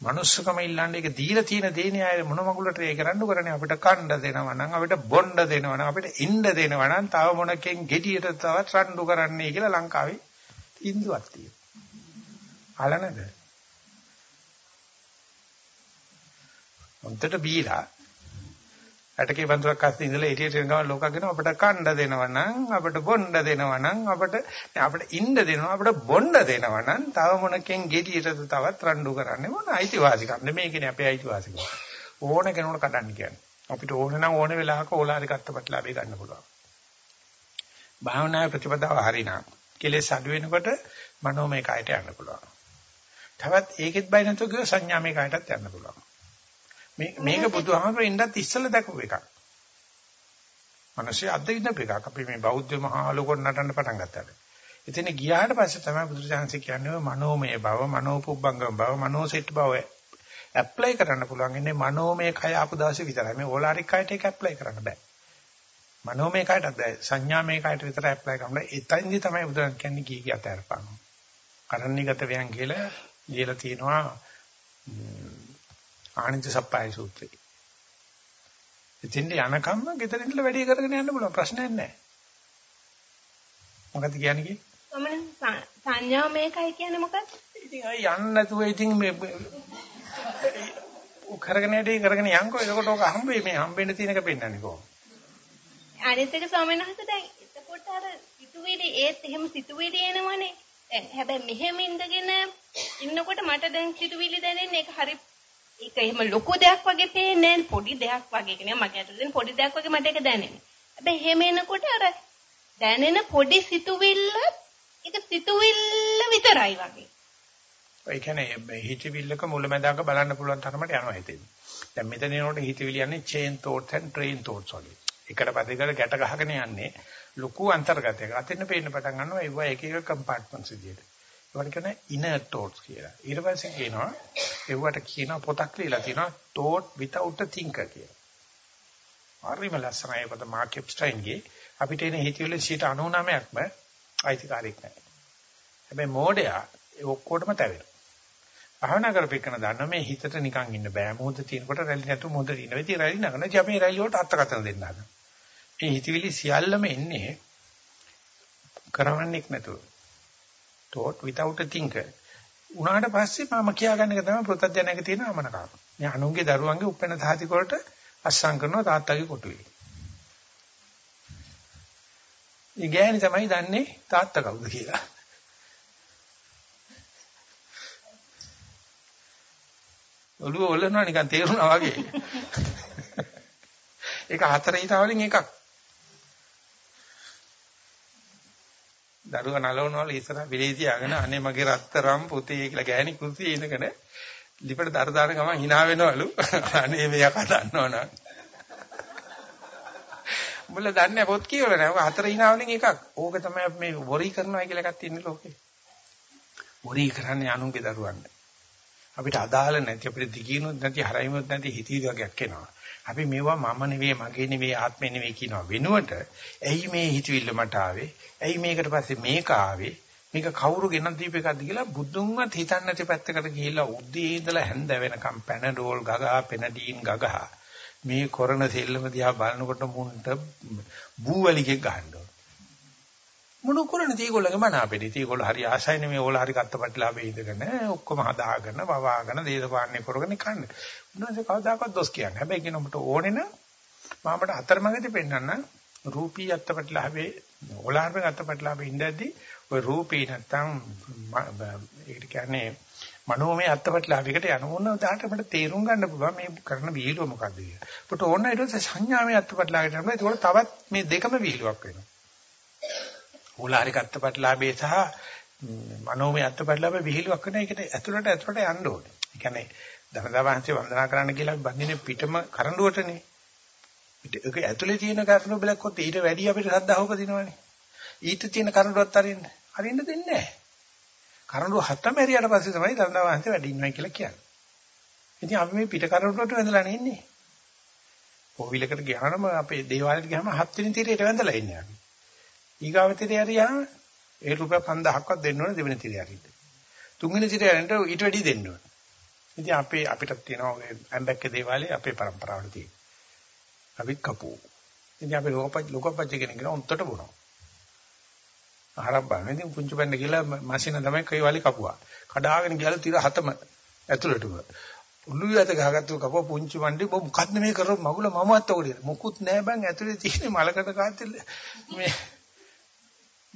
S1: මනුස්සකම ඉල්ලන්නේ ඒක දීලා තියෙන දේනේ අය මොන මගුලට ඒ කරන්න කරන්නේ අපිට කණ්ඩ දෙනවා නම් අපිට බොණ්ඩ දෙනවා නම් අපිට ඉන්න දෙනවා නම් තව මොනකෙන් gediයට තවත් රණ්ඩු කරන්නේ කියලා ලංකාවේ ඉන්දුවක් තියෙනවා. අහලා නැද? හොන්දට බීලා ඇටකේ බඳුරක් අස්සේ ඉඳලා එළියට එන ගමන් ලෝකගෙන අපිට කණ්ඩ දෙනවා නම් අපිට බොණ්ඩ දෙනවා නම් අපිට අපිට ඉන්න දෙනවා අපිට බොණ්ඩ දෙනවා නම් තව මොනකින් ගෙඩියටද තවත් රණ්ඩු කරන්නේ මොන අයිතිවාසිකම්ද මේකනේ අපේ අයිතිවාසිකම්. ඕන කෙනෙකුට කඩන්න කියන්නේ. අපිට ඕන නම් ඕන වෙලාවක ඕලාරි ගත්තපත් ලාභය ගන්න පුළුවන්. භාවනාවේ ප්‍රතිපදාව හරිනම් කෙලෙස් අඩු වෙනකොට මනෝමය කයට යන්න පුළුවන්. තවත් ඒකෙත් බය නැතුව ගිය සංඥාමය කයටත් යන්න පුළුවන්. මේ මේක බුදුහාමර ඉන්නත් ඉස්සෙල්ලා දැකපු එකක්. මිනිස්සු අද්ද ඉන්න එකක්. අපි මේ බෞද්ධ මහා ලෝකෙට නටන්න පටන් ගත්තාට. එතන ගියාට පස්සේ තමයි බුදුරජාණන්සේ කියන්නේ මනෝමය බව, මනෝපුබ්බංගම බව, මනෝසෙට් බව ඇප්ලයි කරන්න පුළුවන් ඉන්නේ මනෝමය කය ආපු දවසේ විතරයි. මේ ඕලාරික කයට ඒක ඇප්ලයි කරන්න බෑ. මනෝමය කයටත් බෑ. සංඥාමය කයට විතරයි ඇප්ලයි කරන්න. එතෙන්දි තමයි බුදුරජාණන් කියන්නේ කී කිය අතහැරපන්. කරණීගත වයන් කියලා ලියලා තියෙනවා ආනන්ද සප්පාය සූත්‍රය. ඉතින් යනකම්ම ගෙදර ඉඳලා වැඩි කරගෙන යන්න පුළුවන් ප්‍රශ්නයක් නැහැ. මොකද කියන්නේ කි?
S6: මම සංඥා මේකයි කියන්නේ මොකක්ද?
S1: ඉතින් අය යන්න නැතුව ඉතින් මේ කරගෙන යදී කරගෙන යන්කෝ එතකොට ඔක හම්බෙයි මේ හම්බෙන්න තියෙන එක පෙන්වන්නේ කොහොමද?
S6: අනිත් එක ස්වාමීන් වහන්සේ දැන් එතකොට අර සිතුවිලි ඒත් එහෙම සිතුවිලි එනවනේ. දැන් හැබැයි මෙහෙම ඉඳගෙන ඉන්නකොට මට දැන් සිතුවිලි දැනෙන්නේ ඒක හරි ඒක එහෙම ලොකු දෙයක් වගේ පේන්නේ නැහැ පොඩි දෙයක් වගේ කියන්නේ මගේ ඇතුලෙන් පොඩි දෙයක් වගේ මට ඒක දැනෙන්නේ. හැබැයි එහෙම එනකොට අර දැනෙන පොඩි සිතුවිල්ල ඒක සිතුවිල්ල විතරයි වගේ.
S1: ඒ කියන්නේ හිතවිල්ලක මුලැමැදාක බලන්න පුළුවන් තරමට යනවා හිතේ. දැන් මෙතන එනකොට හිතවිලි යන්නේ chain thoughts and train thoughts වගේ. එකට පදයකට ගැට ගහගෙන යන්නේ ලොකු අන්තර්ගතයක. අතින් පේන්න පටන් ගන්නවා ඒවා එක එක compartments විදියට. ඒවට කියන inner thoughts කියලා. ඊට පස්සේ කියනවා ඒවට කියන පොතක් ලියලා තියෙනවා thought without a thinker කියලා. හරිම ලස්සනයි පොත මාක් එප්ස්ටයින්ගේ අපිට එන හිතවිලි 99%ක්ම අයිතිකාරයක් නැහැ. හැබැයි මෝඩයා ඒ ඔක්කොටම තැවෙනවා. භාවනා කරපෙන්න දන්න මේ හිතට නිකන් ඉන්න බෑ. මොහොත තියෙනකොට රැලි නැතු මොහොත ඉන්න වෙති රැලි නගන. ඉතින් අපි රැලි වලට අත්තකතන දෙන්න හදන. මේ හිතවිලි සියල්ලම එන්නේ කරවන්නේක් නැතුව. Thought without a thinker. උනාට පස්සේ මම කියාගන්න එක තමයි ප්‍රත්‍යඥයක තියෙන අමනකම. මේ අනුන්ගේ දරුවන්ගේ උපැන්න සාතික වලට අස්සම් කරනවා තාත්තගේ කොටුවේ. ඒ ගෑණි තමයි දන්නේ තාත්තා කවුද කියලා. ඔළුව ඔල්ලනවා නිකන් තේරුණා වගේ. ඒක හතර ඊටවලින් එකක්. දරුවා නලවනවල ඉස්සරහ විලේ තියාගෙන අනේ මගේ රත්තරම් පුතේ කියලා ගෑණි කුස්සියේ ඉඳගෙන ලිපට දර දාන ගමන් hina වෙනවලු. අනේ මෙයා කඩන්නවනම් මුල දන්නේ පොත් කියවල නෑ. ඔක හතර hina වලින් එකක්. ඕක තමයි මේ වොරි කරනවා කියලා එකක් තියෙන ලෝකේ. වොරි කරන්නේ අනුන්ගේ දරුවන්ට. අපිට අදාළ නැති අපිට දිගිනුත් නැති හරයිමුත් නැති හිතී වගේක් එනවා අපි මේවා මම නෙවෙයි මගේ නෙවෙයි ආත්මෙ නෙවෙයි කියනවා වෙනුවට ඇයි මේ හිතවිල්ල මට ආවේ? ඇයි මේකට පස්සේ මේක ආවේ? මේක කවුරු ගෙනත් දීපේකක්ද කියලා බුදුන්වත් හිතන්නේ නැති පැත්තකට ගිහිල්ලා උද්දී ඉඳලා හැන්ද වෙනකම් පැනඩෝල් ගගා පෙනඩීන් ගගා මේ කොරණ සෙල්ලම දිහා බලනකොට මුන්ට බූවලිකෙක් ගහන්න මොන කරන්නේ ඒගොල්ලගේ මන අපේ ඒගොල්ලෝ හරි ආසයිනේ මේ ඕල හරි කත්තපටලාවේ ඉඳගෙන ඔක්කොම හදාගෙන වවාගෙන දේශපාලනේ කරගෙන කන්නේ උන්වහන්සේ කවදාකවත් දොස් කියන්නේ හැබැයි කියන ඔබට ඕනේ නම් මම අපට අතරමඟදී පෙන්වන්න රූපී අත්තපටලාවේ ඕලාර්පෙන් අත්තපටලාවේ ඉඳද්දී ඔය රූපී නැත්තම් ඒකට කියන්නේ මනෝමය අත්තපටලාවයකට යන ඕන උදාට අපිට තේරුම් ගන්න පුළුවන් මේ කරන විහිළුව මොකද්ද කියලා. අපිට ඕන ඊට පස්සේ සංඥාමය අත්තපටලාවකට යනවා. ඒකෝල තවත් මේ දෙකම විහිළුවක් වෙනවා. ඕලාරික අත්තපටලාවේ සහ මනෝමය අත්තපටලාවේ විහිළුවක් වෙන එකට ඇතුළට ඇතුළට යන්න ඕනේ. ඒ කියන්නේ දනදා වහන්සේ වන්දනා කරන්න කියලා බඳින්නේ පිටම කරඬුවටනේ. ඒක ඇතුලේ තියෙන කරුණු බලකොත් ඊට වැඩි අපිට ශ්‍රද්ධාව උපදිනවනේ. ඊට තියෙන කරුණුවත් අරින්න. අරින්න දෙන්නේ නැහැ. කරුණු හතම ඇරියට පස්සේ තමයි ශ්‍රද්ධාවන්ත වැඩි ඉන්නවා කියලා කියන්නේ. ඉතින් අපි මේ පිට කරුණුවට වැඳලා නෙන්නේ. කොවිලකට ගියාම අපේ දේවාලයට ගියාම හත් වෙනි තිරයට වැඳලා ඉන්නේ අපි. ඊගාව තිරේ හරියාම ඒ රුපියල් 5000ක්වත් දෙන්න ඕනේ දෙවෙනි තිරේ හරියට. තුන්වෙනි තිරේ හරියට ඊට වැඩි දෙන්න ඕනේ. ඉතින් අපේ අපිට තියෙනවා ඔය ඇම්බැක්කේ දේවාලේ අපේ પરම්පරාවල තියෙන. අපිත් කපුව. ඉතින් අපි ලෝකපච්ච ලෝකපච්ච කෙනෙක් කියන උන්ටට බොනවා. ආහාරම් බලන ඉතින් පුංචි බෙන්ද කියලා මැෂින තමයි කයි වලි කපුවා. කඩාගෙන ගියලු තිර හතම ඇතුළටම. උළුවේ අත ගහගත්තු කපුව පුංචි මණ්ඩි මොකද්ද මේ කරොත් මගුල මමවත් ඔකේ. මොකුත් නෑ බං ඇතුලේ තියෙන මලකට කාත්තෙල්ල මේ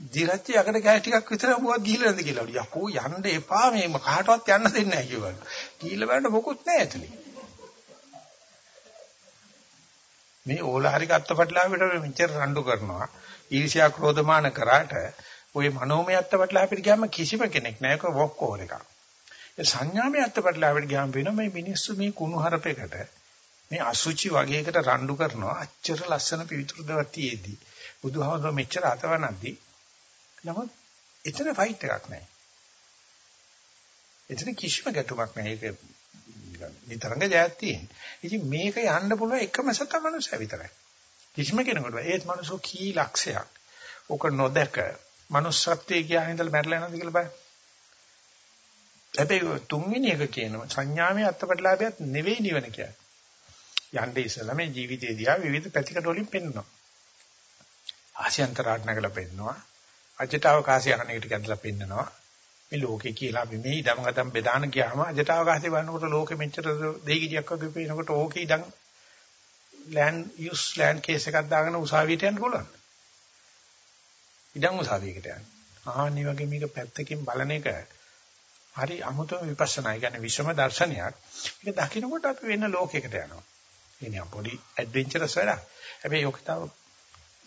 S1: දිරච්ච යකඩ කෑ ටිකක් විතර මොකක්ද ගිහිල්ලා නැද්ද කියලා. යකෝ යන්න එපා මේ කාටවත් යන්න දෙන්නේ නැහැ කිව්වා. ගිහිල්ලා බලන්න මොකුත් නැහැ ඇතුලේ. මේ ඕලාරික අත්පටලාවට මෙච්චර රණ්ඩු කරනවා. ඊර්ෂ්‍යා ක්‍රෝධමාන කරාට ওই මනෝමය අත්පටලාවට ගියාම කිසිම කෙනෙක් නැහැ. ඒක වොක් ඕවර් එකක්. ඒ සංඥාමය අත්පටලාවට ගියාම වෙන මේ මිනිස්සු මේ කුණු හරපයකට මේ අසුචි වගේකට රණ්ඩු කරනවා. අච්චර ලස්සන පිවිතුරු දවක් තියේදී. බුදුහාමුදුරුවෝ මෙච්චර අතවනද්දී නමුත් එතන ෆයිට් එකක් නැහැ. එතන කිසිම ගැටුමක් නැහැ. ඒක නිතරම ජයත් තියෙන. ඉතින් මේක යන්න පුළුවන් එකම සත මනුස්සය විතරයි. කිසිම කෙනෙකුට ඒත් මනුස්සෝ කී ලක්ෂයක්. ඔක නොදක manussත්වයේ කියන ඉඳලා මැරලා යනද කියලා බලන්න. හැබැයි තුන්වෙනි එක කියනවා සංඥාමය අත්පටලාභයක් නෙවෙයි නිවන කියන්නේ. යන්නේ ඉස්සලා මේ ජීවිතේ දිහා විවිධ පැතිකඩ වලින් පෙන්වනවා. ආශයන්තරාට නගලා පෙන්වනවා. අජට අවකාශය යන එකට ඇදලා පෙන්නනවා. මේ ලෝකේ කියලා අපි මේ ඉඩම් ගතම් බෙදාන ගියාම අජට අවකාශය බලනකොට ලෝකෙ මෙච්චර දෙයිගියක් වගේ පේනකොට ඕකේ ඉඩම් land use land case එකක් දාගෙන උසාවියට යන්න පුළුවන්. ඉඩම් උසාවියකට යන්න. ආහනි වගේ මේක පැත්තකින් බලන එක හරි අමුතුම විපස්සනා. ඒ කියන්නේ විශ්වම දර්ශනයක්. ඒක දකින්නකොට අපි වෙන ලෝකයකට යනවා. එනිසා පොඩි ඇඩ්වෙන්චරස් වැඩක්. හැබැයි ඔක තව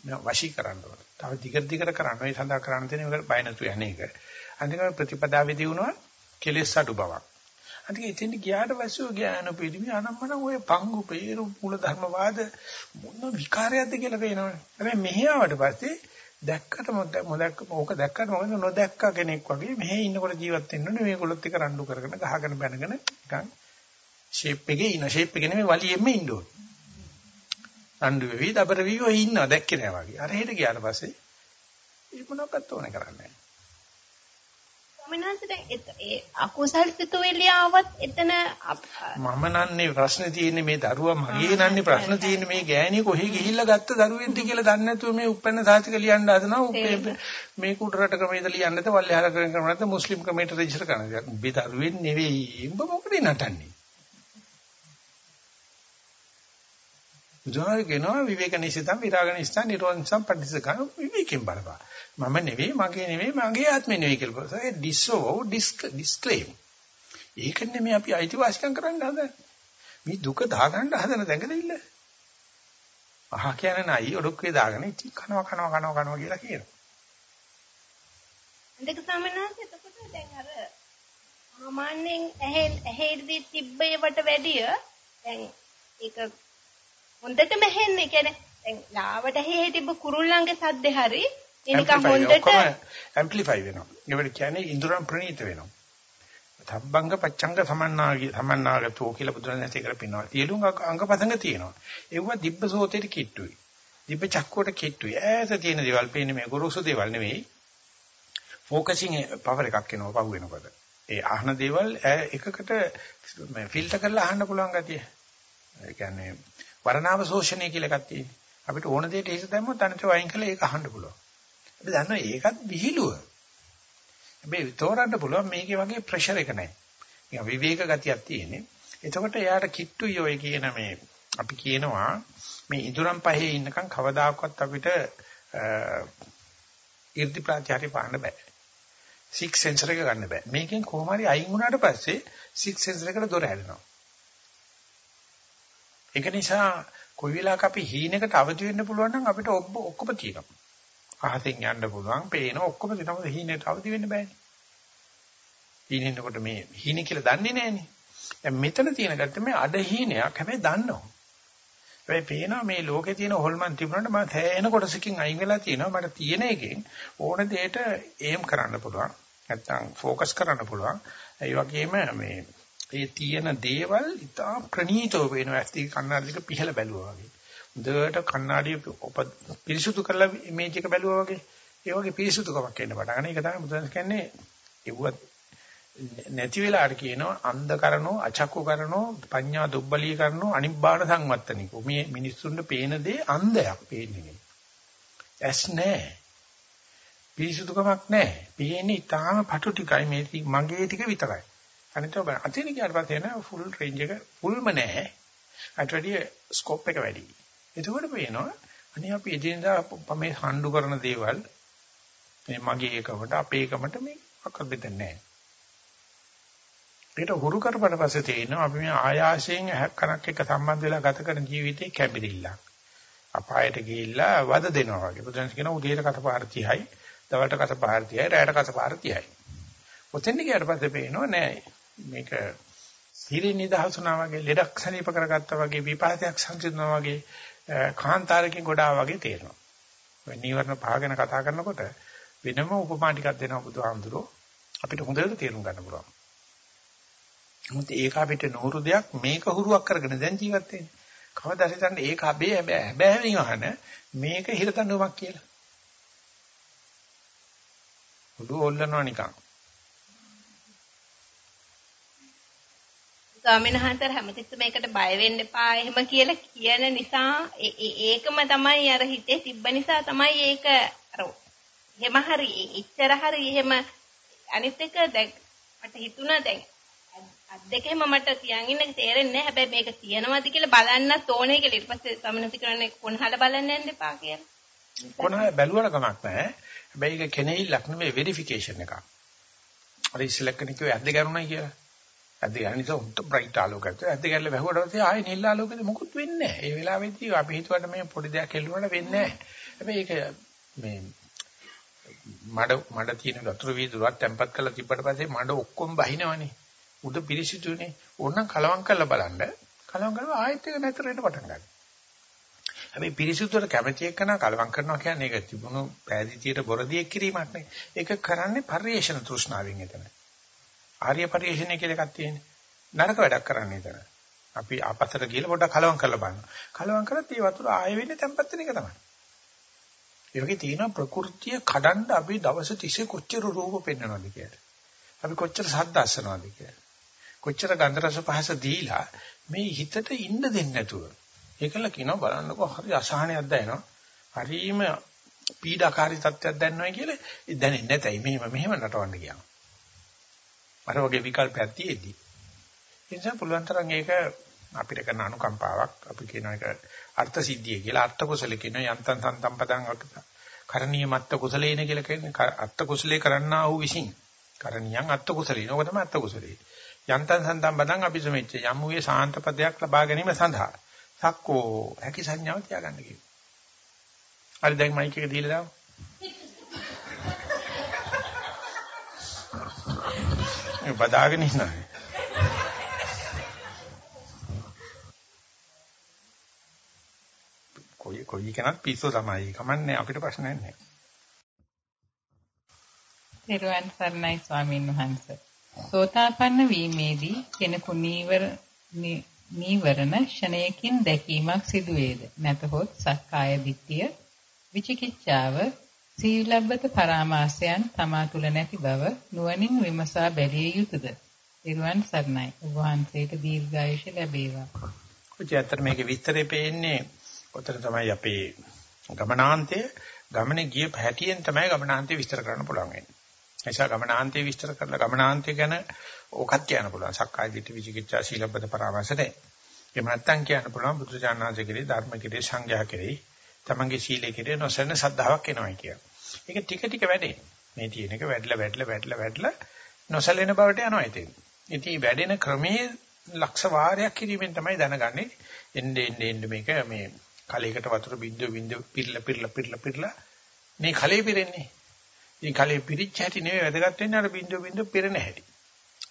S1: වශී කරන්න ඕන. තව දිගට දිගට කරන්න. ඒ සඳහා කරන්න තියෙන එක බය නැතු යන්නේ ඒක. අන්තිම ප්‍රතිපදාවේදී වුණා කෙලෙස් අඩු බවක්. අන්තිම එතෙන් ගියාට පස්සේ ඥාන පිළිමි අනම්මන ඔය පංගු පේරු මූල ධර්මවාද මොන විකාරයක්ද කියලා පේනවනේ. හැබැයි මෙහි ආවට පස්සේ දැක්කට මොදැක්ක ඕක දැක්කට මොකද නොදැක්ක කෙනෙක් වගේ මෙහි ඉන්නකොට ජීවත් වෙන්න ඕනේ මේගොල්ලොත් එක රණ්ඩු කරගෙන ගහගෙන බැනගෙන නිකන් ෂේප් එකේ ඉන ෂේප් එකේ නෙමෙයි වලියෙම ඉන්න ඕනේ. රණ්ඩු වෙවි දබර වෙවි ඔය ඉන්නවා දැක්කේ නෑ වගේ. අර හෙට ගියාට පස්සේ ඒ මොනවක්වත් ඕනේ කරන්නේ නෑ.
S6: ස්වාමිනාන්සට ඒ අකුසල් සිතුවිලි ආවත් එතන
S1: මම නන්නේ ප්‍රශ්නේ තියෙන්නේ මේ දරුවා මගේ නන්නේ ප්‍රශ්න තියෙන්නේ මේ ගෑණිය කොහේ ගිහිල්ලා ගත්ත දරුවෙක්ද කියලා දන්නේ නැතුව මේ උපැන්න සාහිතික ලියන්න හදනවා මේ කුඩ රට ක්‍රමයේද ලියන්නද වල්ලහර ක්‍රමයේද මුස්ලිම් ක්‍රමයට රෙජිස්ටර් කරනවා. උඹේ දරුවෙක් නෙවෙයි. උඹ මොකද නටන්නේ? බුදුහාම කියනවා විවේක නිසිතම් විරාග නිසිතම් නිරෝධං පටිසකන විවේකයෙන් බලපා. මම නෙවෙයි මගේ නෙවෙයි මගේ ආත්මෙ නෙවෙයි කියලා. ඒ ඩිස්සෝව ඩිස්ක්ලේම්. ඒකනේ මේ අපි අයිතිවාසිකම් කරන්න හදන්නේ. මේ දුක දාගන්න හදන දැඟලිල්ල. අහ කියන්නේ නයි ඔඩොක්කේ දාගෙන ඉති කනවා කනවා කනවා කනවා කියලා කියනවා.
S6: දෙක සමනහස එතකොට දැන් අර සාමාන්‍යයෙන් ඇහෙ ඇහෙද්දි තිබ්බේවට වැඩිය දැන් ඒක හොඳටම ඇහෙන්නේ කියන්නේ දැන් ලාවට ඇහි තිබ්බ කුරුල්ලන්ගේ සද්දේ හරි එනිකම් හොඳට
S1: ඇම්ප්ලිෆයි වෙනවා. ඒකට කියන්නේ ඉන්ද්‍රයන් ප්‍රණීත වෙනවා. තබ්බංග පච්ඡංග සමන්නාගි සමන්නාගතෝ කියලා බුදුරජාණන් කියලා පින්නවා. තියලුංග අංගපසංග තියෙනවා. ඒව දිබ්බ සෝතේට කිට්ටුයි. දිබ්බ චක්කුවට කිට්ටුයි. ඈත තියෙන දේවල් පේන්නේ මේ ගොරෝසු දේවල් නෙවෙයි. ફોකසින් පවර් එකක් එනවා පහු වෙනකොට. ඒ අහන දේවල් එකකට ෆිල්ටර් කරලා අහන්න පුළුවන් ගතිය. ඒ කියන්නේ වරණාව ශෝෂණය කියලා එකක් තියෙනවා. අපිට ඕන දෙයට හිත දැම්මොත් අනිත් වයින් කළා ඒක අහන්න පුළුවන්. අපි දන්නවා ඒකත් විහිළුව. හැබැයි තෝරන්න පුළුවන් මේකේ වගේ ප්‍රෙෂර් එක නැහැ. නිකන් විවේක ගතියක් තියෙන්නේ. එතකොට එයාට කිට්ටුයි ඔය කියන මේ අපි කියනවා මේ ඉදුරම් පහේ ඉන්නකම් කවදාකවත් අපිට 이르දි ප්‍රාත්‍යාරි පාන්න බෑ. සික් සෙන්සර් එක ගන්න බෑ. මේකෙන් කොහොම හරි අයින් වුණාට පස්සේ සික් සෙන්සර් එකට දොර හැදෙනවා. ඒක නිසා කොයි වෙලාවක අපි හීනෙකට අවදි වෙන්න පුළුවන් නම් අපිට ඔක්කොම තියෙනවා. අහසෙන් යන්න පුළුවන්, පේන ඔක්කොම තියෙනවා. හීනෙට අවදි වෙන්න බෑනේ. හීනෙන්නකොට මේ හීන කියලා දන්නේ නැහනේ. දැන් මෙතන තියෙන ගැත්ත මේ අඩ හීනයක් හැබැයි දන්නවා. හැබැයි පේනවා මේ ලෝකේ තියෙන හොල්මන් තිබුණාට මම තැහෙන කොටසකින් අයින් වෙලා තියෙනවා. මට තියෙන එකෙන් ඕන දෙයට ඒම් කරන්න පුළුවන්. නැත්තම් ફોકસ කරන්න පුළුවන්. ඒ වගේම මේ ඒ තියෙන දේවල් ඉතා ප්‍රණීතව වෙනවා. ඇස්ති කන්නාඩියක පිහල බැලුවා වගේ. හොඳට කන්නාඩිය පිරිසුදු කරලා ඉමේජ් එක බැලුවා වගේ. ඒ වගේ පිරිසුදුකමක් එන්න පටන් ගන්න. ඒක තමයි බුදුන් කියන්නේ ඒවත් නැති වෙලාට කියනවා අන්ධ කරනෝ අචක්කු කරනෝ පඤ්ඤා දුබ්බලී කරනෝ අනිබ්බාන සංවත්තනිකෝ මේ මිනිස්සුන්ට පේන දේ අන්ධයක් පේන්නේ නේ ඇස් නැහැ පිරිසුදුකමක් නැහැ පේන්නේ ඊටාම පටු ටිකයි මේ මගේ ටික විතරයි අනිත් ඔබ අතින් ගියාට පස්සේ නෑ ෆුල් රේන්ජ් එක ෆුල්ම නැහැ අට වැඩි ස්කෝප් එක වැඩි එතකොට පේනවා අනේ අපි එදිනදා මේ හඬු කරන දේවල් මේ මගේ එකකට අපේ එකකට මේ අකල් බෙදන්නේ නැහැ ඒකට හුරු කරපට පස්සේ තේිනවා අපි මේ ආයාසයෙන් කනක් එක්ක සම්බන්ධ වෙලා ගත කරන ජීවිතේ කැබිරිල්ලක්. අපායට ගිහිල්ලා වද දෙනවා වගේ. බුදුන් කියන උදේට කතපාර 30යි, දවල්ට කතපාර 30යි, රැයට කතපාර 30යි. ඔතෙන් ගියාට පස්සේ පේනවා නෑ මේක හිරි නිදහසුනා වගේ ලෙඩක් සනීප කරගත්තා වගේ විපාතයක් සංසිඳනවා වගේ කාන්තාරකින් ගොඩා වගේ තේරෙනවා. මේ නීවරණ පහගෙන කතා කරනකොට වෙනම උපමා ටිකක් දෙනවා බුදුහාමුදුරෝ අපිට හොඳට තේරුම් ගන්න පුළුවන්. මොකද ඒක අපිට නూరు දෙයක් මේක හුරුවක් කරගෙන දැන් ජීවත් වෙන්නේ. කවදාද හිතන්නේ ඒක අබේ හැබැයි හැබැයි නිවහන මේක හිරතනුවක් කියලා. උඩු ඔල්ලනවා නිකන්.
S6: ස්වාමීන් වහන්සේ හැමතිස්සෙම මේකට බය වෙන්න එපා එහෙම කියලා කියන නිසා ඒකම තමයි අර හිතේ තිබ්බ නිසා තමයි ඒක අර එහෙම හරි එච්චර හරි එහෙම අනිත් එක දැන් මට හිතුණා දැන් අත් දෙකේම මට තියන් ඉන්න තේරෙන්නේ නැහැ. හැබැයි මේක තියනවාද කියලා බලන්නත් ඕනේ කියලා. ඊට පස්සේ සමිනති කරන්නේ කොනහල බලන්න යන්න එපා කියලා.
S1: කොනහල බැලුවට කමක් නැහැ. හැබැයි ඒක කෙනෙහිල්ලක් නෙමෙයි වෙරිෆිකේෂන් එකක්. අර ඉස්සලකනේ කිව්වේ ඇද්ද ගරුණයි කියලා. ඇද්ද ගන්න නිසා උන්ට බ්‍රයිට් ආලෝකයක්. ඇද්ද ගැල්ල වැහුවට පස්සේ ආයේ නිල් ආලෝකෙද මොකුත් වෙන්නේ නැහැ. ඒ වෙලාවෙදී අපි හිතුවට මේ පොඩි දෙයක් හෙල්ලුණාට වෙන්නේ නැහැ. හැබැයි ඒක මේ මඩ මඩ තියෙන වතුර වීදුරක් තැම්පත් කරලා තිබ්බට පස්සේ මඩ ඔක්කොම බහිනවනේ. උඩ පිරිසිදුනේ ඕනනම් කලවම් කරලා බලන්න කලවම් කරලා ආයෙත් එක නැතර වෙන්න පටන් ගන්නවා හැබැයි පිරිසිදුවට කැමැති එක්කන කලවම් කරනවා කියන්නේ ඒක තිබුණු පෑදීතියට බොරදියෙක් කිරීමක් නෙවෙයි ඒක කරන්නේ පරිේශන තෘෂ්ණාවෙන් එතන ආර්ය පරිේශණය කියලා එකක් තියෙන්නේ. නරක වැඩක් කරන්නේ එතන අපි ආපස්සට ගිහලා පොඩ්ඩක් කලවම් කරලා බලන්න. කලවම් කරත් මේ වතුර ආයෙ වෙන්නේ තැම්පත් වෙන එක තමයි. ඒ වගේ තියෙන ප්‍රകൃතිය කඩන්න අපි දවස් 30 කොච්චර රූප පෙන්වනවද කියලා. අපි කොච්චර සද්ද අස්සනවද කියලා. කොච්චර ගන්ධ රස පහස දීලා මේ හිතට ඉන්න දෙන්නේ නැතුව. ඒකල කියනවා බලන්නකෝ හරි අසහනයක් දැනෙනවා. හරිම පීඩාකාරී තත්ත්වයක් දැනෙනවා කියලා ඒ දැනෙන්නේ නැතයි. මෙහෙම මෙහෙම නටවන්න කියනවා අර වගේ විකල්පයක් තියෙද්දි ඒ නිසා පුළුවන් තරම් ඒක අපිට කරන අනුකම්පාවක් අපි කියන එක අර්ථ සිද්ධිය කියලා අර්ථ කුසල කියන යන්තම් සන්තම් පදං කරණීය මත්ත කුසලේන කියලා කියන්නේ අර්ථ කුසලේ කරන්නා වූ විසින් කරණියන් අත්ත කුසලේන ඕක තමයි අත්ත කුසලේ යන්තම් සන්තම් බදං අபிසමෙච්ච යම් වූයේ සාන්ත පදයක් ලබා ගැනීම සඳහා සක්කෝ හැකි සංඥාව තියාගන්න කිව්වා. හරි දැන් මයික් එක දීලා දාමු. ඒ බදාගෙන ඉන්නවා. කොයි කොයි කෙනත් පිස්සෝ තමයි. කමන්නේ අපිට ප්‍රශ්න නැහැ.
S2: නිර්වාණ සර්ණයි ස්වාමීන් වහන්සේ සෝතාපන්න වීමේදී කෙනෙකු නීවර නීවරණ ෂණයකින් දැකීමක් සිදු වේද නැතහොත් සක්කාය දිට්ඨිය විචිකිච්ඡාව සීලබ්බත පරාමාසයන් තමා තුල නැති බව නුවණින් විමසා බැලිය යුතුයද නිර්වාණ සරණයි. ඔබ වහන්සේට දීර්ඝායුෂ ලැබේවා.
S1: කොච්චර මේකේ විස්තරේ පේන්නේ ඔතන තමයි අපේ ගමනාන්තය. ගමනේ ගිය පැහැටියෙන් තමයි ගමනාන්තය විස්තර කරන්න පුළුවන් වෙන්නේ. නිසා ගමනාන්තය විස්තර කරලා ගමනාන්තය ගැන ඕකත් කියන්න පුළුවන්. සක්කාය දිට්ඨි විචිකිච්ඡා සීලබ්බත පරාමසනේ. එහෙම නැත්නම් කියන්න පුළුවන් බුදුචානන්සේ කෙරේ ධර්ම කෙරේ සංඝයා කෙරේ තමන්ගේ සීලේ කෙරේ නොසන්න සද්ධාාවක් එනවායි කියන. ඒක ටික ටික වැඩේ. මේ තියෙන එක වැඩිලා වැඩිලා වැඩිලා වැඩිලා නොසැලෙන බවට යනවා ඉතින්. ඉතින් වැඩෙන ක්‍රමයේ ලක්ෂ වාරයක් කිරීමෙන් තමයි දැනගන්නේ එන්නේ එන්නේ එන්නේ මේක මේ කලයකට වතුර බින්දුව බින්දුව පිරලා පිරලා පිරලා පිරලා මේ කලේ පිරෙන්නේ. ඉතින් කලේ පිරිච්ච හැටි නෙවෙයි වැදගත් වෙන්නේ අර බින්දුව බින්දුව පෙරෙන හැටි.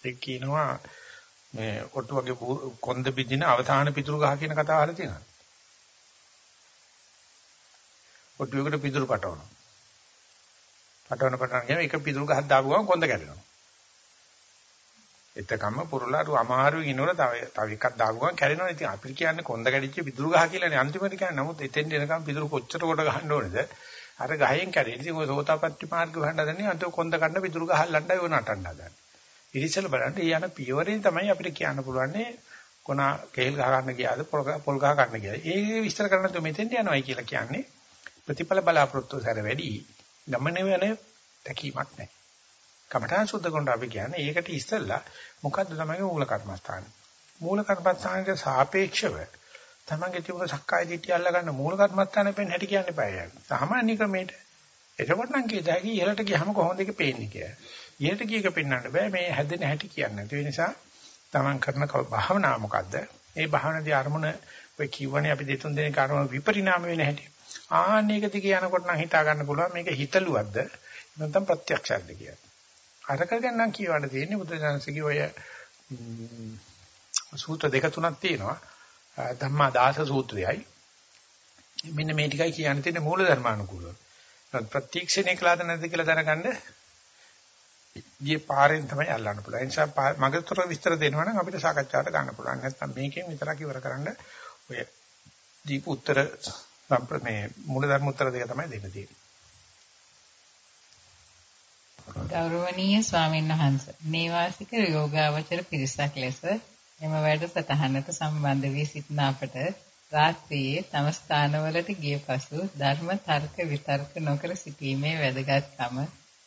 S1: ඒක කියනවා මේ ඔට්ටු වගේ කොන්ද බින්දින අවධාන පිටුරු ගහ කියන කතාව අහලා තියෙනවා. ඔට්ටුවකට පිදුරු පටවනවා. පටවන පටවන ගියාම එක පිදුරු ගහක් දාපු ගමන් කොන්ද කැඩෙනවා. එතකම පුරලාට අමාරුයි ඉන්නවල තව තව එකක් දාපු ගමන් කැඩෙනවා. ඉතින් අපිට කියන්නේ කොන්ද කැඩිච්ච පිදුරු ගහ කියලානේ අන්තිමට කියන්නේ. නමුත් එතෙන් එනකම් පිදුරු කොච්චර කොට ගහන්න ඕනේද? අර ගහෙන් කැඩෙන. ඉතින් ඔය සෝතාපට්ටි මාර්ග වහන්න හදන්නේ අන්තිම කොන්ද කන්න පිදුරු ගහල්ලන්නයි ඔය නටන්න හදන්නේ. ඉතින් බලන්න ඊ යන පියවරෙන් තමයි අපිට කියන්න පුළුවන්නේ කොනා කේල් ගහ ගන්න ගියාද පොල් ගහ ගන්න ගියාද. ඒ විස්තර කරන්න තු මෙතෙන්ට යනවායි කියලා කියන්නේ ප්‍රතිඵල බලාපොරොත්තු සැර වැඩි ගමනේ වෙන තැකීමක් නැහැ. කමඨාන් සුද්ධ කරන අපි කියන්නේ ඒකට ඉස්සෙල්ලා මොකද්ද තමයි මූල කර්මස්ථාන. මූල කර්මස්ථානට සාපේක්ෂව තමන්ගේ තිබුණ සක්කාය දිට්ඨිය අල්ලගන්න මූල කර්මස්ථානෙ පෙන් හැටි කියන්නේ බයයි. සාමාන්‍ය ක්‍රමයට එතකොට නම් කියද හැකි ඉහළට ගියහම කොහොමද ඒක පේන්නේ කියලා. ඉහළට ගියක පෙන්වන්න බෑ මේ හැදෙන හැටි කියන්නේ. ඒ නිසා තමන් කරන භාවනාව මොකද්ද? ඒ භාවනාවේ අරමුණ ඔය කියවනේ අපි දෙතුන් දෙනෙක් අරමුණ විපරිණාම වෙන හැටි. ආන්න එක දිගේ යනකොට නම් හිතා ගන්න පුළුවන් මේක හිතලුවක්ද නැත්නම් ප්‍රත්‍යක්ෂයක්ද කියලා. අරක ගැන නම් කියවන්න තියෙන්නේ බුදුසසුනගේ ඔය සූත්‍ර දෙක තුනක් තියෙනවා. ධම්මා දාස සූත්‍රයයි. මෙන්න මේ ටිකයි කියන්න තියෙන්නේ මූල ධර්මානුකූලව. ප්‍රත්‍යක්ෂණය කළාද නැද්ද කියලා දැනගන්න ගියේ පාරෙන් තමයි අල්ලන්න පුළුවන්. ඒ නිසා මගතොර විස්තර දෙනවා නම් අපිට සාකච්ඡාවට ගන්න පුළුවන්. නැත්නම් මේකෙන් විතරක් ඉවර කරන්න ඔය දීප උත්තර මේ මූල ධර්ම උත්තර දෙක තමයි දෙන්න තියෙන්නේ.
S2: ගෞරවනීය ස්වාමීන් වහන්ස නේවාසික යෝගාවචර පිරිසක් ලෙස එම වැඩසටහනට සම්බන්ධ වී සිටින අපට රාත්‍රියේ තම ස්ථානවලට ගිය පසු ධර්ම තර්ක විතර්ක නොකර සිටීමේ වැදගත්කම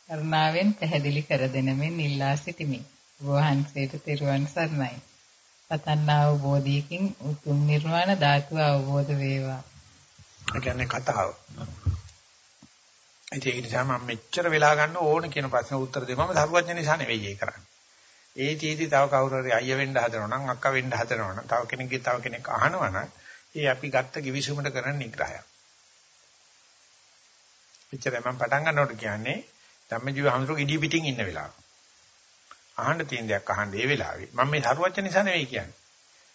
S2: කරුණාවෙන් පැහැදිලි කර දෙනමින් ඉල්ලා සිටිමි. වහන්සේට තෙරුවන් සරණයි. පතන්නා අවබෝධයකින් උතුම් නිර්වාණ ධාතුව අවබෝධ වේවා.
S1: ඒ කියන්නේ කතාව. ඒ නිසා මම මෙච්චර වෙලා ගන්න ඕන කියන ප්‍රශ්න උත්තර දෙමම සරුවඥ නිසා නෙවෙයි ඒ කරන්නේ. ඒ තීති තව කවුරු හරි අයිය වෙන්න හදනවා නම් අක්කා වෙන්න හදනවා නම් තව කෙනෙක්ගේ තව කෙනෙක් අහනවා නම් ඒ අපි ගත්ත කිවිසුමට කරන නිග්‍රහයක්. එච්චරයි මම පටන් ගන්නකොට කියන්නේ ධම්මජීව හඳුරු ඉඩි පිටින් ඉන්න වෙලාව. අහන්න තියෙන දෙයක් අහන්න ඒ වෙලාවේ. මම මේ සරුවච්ච නිසා නෙවෙයි කියන්නේ.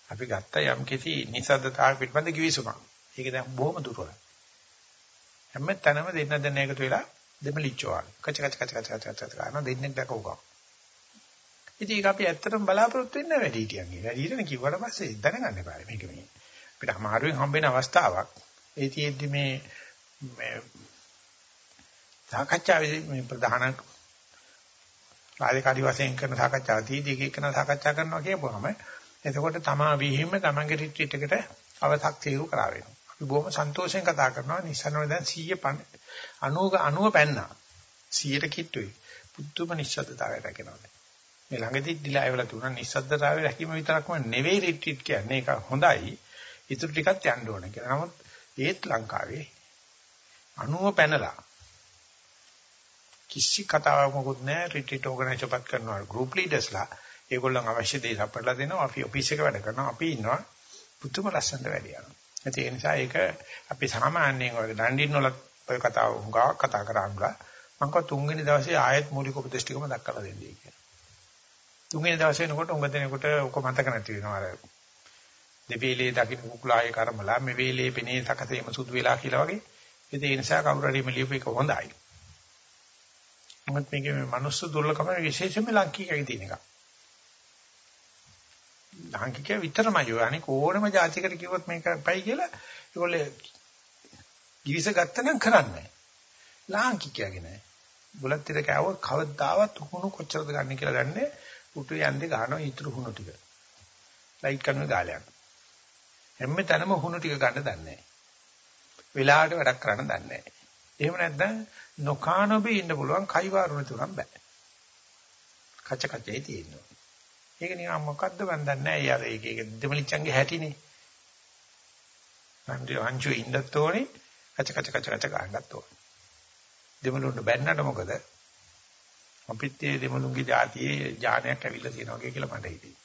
S1: අපි ගත්ත යම් කිසි නිසද්දතාව පිටපන්ද කිවිසුමක්. ඒක දැන් බොහොම දුරයි. හැම තැනම දෙන්න දෙන්න එකතු වෙලා දෙමලිච්චෝල්. කච කච කච කච කච කච කරන දෙන්නෙක් දැකවුවා. ඉතින් ඒක අපි ඇත්තටම බලාපොරොත්තු වෙන්නේ වැඩි හිටියන්ගේ. වැඩි හිටියන කිව්වට පස්සේ දැනගන්න එපා මේක මේ. අපිට අමාරුවෙන් හම්බෙන අවස්ථාවක්. ඒ තියෙද්දි මේ මේ සාකච්ඡාවේ මේ ප්‍රධාන රාජකාරී වශයෙන් කරන සාකච්ඡාව තීදී එක එකන සාකච්ඡා කරනවා කියපුවාම එතකොට තමා විහිම තමන්ගේ රිට්‍රීට් එකට අවසක් තීරු කරා වෙනවා. අපි බොහොම සන්තෝෂෙන් කතා කරනවා නිසනවල දැන් 100 90 90 පැන්නා 100ට කිට්ටුයි. පුදුම නිශ්ශබ්දතාවය රැකෙනවා. මේ ළඟදී දිලා එවලා තුන නිශ්ශබ්දතාවය රැකීම විතරක්ම නෙවෙයි රිට්‍රීට් කියන්නේ. ඒක හොඳයි. ඊටු ටිකක් යන්න ඕන කියලා. නමුත් ඒත් ලංකාවේ 90 පැනලා කිසි කතාවක් මොකුත් නැහැ රිට්‍රීට් ඕගනයිසර්පත් කරනවා ගෲප් ලීඩර්ස්ලා ඒගොල්ලන් අවශ්‍ය දේ සපයලා දෙනවා අපි ඔෆිස් එක වැඩ කරනවා අපි ඉන්නවා පුදුම ලස්සනට වැඩ යනවා ඒ නිසා ඒක අපි සාමාන්‍යයෙන් වගේ දඬින් වල ඔය කතාව හුඟා කතා කරාන්ලා මම කව තුන්වෙනි දවසේ ආයෙත් මූලික උපදේශ ටිකම දක්වලා දෙන්නයි කියලා. තුන්වෙනි දවසේ එනකොට උඟ දෙනකොට ඔක මතක නැති වෙනවා. අර දෙවේලේ දකින්න කුකුලායේ කර්මලා මේ වේලේ පෙනේ සකතේම සුදු වෙලා කියලා වගේ. ඉතින් ඒ නිසා කවුරු හරි මේ ලියුප එක හොඳයි. මොකද මේකේ මේ මනුස්ස දුර්ලභම විශේෂයෙන්ම ලාංකිකයේ තියෙන එක. ලාංකිකය විතරමයි ඔය අනික ඕනම જાතියකට කිව්වොත් මේක පයි කියලා ඒගොල්ලෝ ගිවිස ගත්තනම් කරන්නේ ලාංකිකයගේ නෑ. බුලත් ඉර කෑවොත් කවදාවත් හුණු කොච්චරද ගන්න කියලා දන්නේ උටු යන්නේ ගන්නවා ඊතුරු හුණු ටික. ලයිට් කරන ගාලයක්. හැම තැනම හුණු ටික ගන්න දන්නේ නෑ. වෙලාවට වැඩක් කරන්න දන්නේ නෑ. එහෙම නැත්නම් නොකානොබේ ඉන්න පුළුවන් කයිවාරුණ තුරන් බෑ. කච කචේ තියෙනවා. ඒක නිකන් මොකද්ද මන් දන්නේ නැහැ. යාර ඒක ඒක දෙමලිච්චන්ගේ හැටිනේ. මන්දි අංජු ඉන්නත් ඕනේ කච කච කච කච ගන්නත් ඕනේ. දෙමළුන්ට බැන්නට මොකද? අපිත් මේ දෙමළුන්ගේ જાතියේ ඥානයක් ඇවිල්ලා තියෙනවා කියලා මට හිතෙනවා.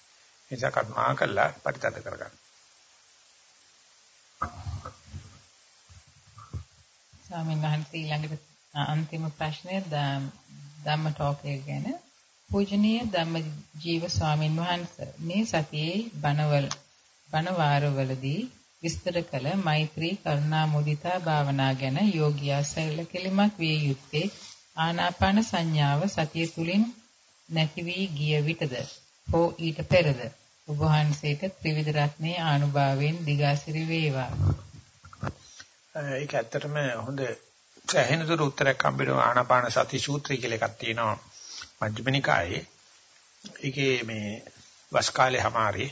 S1: ඒ නිසා කර්මා කළා පරිතද කරගන්න.
S2: ස්වාමීන් වහන්සේ ඊළඟට අන්තිම ප්‍රශ්නය ධම්ම ටෝකේ ගැන පූජනීය ධම්ම ජීව ස්වාමින් වහන්සේ මේ සතියේ බණවල බණ වාරවලදී විස්තර කළ මෛත්‍රී කරුණා මුදිතා භාවනා ගැන යෝගියා සැලකිලිමත් විය යුත්තේ ආනාපාන සංඥාව සතිය තුලින් නැති වී ගිය විටද? හෝ ඊට පෙරද? ඔබ වහන්සේට ත්‍රිවිධ රත්නයේ ආනුභාවයෙන් දිගාසිරි වේවා.
S1: ඒක ඇත්තටම හොඳ සැහෙනතර උත්තරයක් හම්බෙනවා. ආනාපාන සති සූත්‍රය කියලා එකක් තියෙනවා. මජ්ක්‍ධිම නිකායේ. ඒකේ මේ වස් කාලේ හැමාරේ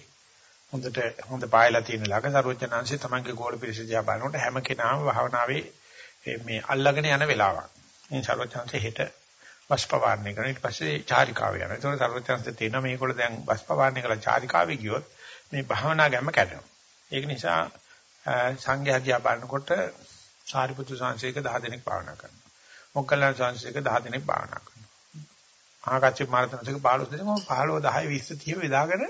S1: හොඳට හොඳ පායලා තියෙන ළඟ සරුවචනාංශي තමන්ගේ ගෝල පිරිසිදියා බලනකොට හැම කෙනාම භාවනාවේ මේ අල්ලගෙන යන වෙලාවක්. මේ සරුවචනාංශي හෙට වස්පවාරණය කරන ඊට පස්සේ චාරිකාව යනවා. ඒතකොට සර්වඥාන්ත තේනවා මේකවල දැන් වස්පවාරණය කළා චාරිකාවේ ගියොත් මේ භාවනා ගැම්ම කැඩෙනවා. ඒක නිසා සංඝයා දිහා බලනකොට සාරිපුත්‍ර සංසේක 10 දෙනෙක් භාවනා කරනවා. මොග්ගල්ලාන සංසේක 10 දෙනෙක් භාවනා කරනවා. ආකාච්චි මාර්තනසේක 15 දෙනෙක් 15 10 20 30 බෙදාගෙන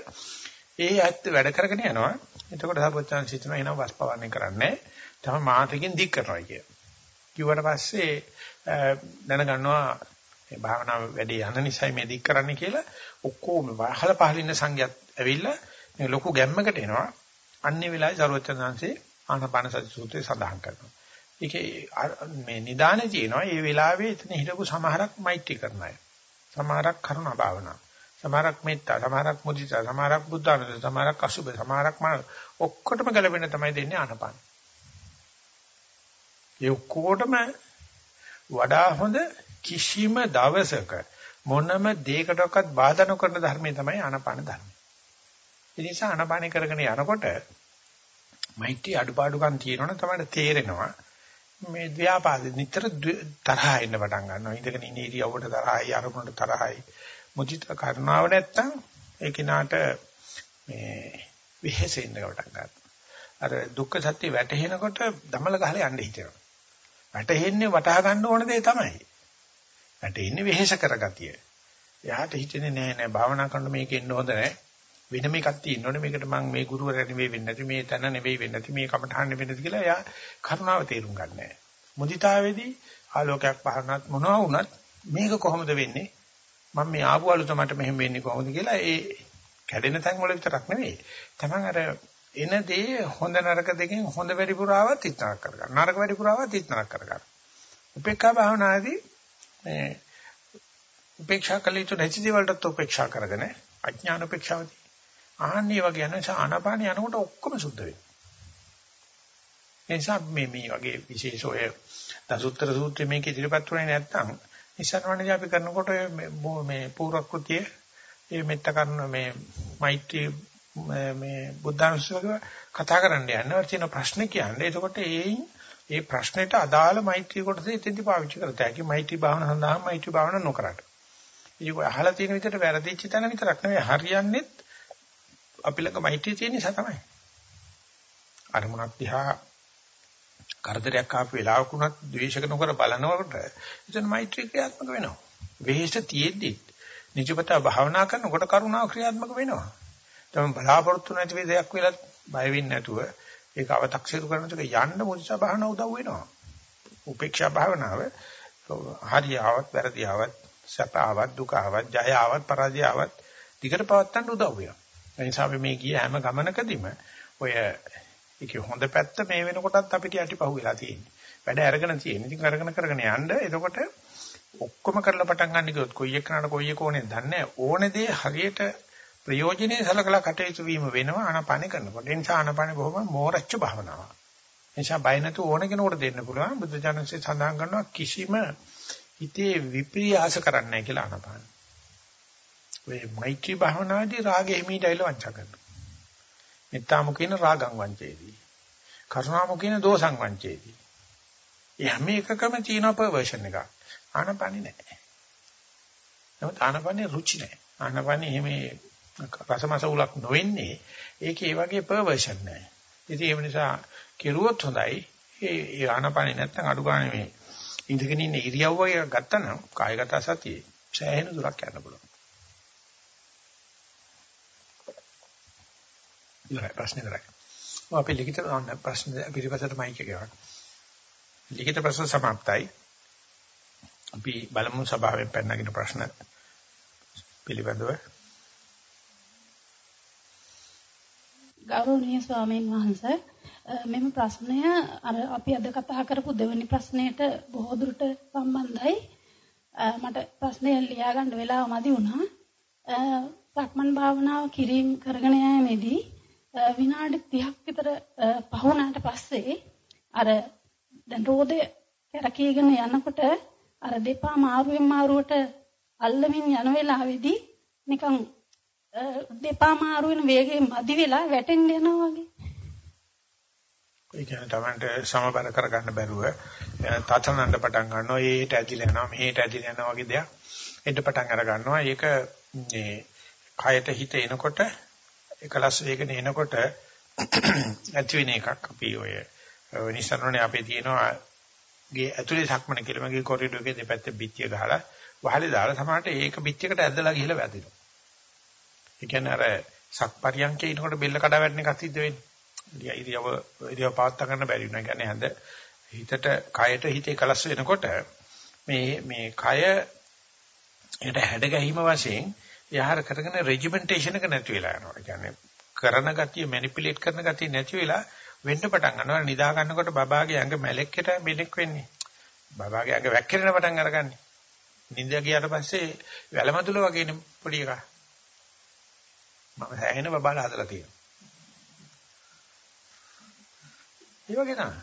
S1: ඒ ඇත්ත වැඩ කරගෙන යනවා. එතකොට සර්වඥාන්ත සිතන එනවා වස්පවාරණය කරන්නේ. තම මාතකින් දික් කරනවා කිය. කිව්වට පස්සේ දැනගන්නවා මේ භාවනාව වැඩි යන නිසා මේ දික් කරන්න කියලා ඔක්කොම වහල පහල ඉන්න සංඝයාත් ඇවිල්ලා මේ ලොකු ගැම්මකට එනවා. අන්නේ වෙලාවේ සරුවචනංශේ ආනපාන සති සූත්‍රය සඳහන් කරනවා. ඒකේ මේ නිදානේ තියෙනවා. මේ වෙලාවේ එතන හිටපු සමහරක් මෛත්‍රී කරන අය. සමහරක් කරුණා භාවනා. සමහරක් මෙත්තා, සමහරක් මුදිතා, සමහරක් බුද්ධානුද, සමහරක් අසුබ, සමහරක් මන ඔක්කොටම ගැලපෙන තමයි දෙන්නේ ආනපාන. ඒ ඔක්කොටම වඩා හොඳ කිසිම දවසක මොනම දෙයකටවත් බාධා නොකරන ධර්මය තමයි ආනාපාන ධර්මය. ඒ නිසා ආනාපාන කරගෙන යනකොට මෛත්‍රී අඩුපාඩුකම් තියෙනවනේ තමයි තේරෙනවා. මේ ව්‍යාපාද නිතර තරහ එන්න පටන් ගන්නවා. ඉඳගෙන ඉන්න ඉරියව්වට තරහයි, අරමුණට තරහයි. මුචිත කරුණාව නැත්තම් ඒ කිනාට මේ විහෙසෙන්න පටන් ගන්නවා. අර දුක්ඛ සත්‍ය වැටහෙනකොට දමල ගහලා යන්න හිතෙනවා. වැටෙන්නේ වටහා ගන්න ඕන දේ තමයි. වැටෙන්නේ වෙහෙස කරගතිය. එයාට හිතෙන්නේ නෑ නෑ භාවනා කරන මේක ඉන්න හොඳ නෑ. වෙනම එකක් තියෙනෝනේ මේකට මම මේ ගුරුවරයා නෙවෙයි වෙන්නේ නැති මේ තන නෙවෙයි වෙන්නේ නැති මේ කමඨාන් නෙවෙයි නැති කියලා එයා කරුණාව තේරුම් ගන්නෑ. මුදිතාවේදී ආලෝකයක් පහරනත් මොනවා වුණත් මේක කොහොමද වෙන්නේ? මම මේ ආපු අලුත මට මෙහෙම වෙන්නේ කොහොමද කියලා ඒ කැඩෙන තැන් වල විතරක් නෙවෙයි. තමන් අර එන දේ හොඳ නරක දෙකෙන් හොඳ වැඩිපුරාවත් ඉස්තරක් කරගන්න. නරක වැඩිපුරාවත් ඉස්තරක් කරගන්න. උපේක්ඛා භාවනාදී මේ උපේක්ෂා කළ යුතු නැති දේවල්ටත් උපේක්ෂා කරගෙන අඥාන උපේක්ෂාවදී ආන්නේ වගේ යන ආනාපාන යනකොට ඔක්කොම සුද්ධ වෙනවා. එනිසා මේ මේ වගේ විශේෂ ඔය දසුත්තර සූත්‍රය මේක ඉදිරිපත් වුණේ නැත්නම් ඉස්සරවන්නේ අපි කරනකොට මේ පූර්වකෘතිය මේ මෙත්ත කරන මේ මෛත්‍රී මේ බුද්ධානුස්සතිය කතා කරන්න යනවා තියෙන ප්‍රශ්න කියන්නේ. එතකොට ඒයින් ඒ ප්‍රශ්නෙට අදාළ මෛත්‍රී කොටස එතෙන්දි පාවිච්චි කරත හැකි. මෛත්‍රී භාවන සඳහා මෛත්‍රී භාවන නොකරට. ඒක අහලා තියෙන විදිහට වැරදිච්ච තැන විතරක් නෙවෙයි හරියන්නේත් අපි ළඟ මෛත්‍රී තියෙන නිසා තමයි. අරමුණක් දිහා කරදරයක් ආපු වෙලාවක උනත් ද්වේෂක නොකර බලනකොට එතන මෛත්‍රී ක්‍රියාත්මක වෙනවා. වෙහෙස තියෙද්දි නිජපත භාවනා කරනකොට කරුණාව ක්‍රියාත්මක වෙනවා. තමයි බලාපොරොත්තු නැති වේ දෙයක් වෙලත් බය වෙන්නේ නැතුව ඒක අව탁සිරු කරන ටික යන්න මුදිතා භාවනාව උදව් වෙනවා. උපේක්ෂා භාවනාව හරියාවත් වැරදියාවත් සැපාවත් දුකාවත් ජයාවත් පරාජයාවත් ටිකට පවත්තන්න උදව් වෙනවා. ඒ නිසා අපි මේ ගිය හැම ගමනකදීම ඔය ඒකේ හොඳ පැත්ත මේ වෙනකොටත් අපිට යටිපහුව වෙලා තියෙන්නේ. වැඩ අරගෙන තියෙන්නේ. ඉතින් අරගෙන කරගෙන යන්න එතකොට ඔක්කොම කරලා පටන් ගන්න කිව්වොත් කොයි එකනට කොයි එක ඕනේ දන්නේ ඕනේ දේ හරියට ප්‍රයෝජනේ සලකලා කටයුතු වීම වෙනවා ආනාපානෙ කරනකොට. ඒ නිසා ආනාපානෙ බොහොම මෝරච්ච භාවනාවක්. ඒ නිසා බය නැතුව ඕන කෙනෙකුට දෙන්න පුළුවන්. බුද්ධ ජානකසේ සඳහන් කරනවා කිසිම හිතේ විප්‍රියාස කරන්නේ නැහැ කියලා ආනාපාන. ඔය මෛත්‍රී භාවනාවේදී රාගෙ හිමීට ඇවිල්ලා වංචා කරනවා. මෙත්තාමුකේන රාගං වංචේදී. කරුණාමුකේන දෝසං වංචේදී. ඒ හැම එකකම තියෙන පර්වර්ෂන් එක. ආනාපානෙ නැහැ. නමුත් ආනාපානෙ රුචි නැහැ. ආනාපානෙ එහෙම රසමස උලක් නොවෙන්නේ ඒකේ ඒ වගේ පර්වර්ෂන් නැහැ. ඉතින් ඒ නිසා කෙරුවොත් හොඳයි. ඒ ආනාපානෙ නැත්තම් අඩු ගන්න මේ ඉඳගෙන ඉන්න ඉරියව්ව එක ගත්තනම් කායගත සතියේ සෑහෙන දුරක් යන්න පුළුවන්. ඉතින් ප්‍රශ්න කරයි. අපි ලිඛිත ප්‍රශ්න පිළිපසට මයික් එක ගන්න. ලිඛිත ප්‍රශ්න સમાප්තයි. අපි බලමු සභාවෙන් පැනනගෙන ප්‍රශ්න පිළිබඳව
S7: ගෞරවනීය ස්වාමීන් වහන්සේ මෙම ප්‍රශ්නය අර අපි අද කතා කරපු දෙවෙනි ප්‍රශ්නයට බොහෝ දුරට සම්බන්ධයි. මට ප්‍රශ්නය ලියා ගන්න වෙලාව මදි වුණා. සක්මන් භාවනාව කිරීම කරගෙන යෑමේදී විනාඩි 30ක් විතර පහුණාට පස්සේ අර දැන් රෝදේ කැරකීගෙන යනකොට අර දෙපා මාරුවෙන් මාරුවට අල්ලමින් යන වෙලාවේදී නිකන් දෙපා මාරු වෙන වේගයෙන් මදි වෙලා වැටෙන්න යනවා වගේ.
S1: ඒ කියන්නේ Tamanට සමබර කරගන්න බැරුව තතනන්න පටන් ගන්නවා. ඒට ඇදිලා යනවා, මෙහෙට ඇදිලා යනවා වගේ දෙයක් එන්න පටන් අර ගන්නවා. ඒක මේ කයට හිත එනකොට එකලස් වේගන එනකොට ඇති වෙන එකක් අපි ඔය නිසරණනේ අපේ තියෙනවා ගේ ඇතුලේ සක්මන කියලා මගේ කොරිඩෝර් එකේ දෙපැත්තේ පිටිය ගහලා වහලේ දාලා සමහරට ඒක පිටියකට ඇදලා ගිහලා වැදිනවා. ඒ කියන්නේ අර සක්පරියන්කේ ඉනකොට බෙල්ල කඩා වැටෙන එකක් සිද්ධ වෙන්නේ. ඉරියව ඉරියව පාත්ත ගන්න බැරි වෙනවා. කියන්නේ හඳ හිතට කයට හිතේ කලස් වෙනකොට මේ මේ කය එකට හැඩ ගැහිම වශයෙන් යහර කරගෙන රෙජිමෙන්ටේෂන් එක නැති වෙලා යනවා. කියන්නේ කරන ගතිය මැනිපියුලේට් කරන ගතිය නැති වෙලා වෙන්න පටන් ගන්නවා. නිදා ගන්නකොට බබාගේ ඇඟ මැලෙක්කට මෙලෙක් වෙන්නේ. බබාගේ ඇඟ වැක්කිරෙන පටන් අරගන්නේ. නිින්ද ගියාට පස්සේ වැලමතුල වගේනේ පොඩි එකා. මම හැහෙන බබාලා හදලා තියෙනවා. ඒ වගේ තමයි.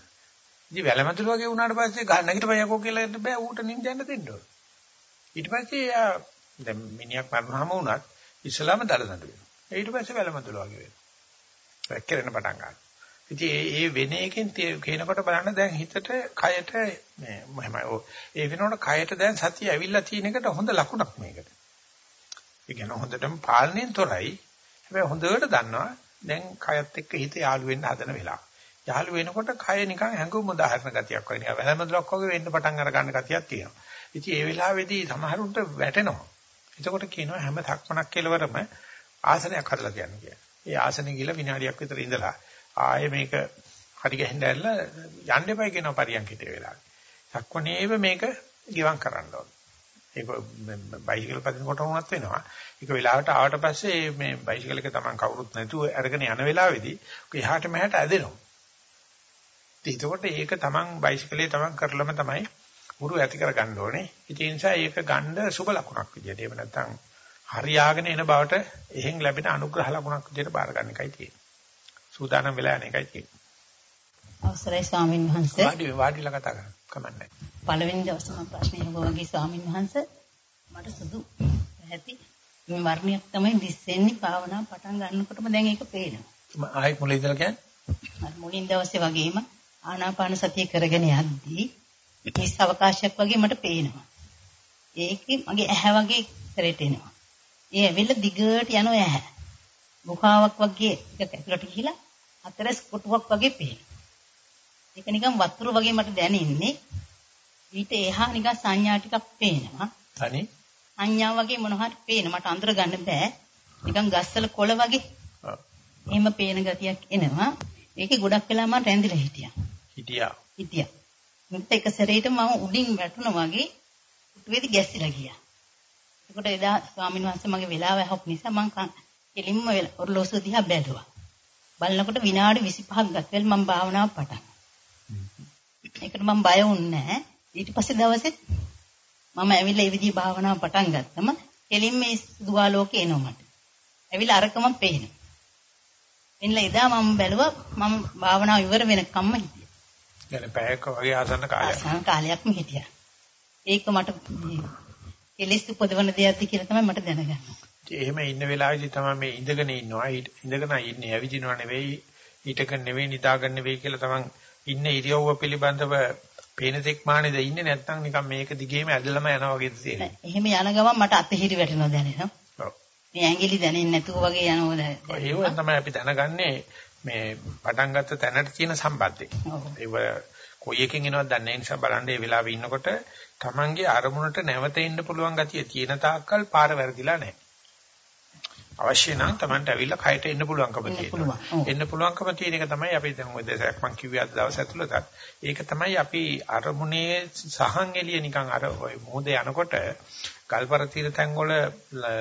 S1: ඉතින් වැලමතුල වගේ වුණාට පස්සේ ගහ නැගිටපන් යකෝ කියලා ඉන්න බෑ ඌට නිින්ද යන්න දෙන්න ඕන. ඊට පස්සේ යා දැන් මිනිහක් මරනහම වුණත් ඉස්ලාම දලදඬු වෙනවා. ඊට පස්සේ වැලමතුල වගේ වෙනවා. වැක්කිරෙන පටන් ගන්නවා. ඉතින් ඒ ඒ වෙන එකෙන් කියනකොට බලන්න දැන් හිතට කයට මේ මම ඒ වෙනකොට කයට දැන් සතිය ඇවිල්ලා තියෙන එකට හොඳ ලකුණක් මේකට. ඒ කියන්නේ හොඳටම පාලනයෙන් තොරයි. හැබැයි හොඳට දන්නවා දැන් කයත් එක්ක හිත යාළු වෙන්න හදන වෙලාව. යාළු වෙනකොට කය නිකන් හැඟුම් උදාහරණ ගතියක් වගේ නිකන් වැලමදලක් වගේ වෙන්න පටන් අර ගන්න ගතියක් තියෙනවා. ඉතින් ඒ වෙලාවේදී සමහරුන්ට වැටෙනවා. එතකොට කියනවා හැම සක්මනක් කෙලවරම ආසනයක් හදලා තියන්න කියලා. ඒ ආසනේ ගිහලා විනාඩියක් විතර ඉඳලා ආයේ මේක හරි ගහින්න ඇල්ල යන්න එපයි කියන පරියන්කිට වෙලාවේ. සක්මනේව මේක ගිවම් කරන්න ඕන. ඒක බයිසිකල් පදිනකොට වුණත් වෙනවා. ඒක වෙලාවට ආවට පස්සේ මේ බයිසිකල් එක තමන් කවුරුත් නැතුව අරගෙන යන වෙලාවේදී එහාට මෙහාට ඇදෙනවා. එතකොට ඒක තමන් බයිසිකලේ තමන් කරලම තමයි උරු ඇති කරගන්න ඕනේ. ඒ නිසා ඒක ගන්න සුබ ලකුණක් විදියට. එහෙම නැත්නම් හරියාගෙන එන බවට එහෙන් ලැබෙන අනුග්‍රහ ලකුණක් විදියට බාර ගන්න එකයි තියෙන්නේ. සූදානම් වෙලා යන එකයි තියෙන්නේ.
S8: අවසරයි ස්වාමීන් වහන්සේ.
S1: වාඩි වාඩිලා කතා කරන්න. කමන්නේ.
S8: පළවෙනි දවසම ප්‍රශ්නේ වගේ ස්වාමීන් වහන්සේ මට සුදු ඇති මේ වර්ණයක් තමයි දිස්සෙන්නේ භාවනා පටන් ගන්නකොටම දැන් ඒක පේනවා.
S1: ආයෙත් මුලින් ඉඳලා කියන්නේ?
S8: මුලින් දවසේ වගේම ආනාපාන සතිය කරගෙන යද්දී හිස් අවකාශයක් වගේ මට පේනවා. ඒකේ මගේ ඇහැ වගේ ඉස්සරට එනවා. ඒ ඇවිල්ලා දිගට යනවා ඇහැ. මුඛාවක් වගේ එක ඇතුළට ගිහිලා අතරස් කොටුවක් වගේ පේනවා. ඒක නිකන් වතුර වගේ මට දැනෙන්නේ. ඊට එහා නිකන් සංඥා ටිකක් පේනවා.
S1: තනි
S8: සංඥා වගේ මොන හරි පේන මට අඳුර ගන්න බෑ. නිකන් ගස්වල කොළ වගේ. එහෙම පේන ගතියක් එනවා. ඒකේ ගොඩක් වෙලා මම රැඳිලා හිටියා.
S1: හිටියා.
S8: හිටියා. මුත් එක සැරේට මම උඩින් වැටුණා වගේ උටුවේදී ගැසිලා ගියා. එතකොට එදා ස්වාමීන් වහන්සේ මගේ වෙලාව ඇහුව නිසා මම කෙලින්ම ඔරලෝසුව දිහා බැලුවා. බලනකොට විනාඩි 25ක් ගතවල මම භාවනාව පටන්. ඒකට මම බය වුණේ නැහැ. ඊට පස්සේ දවසෙත් මම ඇවිල්ලා ඒ විදිහේ භාවනාව පටන් ගත්තම කෙලින්ම මේ සුදුආලෝකේ එනවා මට. ඇවිල්ලා අරකම පේනවා. එන්නලා එදා මම බැලුවා මම භාවනාව ඉවර වෙනකම්ම හිටියා.
S1: يعني පැයක වගේ ආසන්න කාලයක්.
S8: ආසන්න කාලයක්ම හිටියා. ඒක මට කෙලෙස් උපදවන දෙයක්ද කියලා තමයි මට දැනගන්න.
S1: එහෙම ඉන්න වෙලාවේදී තමයි මේ ඉඳගෙන ඉන්නවා. ඉඳගෙන ඉන්නේ ඇවිදිනව නෙවෙයි, හිටගෙන නෙවෙයි, නිදාගෙන නෙවෙයි කියලා තමන් ඉන්න ඉරියව්ව පිළිබඳව පේන තෙක් මානේද ඉන්නේ නැත්නම් නිකන් මේක දිගේම ඇදලම යනවා වගේද තියෙන්නේ.
S8: එහෙම යන ගමන් මට අතහිරි වැටෙනවා දැනෙනවා. ඔව්. මේ ඇඟිලි දැනෙන්නේ නැතුව වගේ යනවා දැනෙනවා.
S1: ඒක තමයි අපි දැනගන්නේ මේ පටන් ගත්ත තැනට තියෙන සම්බන්ධය. ඒක කොයි එකකින් එනවද දන්නේ නිසා බලන්න මේ වෙලාවේ ඉන්නකොට Tamange අරමුණට නැවත එන්න පුළුවන් ගතිය තියෙන තාක්කල් පාර වැරදිලා නැහැ. අවශ්‍ය නම් Tamanට ඇවිල්ලා කයට එන්න පුළුවන්කම තියෙනවා. එන්න පුළුවන්කම තියෙන එක තමයි අපි දැන් ওই දෙසක් මං කිව්වේ අද දවස් ඇතුළතත්. ඒක තමයි අපි අරමුණේ සහන් එළිය නිකන් අර ওই මොහොතේ යනකොට ගල්පර තීර තැන් වල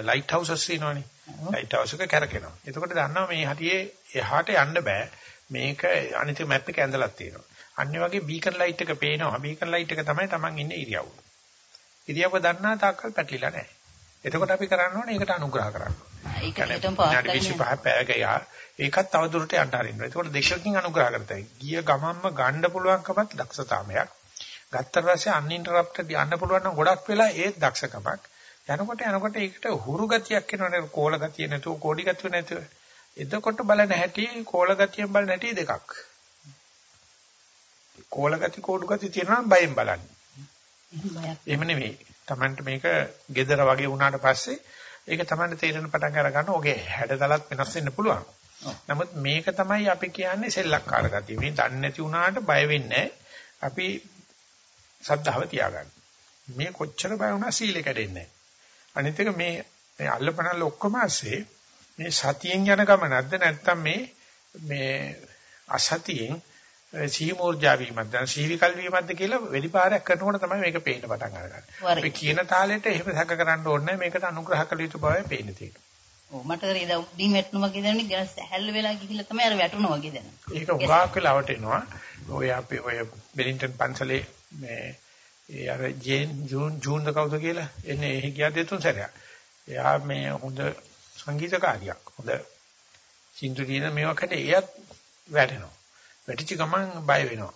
S1: ලයිට් හවුසස් තියෙනවනේ. ලයිට් හවුස් එක කැරකෙනවා. එතකොට දන්නවා මේ හරියේ එහාට යන්න බෑ. මේක අනිත් මැප් එක ඇඳලා තියෙනවා. අනිත් වගේ බීකන් ලයිට් එක පේනවා. බීකන් ලයිට් එක තමයි Taman ඉන්නේ ඉරියව්ව. ඉරියව්ව දන්නා තාක්කල් පැටලිලා නැහැ. එතකොට අපි කරන්න ඕනේ ඒකට අනුග්‍රහ කරන්න.
S8: ඒක හිතම් පාස්
S1: 25 පැයක යා ඒකත් තවදුරට යන්න හරින්න. එතකොට දෙකකින් අනුග්‍රහ කරතයි. ගිය ගමන්ම ගන්න පුළුවන්කමත් දක්ෂතාවයක්. ගත්තට පස්සේ අන්ඉන්ටරප්ටඩ් යන්න පුළුවන් නම් ගොඩක් වෙලා ඒත් දක්ෂකමක්. යනකොට යනකොට ඒකට හුරු ගතියක් එනවනේ කෝල ගතිය නැතුව කෝඩි ගතිය නැතුව. එතකොට බලන හැටි කෝල ගතියෙන් බලන හැටි දෙකක්. කෝල ගති කෝඩු ගති තියෙනවා බයෙන් බලන්නේ. එහෙම නෙවෙයි. Tamanට මේක gedara වගේ වුණාට පස්සේ ඒක Tamanට තේරෙන පටන් අර ගන්න ඔගේ හැඩතලත් වෙනස් වෙන්න පුළුවන්. නමුත් මේක තමයි අපි කියන්නේ සෙල්ලක්කාර ගතිය. මේ දන්නේ නැති වුණාට බය වෙන්නේ අපි සද්ධාව තියාගන්න. මේ කොච්චර බය වුණා සීලෙ කැඩෙන්නේ අනිත් එක මේ අල්ලපනල්ල ඔක්කොම ඇස්සේ මේ සතියෙන් යන ගමනක්ද නැත්නම් මේ මේ අසතියෙන් සීමෝර්ජා වීමක්ද දැන් සීවිකල් වීමක්ද කියලා වැඩි පාරක් කරනකොට තමයි මේක පේන්න පටන් අරගන්නේ. අපි කියන තාලෙට එහෙම සැක කරන්න ඕනේ මේකට අනුග්‍රහ කළ යුතු බවයි පේන්න තියෙන්නේ.
S8: ඔව් මට කරේ දැන් උඩින් වැටුණා වගේ දැනෙන්නේ ගැන සැහැල්ලු වෙලා ගිහිල්ලා තමයි අර වැටුණා වගේ දැනෙන්නේ.
S1: ඒක උගාක් වෙලාවට එනවා. ඔය අපි ඔය බෙලින්ටන් පන්සලේ මේ ඒ අර ජේන් ජූන් ජූන් කවුද කියලා එන්නේ එහි ගියා දෙතුන් සැරයක්. එයා මේ හොඳ සංගීතකාරියක්. හොඳ සින්දු දින මේවකට එයත් වැටෙනවා. වැටිච්ච ගමන් බය වෙනවා.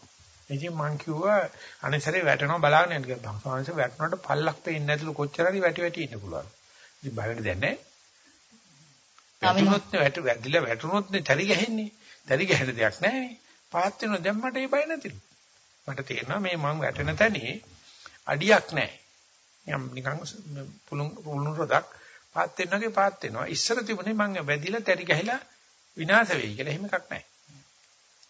S1: ඉතින් මං කිව්වා අනිසරේ වැටෙනවා බලාගෙන යන්න කියලා. භංසාංශ වැටුණාට පල්ලක් පේන්නේ නැතිලු කොච්චර හරි වැටි වැටි ඉන්න පුළුවන්. ඉතින් බලන්න දැන් නැහැ. වැටුනොත් වැට වැදිලා වැටුනොත් නේ තරි ගහන්නේ. තරි ගහන දෙයක් නැහැ. පාත් වෙනවා දැන් මට ඒ බය නැතිලු. මට තේරෙනවා මේ මං වැටෙන තැනේ අඩියක් නැහැ. යම් නිකන් පුළුන් පුළුන් රොදක් පාත් වෙනවාගේ පාත් වෙනවා. ඉස්සර තිබුණේ මං වැදිලා තරි ගහලා විනාශ වෙයි කියලා එහෙම එකක් නැහැ.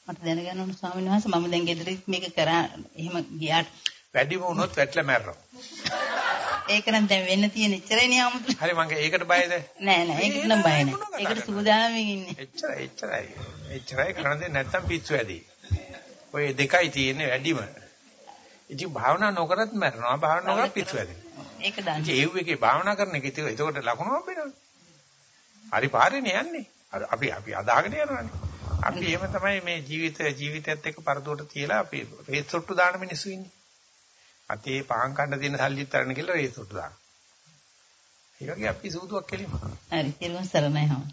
S8: මට දැනගන්න ඕන ස්වාමීන් වහන්සේ මම දැන් ගෙදරින් මේක කරා එහෙම ගියාට
S1: වැඩිම වුණොත් වැටලා මැරෙනවා.
S8: ඒක නම් දැන් වෙන්න තියෙන ඉච්චරයි නේ 아무තු.
S1: හරි මං ඒකට බයද?
S8: නෑ නෑ ඒකට නම් බය නෑ. ඒකට සූදානම්ෙන් ඉන්නේ.
S1: එච්චරයි එච්චරයි. එච්චරයි කරන්න දෙන්නේ නැත්තම් පිස්සු වැඩි. ඔය දෙකයි තියෙන්නේ වැඩිම. ඉතින් භාවනා නොකරත් මැරෙනවා. භාවනා නොකරත් පිස්සු වැඩි.
S8: ඒක දන්නේ.
S1: ඒ එකේ භාවනා කරන එක ඉතින් ඒකට ලකුණු හම්බෙනවා. හරි පාරේනේ යන්නේ. අපි අපි අදාගෙන යනවානේ. අපි එහෙම තමයි මේ ජීවිත ජීවිතයත් එක්ක පරදුවට තියලා අපි රේස් සොට්ටු දාන මිනිස්සු ඉන්නේ. අතේ පහන් කන්න තියෙන සල්ලිත් තරණ කියලා රේස් සොට්ටු දාන. ඒ වගේ අපි සූදුවක් කෙලිම.
S8: හරි කිරුවන් සරණයි හම.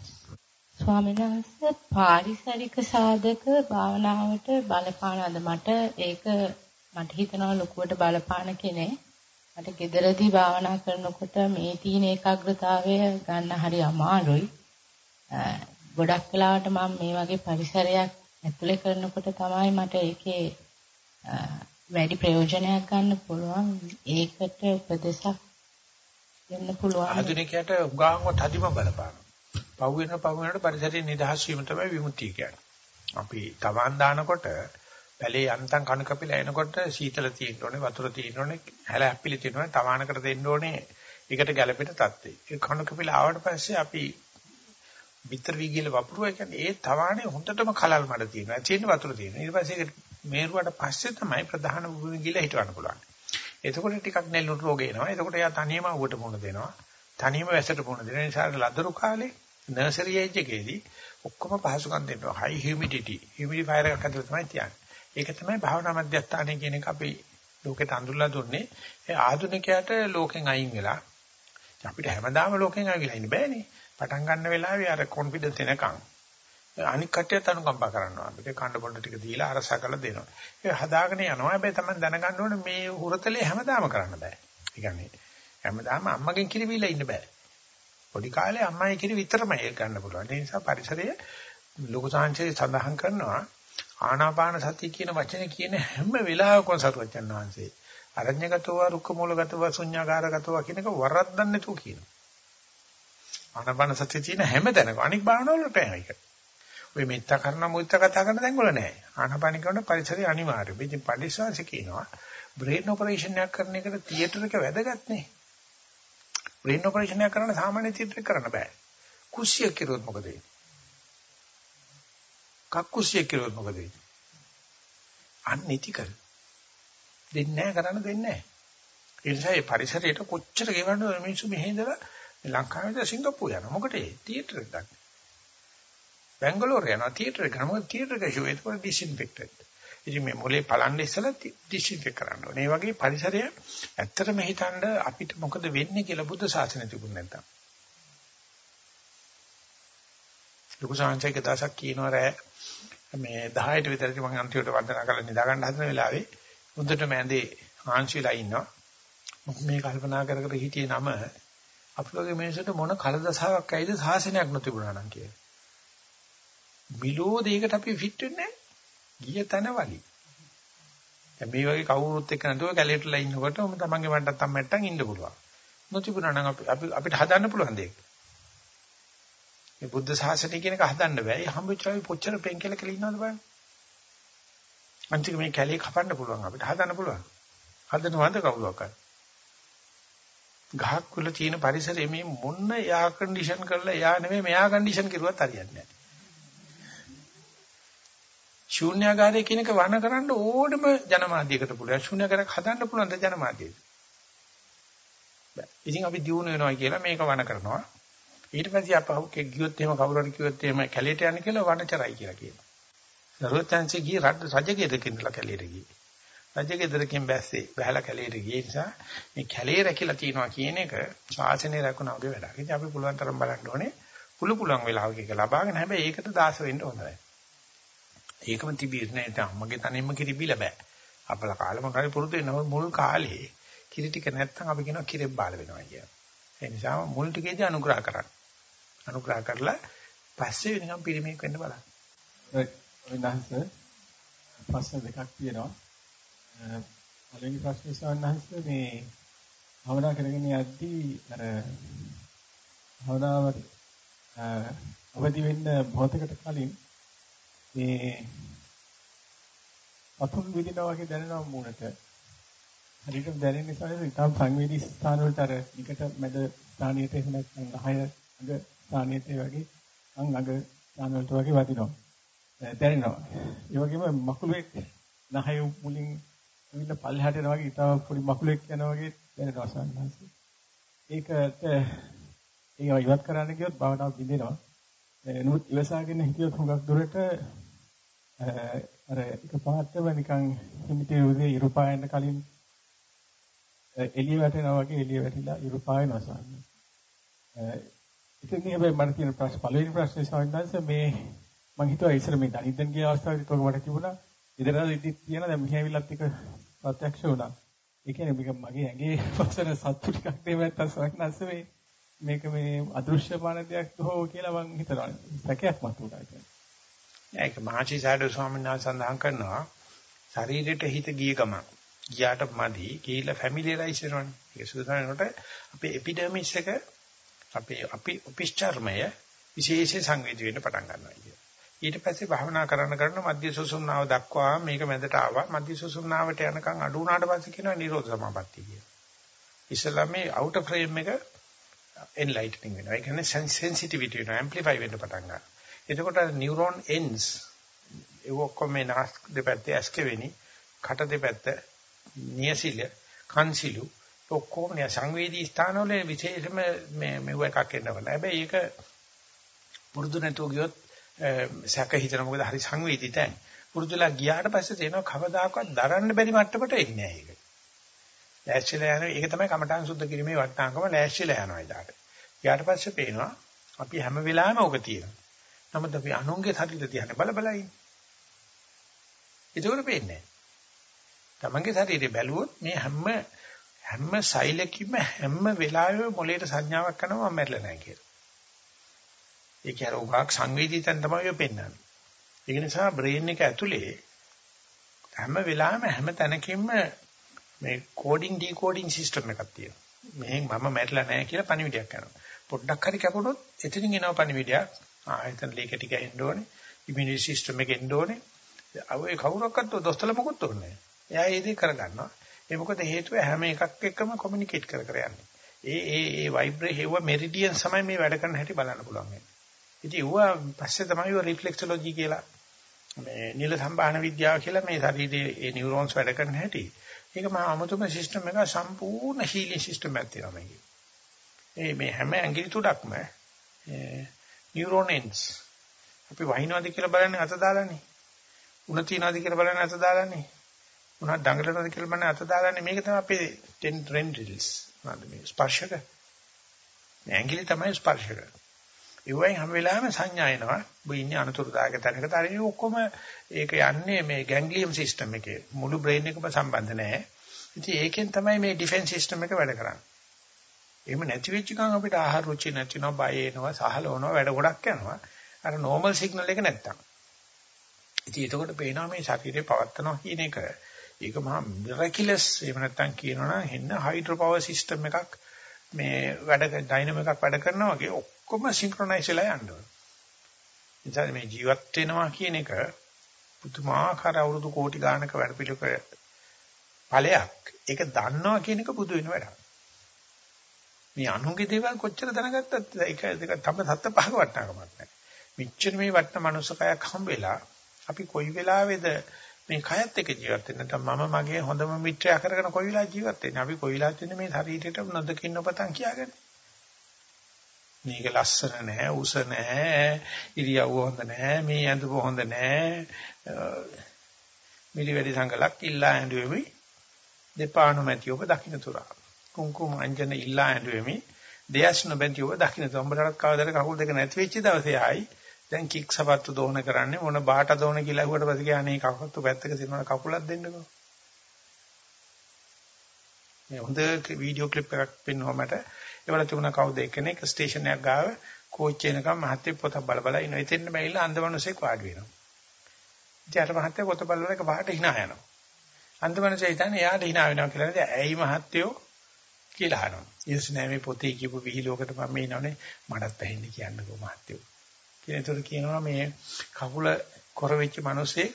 S9: ස්වාමීන් වහන්සේ පාරිසරික සාධක භාවනාවට බලපානවද මට ඒක මට හිතනවා ලොකුවට බලපාන කෙනේ මට gederදී භාවනා කරනකොට මේ තීන ඒකාග්‍රතාවය ගන්න හරි අමාරුයි ගොඩක් වෙලාවට මම මේ වගේ පරිසරයක් ඇතුලේ කරනකොට තමයි මට ඒකේ වැඩි ප්‍රයෝජනයක් ගන්න පුළුවන්. ඒකට උපදේශක් දෙන්න පුළුවන්.
S1: ආධුනිකයට උගාංගව තදිම බලපාන. පව් වෙන පව් වෙනට පරිසරයේ නිදහස් වීම තමයි විමුක්තිය කියන්නේ. අපි තවන් දානකොට පැලේ යන්තම් කණු කපිලා එනකොට සීතල තියෙන්න ඕනේ වතුර තියෙන්න ඕනේ හැල හැපිලි තියෙන්න ඕනේ තවානකට දෙන්න ඕනේ ඒකට ගැළපෙන තත්ත්වය. ඒ කණු කපිලා ආවට පස්සේ අපි විතර වී ගිහලා වපුරුවා කියන්නේ ඒ තවානේ හොඳටම කලල් මඩ තියෙනවා. තියෙන වතුර තියෙනවා. ඊට පස්සේ ඒක මේරුවට පස්සේ තමයි ප්‍රධාන භූමිය ගිහලා හිටවන්න පුළුවන්. එතකොට ටිකක් නෙල්ලුට රෝග එනවා. එතකොට එයා තනියම උවට මුණ දෙනවා. තනියම වැසට මුණ දෙන නිසා ලදරු කාලේ නර්සරි ඒජ් එකේදී ඔක්කොම පහසුකම් දෙනවා. හයි හියුමිඩිටි. හියුමිඩිෆයර් එකක් අතර තමයි තියන්නේ. ඒක තමයි භාවනා මධ්‍යස්ථානයේ කියන එක අපි ලෝකෙට අඳුරලා දුන්නේ. ඒ ආධුනිකයාට ලෝකෙන් අයින් වෙලා අපිට හැමදාම ලෝකෙන් අයින් වෙලා ඉන්න බෑනේ. පටන් ගන්න වෙලාවේ අර කොන්ෆිඩන්ස් එනකන් අනික් කට්ටියත් අනුකම්පා කරනවා. අපිට කන්න බොන්න ටික දීලා අරසා කරලා දෙනවා. ඒක හදාගෙන යනවා. හැබැයි තමයි දැනගන්න ඕනේ මේ හුරතලේ හැමදාම කරන්න බෑ. ඒ කියන්නේ හැමදාම අම්මගෙන් කිරි බීලා ඉන්න බෑ. පොඩි කාලේ අම්මයි කිරි විතරමයි ඒක ගන්න පුළුවන්. ඒ නිසා පරිසරය ලොකු සංචේ සඳහන් කරනවා ආනාපාන සතිය කියන වචනේ කියන හැම වෙලාවකම සරුවචන් වහන්සේ අරඤ්‍යගතව රුක්ක මූලගතව ශුඤ්ඤාකාරගතව කියන එක වරද්දන්නේ නැතුව කියනවා. ආනාපාන සතිය තියෙන හැම තැනක අනික් භාවනාවල බෑ ඒක. ඔය මෙත්ත කරන මුත්ත කතා කරන තැන් වල නෑ. ආනාපාන කරන පරිසරය අනිවාර්යයි. ඉතින් පරිස්සාංශ කියනවා බ්‍රේන් ඔපරේෂන් එකක් කරන එකට තියටර් එක වැදගත් නේ. බ්‍රේන් ඔපරේෂන් එකක් කරන සාමාන්‍ය තියටර් එක කරන්න බෑ. කුස්සිය කිරුවොත් මොකද වෙන්නේ? කක්කුස්සිය කිරුවොත් මොකද වෙන්නේ? අනිතිකල්. දෙන්නේ නැහැ කරන්න දෙන්නේ නැහැ. ඒ නිසා මේ පරිසරයට කොච්චර ගෙවන්නද මිනිස්සු මෙහි ඉඳලා ලංකාවේද සිංගප්පූරු යනවා. මොකටද? තියටර් එක ගන්න. බැංගලෝර යනවා තියටර් එක. මොකද තියටර් එක ෂෝ ඒක ඩිස්ඉන්ෆෙක්ටඩ්. ඉතින් මේ මොලේ පලන්න ඉස්සලා ඩිස්ඉන්ෆෙක්ට් කරන්න ඕනේ. මේ වගේ පරිසරය ඇත්තටම හිතනද අපිට මොකද වෙන්නේ කියලා බුද්ධ ශාසනය තිබුණ නැත්තම්. ලොකු සංසයක දවසක් කියනවා රෑ මේ 10ට විතරදී මම අන්තිමට වන්දනා කරලා නිදා ගන්න හදන වෙලාවේ මුද්දට මැදේ ආංශිලා ඉන්නවා. මේ කල්පනා කර කර හිටියේ නම අපලෝගේ මිනිසුන්ට මොන කලදසාවක් ඇයිද සාසනයක් නොතිබුණා නම් කියලා. මිලෝ දෙයකට අපි ෆිට වෙන්නේ ගිය තැන වලි. දැන් මේ වගේ කවුරුත් එක්ක නැතුව කැලේටලා ඉන්නකොට ඔම තමන්ගේ මණ්ඩත් අම්මැට්ටන් ඉන්න පුළුවන්. නොතිබුණා නම් අපි අපිට හදන්න පුළුවන් දෙයක්. මේ බුද්ධ ශාසනය කියන එක හදන්න බෑ. ඒ හම්බෙච්චාවේ පොච්චර පෙන් කියලා කියලා ඉන්නවද බලන්න. අන්තික මේ කැලේ කපන්න පුළුවන් අපිට හදන්න පුළුවන්. හදනවද කවුරක්වත්. ගහක් වල තියෙන පරිසරයේ මේ මොන්න එයා කන්ඩිෂන් කරලා එයා නෙමෙයි මෙයා කන්ඩිෂන් කරුවත් හරියන්නේ නැහැ. ශූන්‍යාකාරය කියන එක වණ කරන්න ඕනම ජනමාධ්‍යයකට පුළුවන්. ශූන්‍යාකාරයක් හදන්න පුළුවන් ද ජනමාධ්‍යයට. බෑ. ඉතින් අපි දිනු වෙනවා කියලා මේක වණ කරනවා. ඊට පස්සේ අපහු ගියොත් එහෙම කවුරු හරි කිව්වොත් එහෙම කැලේට යන්න කියලා වණචරයි කියලා කියනවා. සරුවචන්සේ ගිය රජගේ දෙකින්ලා කැලේට ගියේ. රජගේ දරකින් බැස්සේ බහැලා කැලේට ගිය නිසා මේ කැලේ රැකිලා තියනවා කියන එක ශාසනය රැකුණා වගේ වැඩක්. ඉතින් අපි පුළුවන් තරම් බලන්න ඕනේ පුළු පුළුවන් වෙලාවක එක ලබාගෙන හැබැයි ඒකට දාස වෙන්න හොඳ නැහැ. ඒකම තිබින්නේ නැහැ. අම්මගේ තනින්ම කිරිබිල බෑ. අපල කාලෙම කරේ පුරුදු වෙනවා මුල් කාලේ කිරි ටික නැත්තම් අපි කියනවා කිරෙබ් බාල වෙනවා කියලා. ඒ නිසා මුල් ටිකේදී අනුග්‍රහ කරන්න. අනුග්‍රහ කරලා පස්සේ නිකන් පිරිමේක් වෙන්න බලන්න.
S10: ඔය නැහස ප්‍රශ්න දෙකක් තියෙනවා. පළවෙනි ප්‍රශ්නේ සවන්නහස මේ භවනා කරගෙන යද්දී අර භවනාවට අවදි වෙන්න මොහොතකට කලින් මේ අතුල් විදිනා වගේ දැනෙනවා මූණට. හරියට දැනෙන නිසා ඉතාම සංවේදී ස්ථාන වලට අර නිකට මැද ස්ථානියට එහෙම නැත්නම් අහය අග ස්ථානියට වගේ අං අග ස්ථාන වලට වගේ වදිනවා. දැනෙනවා. ඒ වගේම මකුලෙක් නහය මුලින් වින්න පල්ලෙහාට යනවා වගේ ඉතාම පොඩි මකුලෙක් යනවා වගේ දැනෙනවා සන්නහස. ඒකට ඒක ඉවත් කරන්න ගියොත් භාවනාව බිඳෙනවා. නමුත් ඉවසාගෙන හිටියොත් හුඟක් දුරට අර එකපාරටම නිකන් හිමිතේ උදේ ඉරුපායන්න කලින් එළිය වැටෙනවා වගේ එළිය වැටිලා ඉරුපායනවා සාන්න. ඉතින් හැබැයි මට තියෙන ප්‍රශ්න පළවෙනි ප්‍රශ්නේ සාන්නංශ මේ මම හිතුවා ඉස්සර මේ දනිද්දන් ගිය අවස්ථාවේදී තෝක මට තිබුණා. ඉදරලා ඉදිත් තියෙන දැන් මෙහි ඇවිල්ලත් එක ප්‍රත්‍යක්ෂ වුණා. ඒ කියන්නේ මේක මගේ ඇඟේ පස්සන සත්තු ටිකක් දෙමෙත්තක් සාන්නංශ මේ මේක මේ අදෘශ්‍යමාන දෙයක් හෝ කියලා මම හිතනවා. සැකයක් මතුවලා ඒක.
S1: ඒක මහචි සාඩෝ ස්වාමීන් වහන්සේ සඳහන් කරනවා ශරීරයට හිත ගිය ගමන් ගියාට මදි ගිහිල්ලා ෆැමිලියරයිස් වෙනවනේ. ඒක සුදුසුනකට අපේ එපිඩර්මිස් එක අපේ අපි උපිෂ්චර්මය විශේෂ සංවේදී වෙන්න පටන් ගන්නවා කියන්නේ. ඊට පස්සේ භාවනා කරන කරන මධ්‍ය සුසුම්නාව දක්වා මේක මැදට ආවා. මධ්‍ය සුසුම්නාවට යනකම් අඩු වුණාට පස්සේ කියනවා නිරෝධ සමාපත්තිය කියලා. ඉස්ලාමයේ අවුටර් ෆ්‍රේම් එක එන්ලයිටනින් වෙනවා. ඒ කියන්නේ සෙන්සිටිවිටි වෙනවා, ඇම්ප්ලිෆයි වෙන්න පටන් ගන්නවා. එතකොට නියුරෝන් එන්ඩ්ස් ඒ ඔක්කොම මේ නාස් දෙපැත්තේ ඇස්කෙවෙනි කට දෙපැත්ත නියසිල කන්සිලු ඔක්කොම නේ සංවේදී ස්ථානවල විශේෂම මේ මෙව එකක් එන්නවල. හැබැයි ඒක පුරුදු නැතුව ගියොත් සැක හිතන මොකද හරි සංවේදී තැන්. පුරුදුලා ගියාට පස්සේ තේනවා කවදාකවත් දරන්න බැරි මට්ටමට එන්නේ නැහැ ඒක. ලෑස්තිලා යන ඒක තමයි කමඨාන් සුද්ධ කිරීමේ වටනාකම ලෑස්තිලා යනවා ඊට. ඊට පස්සේ පේනවා අපි හැම වෙලාවෙම ඕක තියෙනවා. නමුත් අපි අනුන්ගේ ශරීර දිහා බල බල ඉන්නේ. ඒක පේන්නේ තමන්ගේ ශරීරය බැලුවොත් මේ හැම හැම සෛලකින්ම හැම වෙලාවෙම මොලේට සංඥාවක් කරනවා මම මැරෙලා නැහැ කියලා. ඒක අර උගාක් සංවේදීතෙන් තමයි ඔය පෙන්වන්නේ. ඒක නිසා බ්‍රේන් එක ඇතුලේ හැම වෙලාවෙම හැම තැනකින්ම මේ කෝඩින් ඩිකෝඩින් සිස්ටම් එකක් තියෙනවා. මේ මම මැරෙලා නැහැ කියලා පණිවිඩයක් කරනවා. පොඩ්ඩක් හරි කැපුණොත් එතනින් එනවා පණිවිඩයක්. ආයතන ලේක ටික එන්න ඕනේ. ඉමුනිටි සිස්ටම් එක එන්න ඕනේ. අවේ කවුරක්වත් දොස්තර මොකුත් ඕනේ නැහැ. එයා ඒ දේ කරගන්නවා. ඒ මොකද හේතුව හැම එකක් එක්කම කොමියුනිකේට් කර කර යන්නේ. ඒ ඒ ඒ ভাইබ්‍රේ හේව මෙරිඩියන් තමයි මේ වැඩ කරන හැටි බලන්න පුළුවන් වෙන්නේ. ඉතින් ඌව පස්සේ තමයි ඌ රිෆ්ලෙක්සොලොජි කියලා මේ නිල සම්භාහන විද්‍යාව කියලා මේ ශරීරයේ ඒ නියුරෝන්ස් වැඩ කරන හැටි. ඒක මහා අමුතුම සිස්ටම් එක සම්පූර්ණ හීලින් සිස්ටම් එකක් තියෙනවා මේකේ. ඒ මේ හැම ඇඟිලි තුඩක්ම නියුරෝන් එන්ඩ්ස් අපි වහිනවද කියලා බලන්නේ අත දාලානේ. උණ තියනවද කියලා බලන්නේ අත දාලානේ. උණ දඟලනවද කියලා බලන්නේ අත දාලානේ. මේක තමයි අපේ ටෙන් රෙන්ඩිල්ස්. නේද මේ ස්පර්ශක. මේ ඇඟිලි තමයි ස්පර්ශක. ඒ වයින් හැම වෙලාවෙම සංඥා එනවා. ඔබ ඉන්නේ අනතුරුදායක තැනක. තරේ ඔක්කොම ඒක යන්නේ මේ ගැන්ග්ලියම් සිස්ටම් එකේ. මුළු බ්‍රේන් එකම සම්බන්ධ නැහැ. ඉතින් ඒකෙන් තමයි මේ ඩිෆෙන්ස් සිස්ටම් එක වැඩ කරන්නේ. එහෙම නැති වෙච්ච ගමන් අපිට ආහාර රුචි නැතිනවා, බය එනවා, සහලවනවා, වැඩ ගොඩක් යනවා. අර නෝමල් සිග්නල් එක නැත්තම්. ඉතින් එතකොට පේනවා මේ ශරීරේ පවත්නවා කියන එක. ඒක මහා මිරකියුලස් එහෙම නැත්තම් කියනවනම් හෙන්න හයිඩ්‍රෝ පවර් සිස්ටම් එකක් මේ වැඩ ඩයිනමෝ එකක් වැඩ කරනවා වගේ ඔක්කොම සින්ක්‍රොනයිස් වෙලා යනවා. ඉතින් මේ ජීවත් වෙනවා කියන එක පුදුමාකාර අවුරුදු කෝටි ගානක වැඩ පිළිවෙලක ඵලයක්. ඒක දන්නවා කියන එක බුදු වෙන වැඩක්. මේ අනුගේ දේවල් කොච්චර දැනගත්තත් ඒක දෙක තම සත්ත පහක වටනකමක් නැහැ. මෙච්චර මේ වටන මනුස්සකයක් හම්බෙලා අපි කොයි වෙලාවේද මේ කයත් එක්ක ජීවත් වෙන්නේ නැත්නම් මම මගේ හොඳම මිත්‍රයා කරගෙන කොයි වෙලාව ජීවත් වෙන්නේ? අපි කොයි වෙලාවත් ඉන්නේ මේ ශරීරයට නොදකින්න පතන් කියාගෙන? මේක ලස්සන නැහැ උස නැහැ ඉරියව්ව හොඳ නැහැ මේ ඇඳුම හොඳ නැහැ මිලි වැඩි සංගලක් ඉල්ලා ඇඬුවෙමි. දෙපාණු මැටි ඔබ දකින්න තුරා. කුංකුම අංජන ඉල්ලා ඇඬුවෙමි. දෙයස් නොබැන්ති ඔබ දකින්න තුරා. උඹලට කවදාද කකුල් දෙක නැති වෙච්ච දවසේ ආයි දැන් කික් සපත්තු දෝන කරන්නේ මොන බාට දෝන කියලා අහුවට පස්සේ කියන්නේ කකුල්තු පැත්තක තියෙන කකුලක් දෙන්නකෝ. මේ හොඳ වීඩියෝ ක්ලිප් එකක් පෙන්වුවා මට. ඒවල තිබුණා කවුද එක්කෙනෙක් ස්ටේෂන් එකක් ගාව කෝච් එකනකම් මහත්තයෙ පොත බල බල ඉනවා. එතෙන් බැවිලා අන්දමනුසෙක් වාඩි වෙනවා. ඉතින් අර මහත්තයා පොත බලන එක බාට hina යනවා. අන්දමනුසෙ හිතන්නේ එයාට hina වෙනවා කියලා. ඉතින් ඇයි මහත්තයෝ කියලා අහනවා. ඊස් නෑ මේ පොතේ කියපු විහිළුවකට මම ඉන්නවනේ මටත් ඇහෙන්න කියන්නකෝ මහත්තයෝ. ඒතර කියනවා මේ කකුල කොර වෙච්ච මිනිස්සේ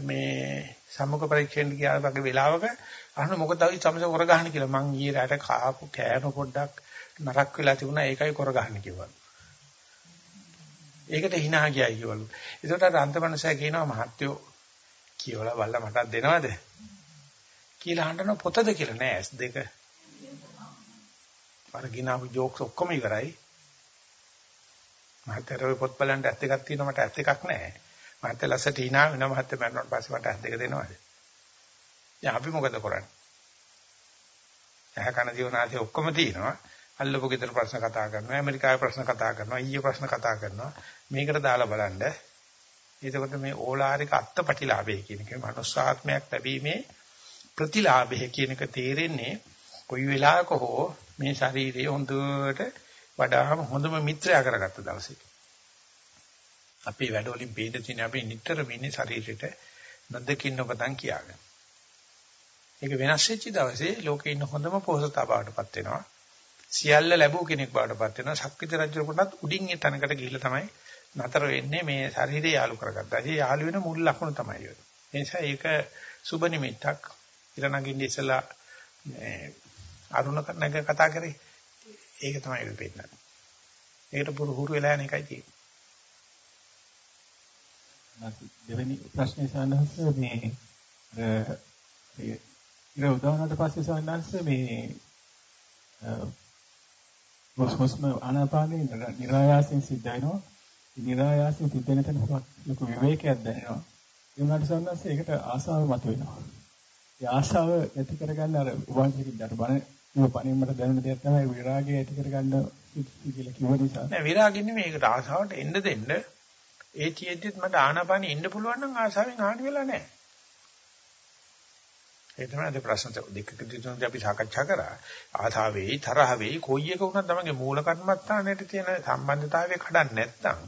S1: මේ සම්මුඛ පරීක්ෂණයට ගියා වගේ වෙලාවක අහන මොකද අපි සමස කොර ගහන්න කියලා මං ඊයේ රාට කාපු කෑම පොඩ්ඩක් නරක් වෙලා තිබුණා ඒකයි කොර ගහන්න කිව්වා. ඒකට hina ගියයි කිවලු. ඒකට අර අන්තමනසය කියනවා මහත්යෝ කියවලා බලලා මටත් දෙනවද? කියලා අහන්න පොතද කියලා නෑ S2. අර ගිනාපු ජෝක්ස් ඔක්කොම ඉවරයි. මහත්තයාට ඔය පොත් බලන්න ඇත් එකක් තියෙනවා මට ඇත් එකක් නැහැ. මහත්තයා ලස්සට hina වෙනවා මහත්තයා මරණයට පස්සේ මට ඇත් දෙක දෙනවද? දැන් අපි මොකද කරන්නේ? ඇහ කන දිවනාදී ඔක්කොම තියෙනවා. අල්ලපු ගෙදර ප්‍රශ්න කතා කරනවා ඇමරිකාවේ ප්‍රශ්න කතා කරනවා ඊයේ ප්‍රශ්න කතා කරනවා මේකට දාලා බලන්න එතකොට මේ ඕලාරික අත්පටිලාභය කියන එක මනුස්සාත්මයක් ලැබීමේ ප්‍රතිලාභය කියන එක තේරෙන්නේ කොයි වෙලාවක හෝ මේ ශරීරය හොඳට වඩාම හොඳම මිත්‍රයා කරගත්ත දවසේ. අපේ වැඩ වලින් බේද තියෙන අපි නිතරම ඉන්නේ ශරීරෙට නොදකින්න පතන් කියාගෙන. ඒක වෙනස් වෙච්ච දවසේ ලෝකේ ඉන්න හොඳම පොහසතා බවටපත් වෙනවා. සියල්ල ලැබුව කෙනෙක් බවටපත් වෙනවා. ශක්විත රජුණත් උඩින් ඒ තැනකට ගිහිල්ලා තමයි නතර වෙන්නේ මේ ශරීරය යාලු කරගත්තා. ඒ යාලු වෙන මුල් ලක්ෂණ තමයි ඒක. ඒ නිසා ඒක සුබ නිමිත්තක්. ඉර නගින්න ඉස්සලා අරුණ නැග කතා කරේ. ඒක තමයි අපි පෙන්නන්නේ. ඒකට පුරුහුරු වෙලා යන එකයි තියෙන්නේ.
S10: දෙවෙනි ප්‍රශ්නේ සානහස මේ ඉර උදාහරණයක් පස්සේ සානහස මේ මොස්මොස්ම ආනාපානේ නිරායාසයෙන් සිද්ධ වෙනවා. නිරායාසයෙන් සිද්ධ වෙන තැන ලොකු විවේකයක් දැනෙනවා. ඒ වුණාට සානහස ඒකට ආසාව මතුවෙනවා. ඒ ආසාව ඇති කරගන්න අර උවාසිකින් දර බණ මේ පණින් මට දැනුණ දෙයක් තමයි විරාගය ඇති කරගන්න කියලා කිව්ව නිසා.
S1: නෑ විරාගය නෙමෙයි ඒකට ආසාවට එන්න දෙන්න. ඒ තියෙද්දිත් මට ආනාපානෙ ඉන්න පුළුවන් නම් ආසාවෙන් ආහන වෙලා නෑ. ඒ තමයි අද ප්‍රශ්න දෙකකදී තුනදී අපි සාකච්ඡා කරා. ආසාවෙයි තරහවෙයි කොයි එක වුණත් තමගේ මූල කර්මස්ථානයට තියෙන සම්බන්ධතාවය කඩන්න නැත්නම්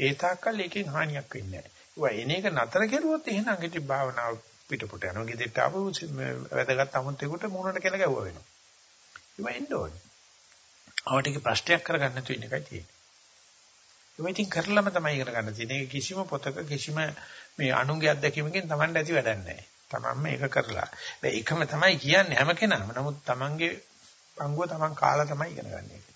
S1: ඒ තාක්කල් එකෙන් හානියක් වෙන්නේ නෑ. ඒවා එන එක නතර කෙරුවොත් එහෙනම් ඉතින් භාවනාව පිටපොට යනවා. ගෙදරට ආව වැදගත් අමුතෙකුට මූණට කෙල ගැවුවා වෙනවා. ඒවා එන්න ඕනේ. අවට ඒක ප්‍රශ්නයක් කරගන්න නැතු වෙන එකයි තියෙන්නේ. ඒක ඉතින් කරලම තමයි ඉගෙන ගන්න තියෙන්නේ. ඒක කිසිම පොතක කිසිම මේ අනුන්ගේ අත්දැකීමකින් Tamanට ඇති වැඩක් නැහැ. Taman මේක කරලා. ඒකම තමයි කියන්නේ හැම කෙනාම. නමුත් Tamanගේ අංගුව Taman කාලා තමයි ඉගෙන ගන්න.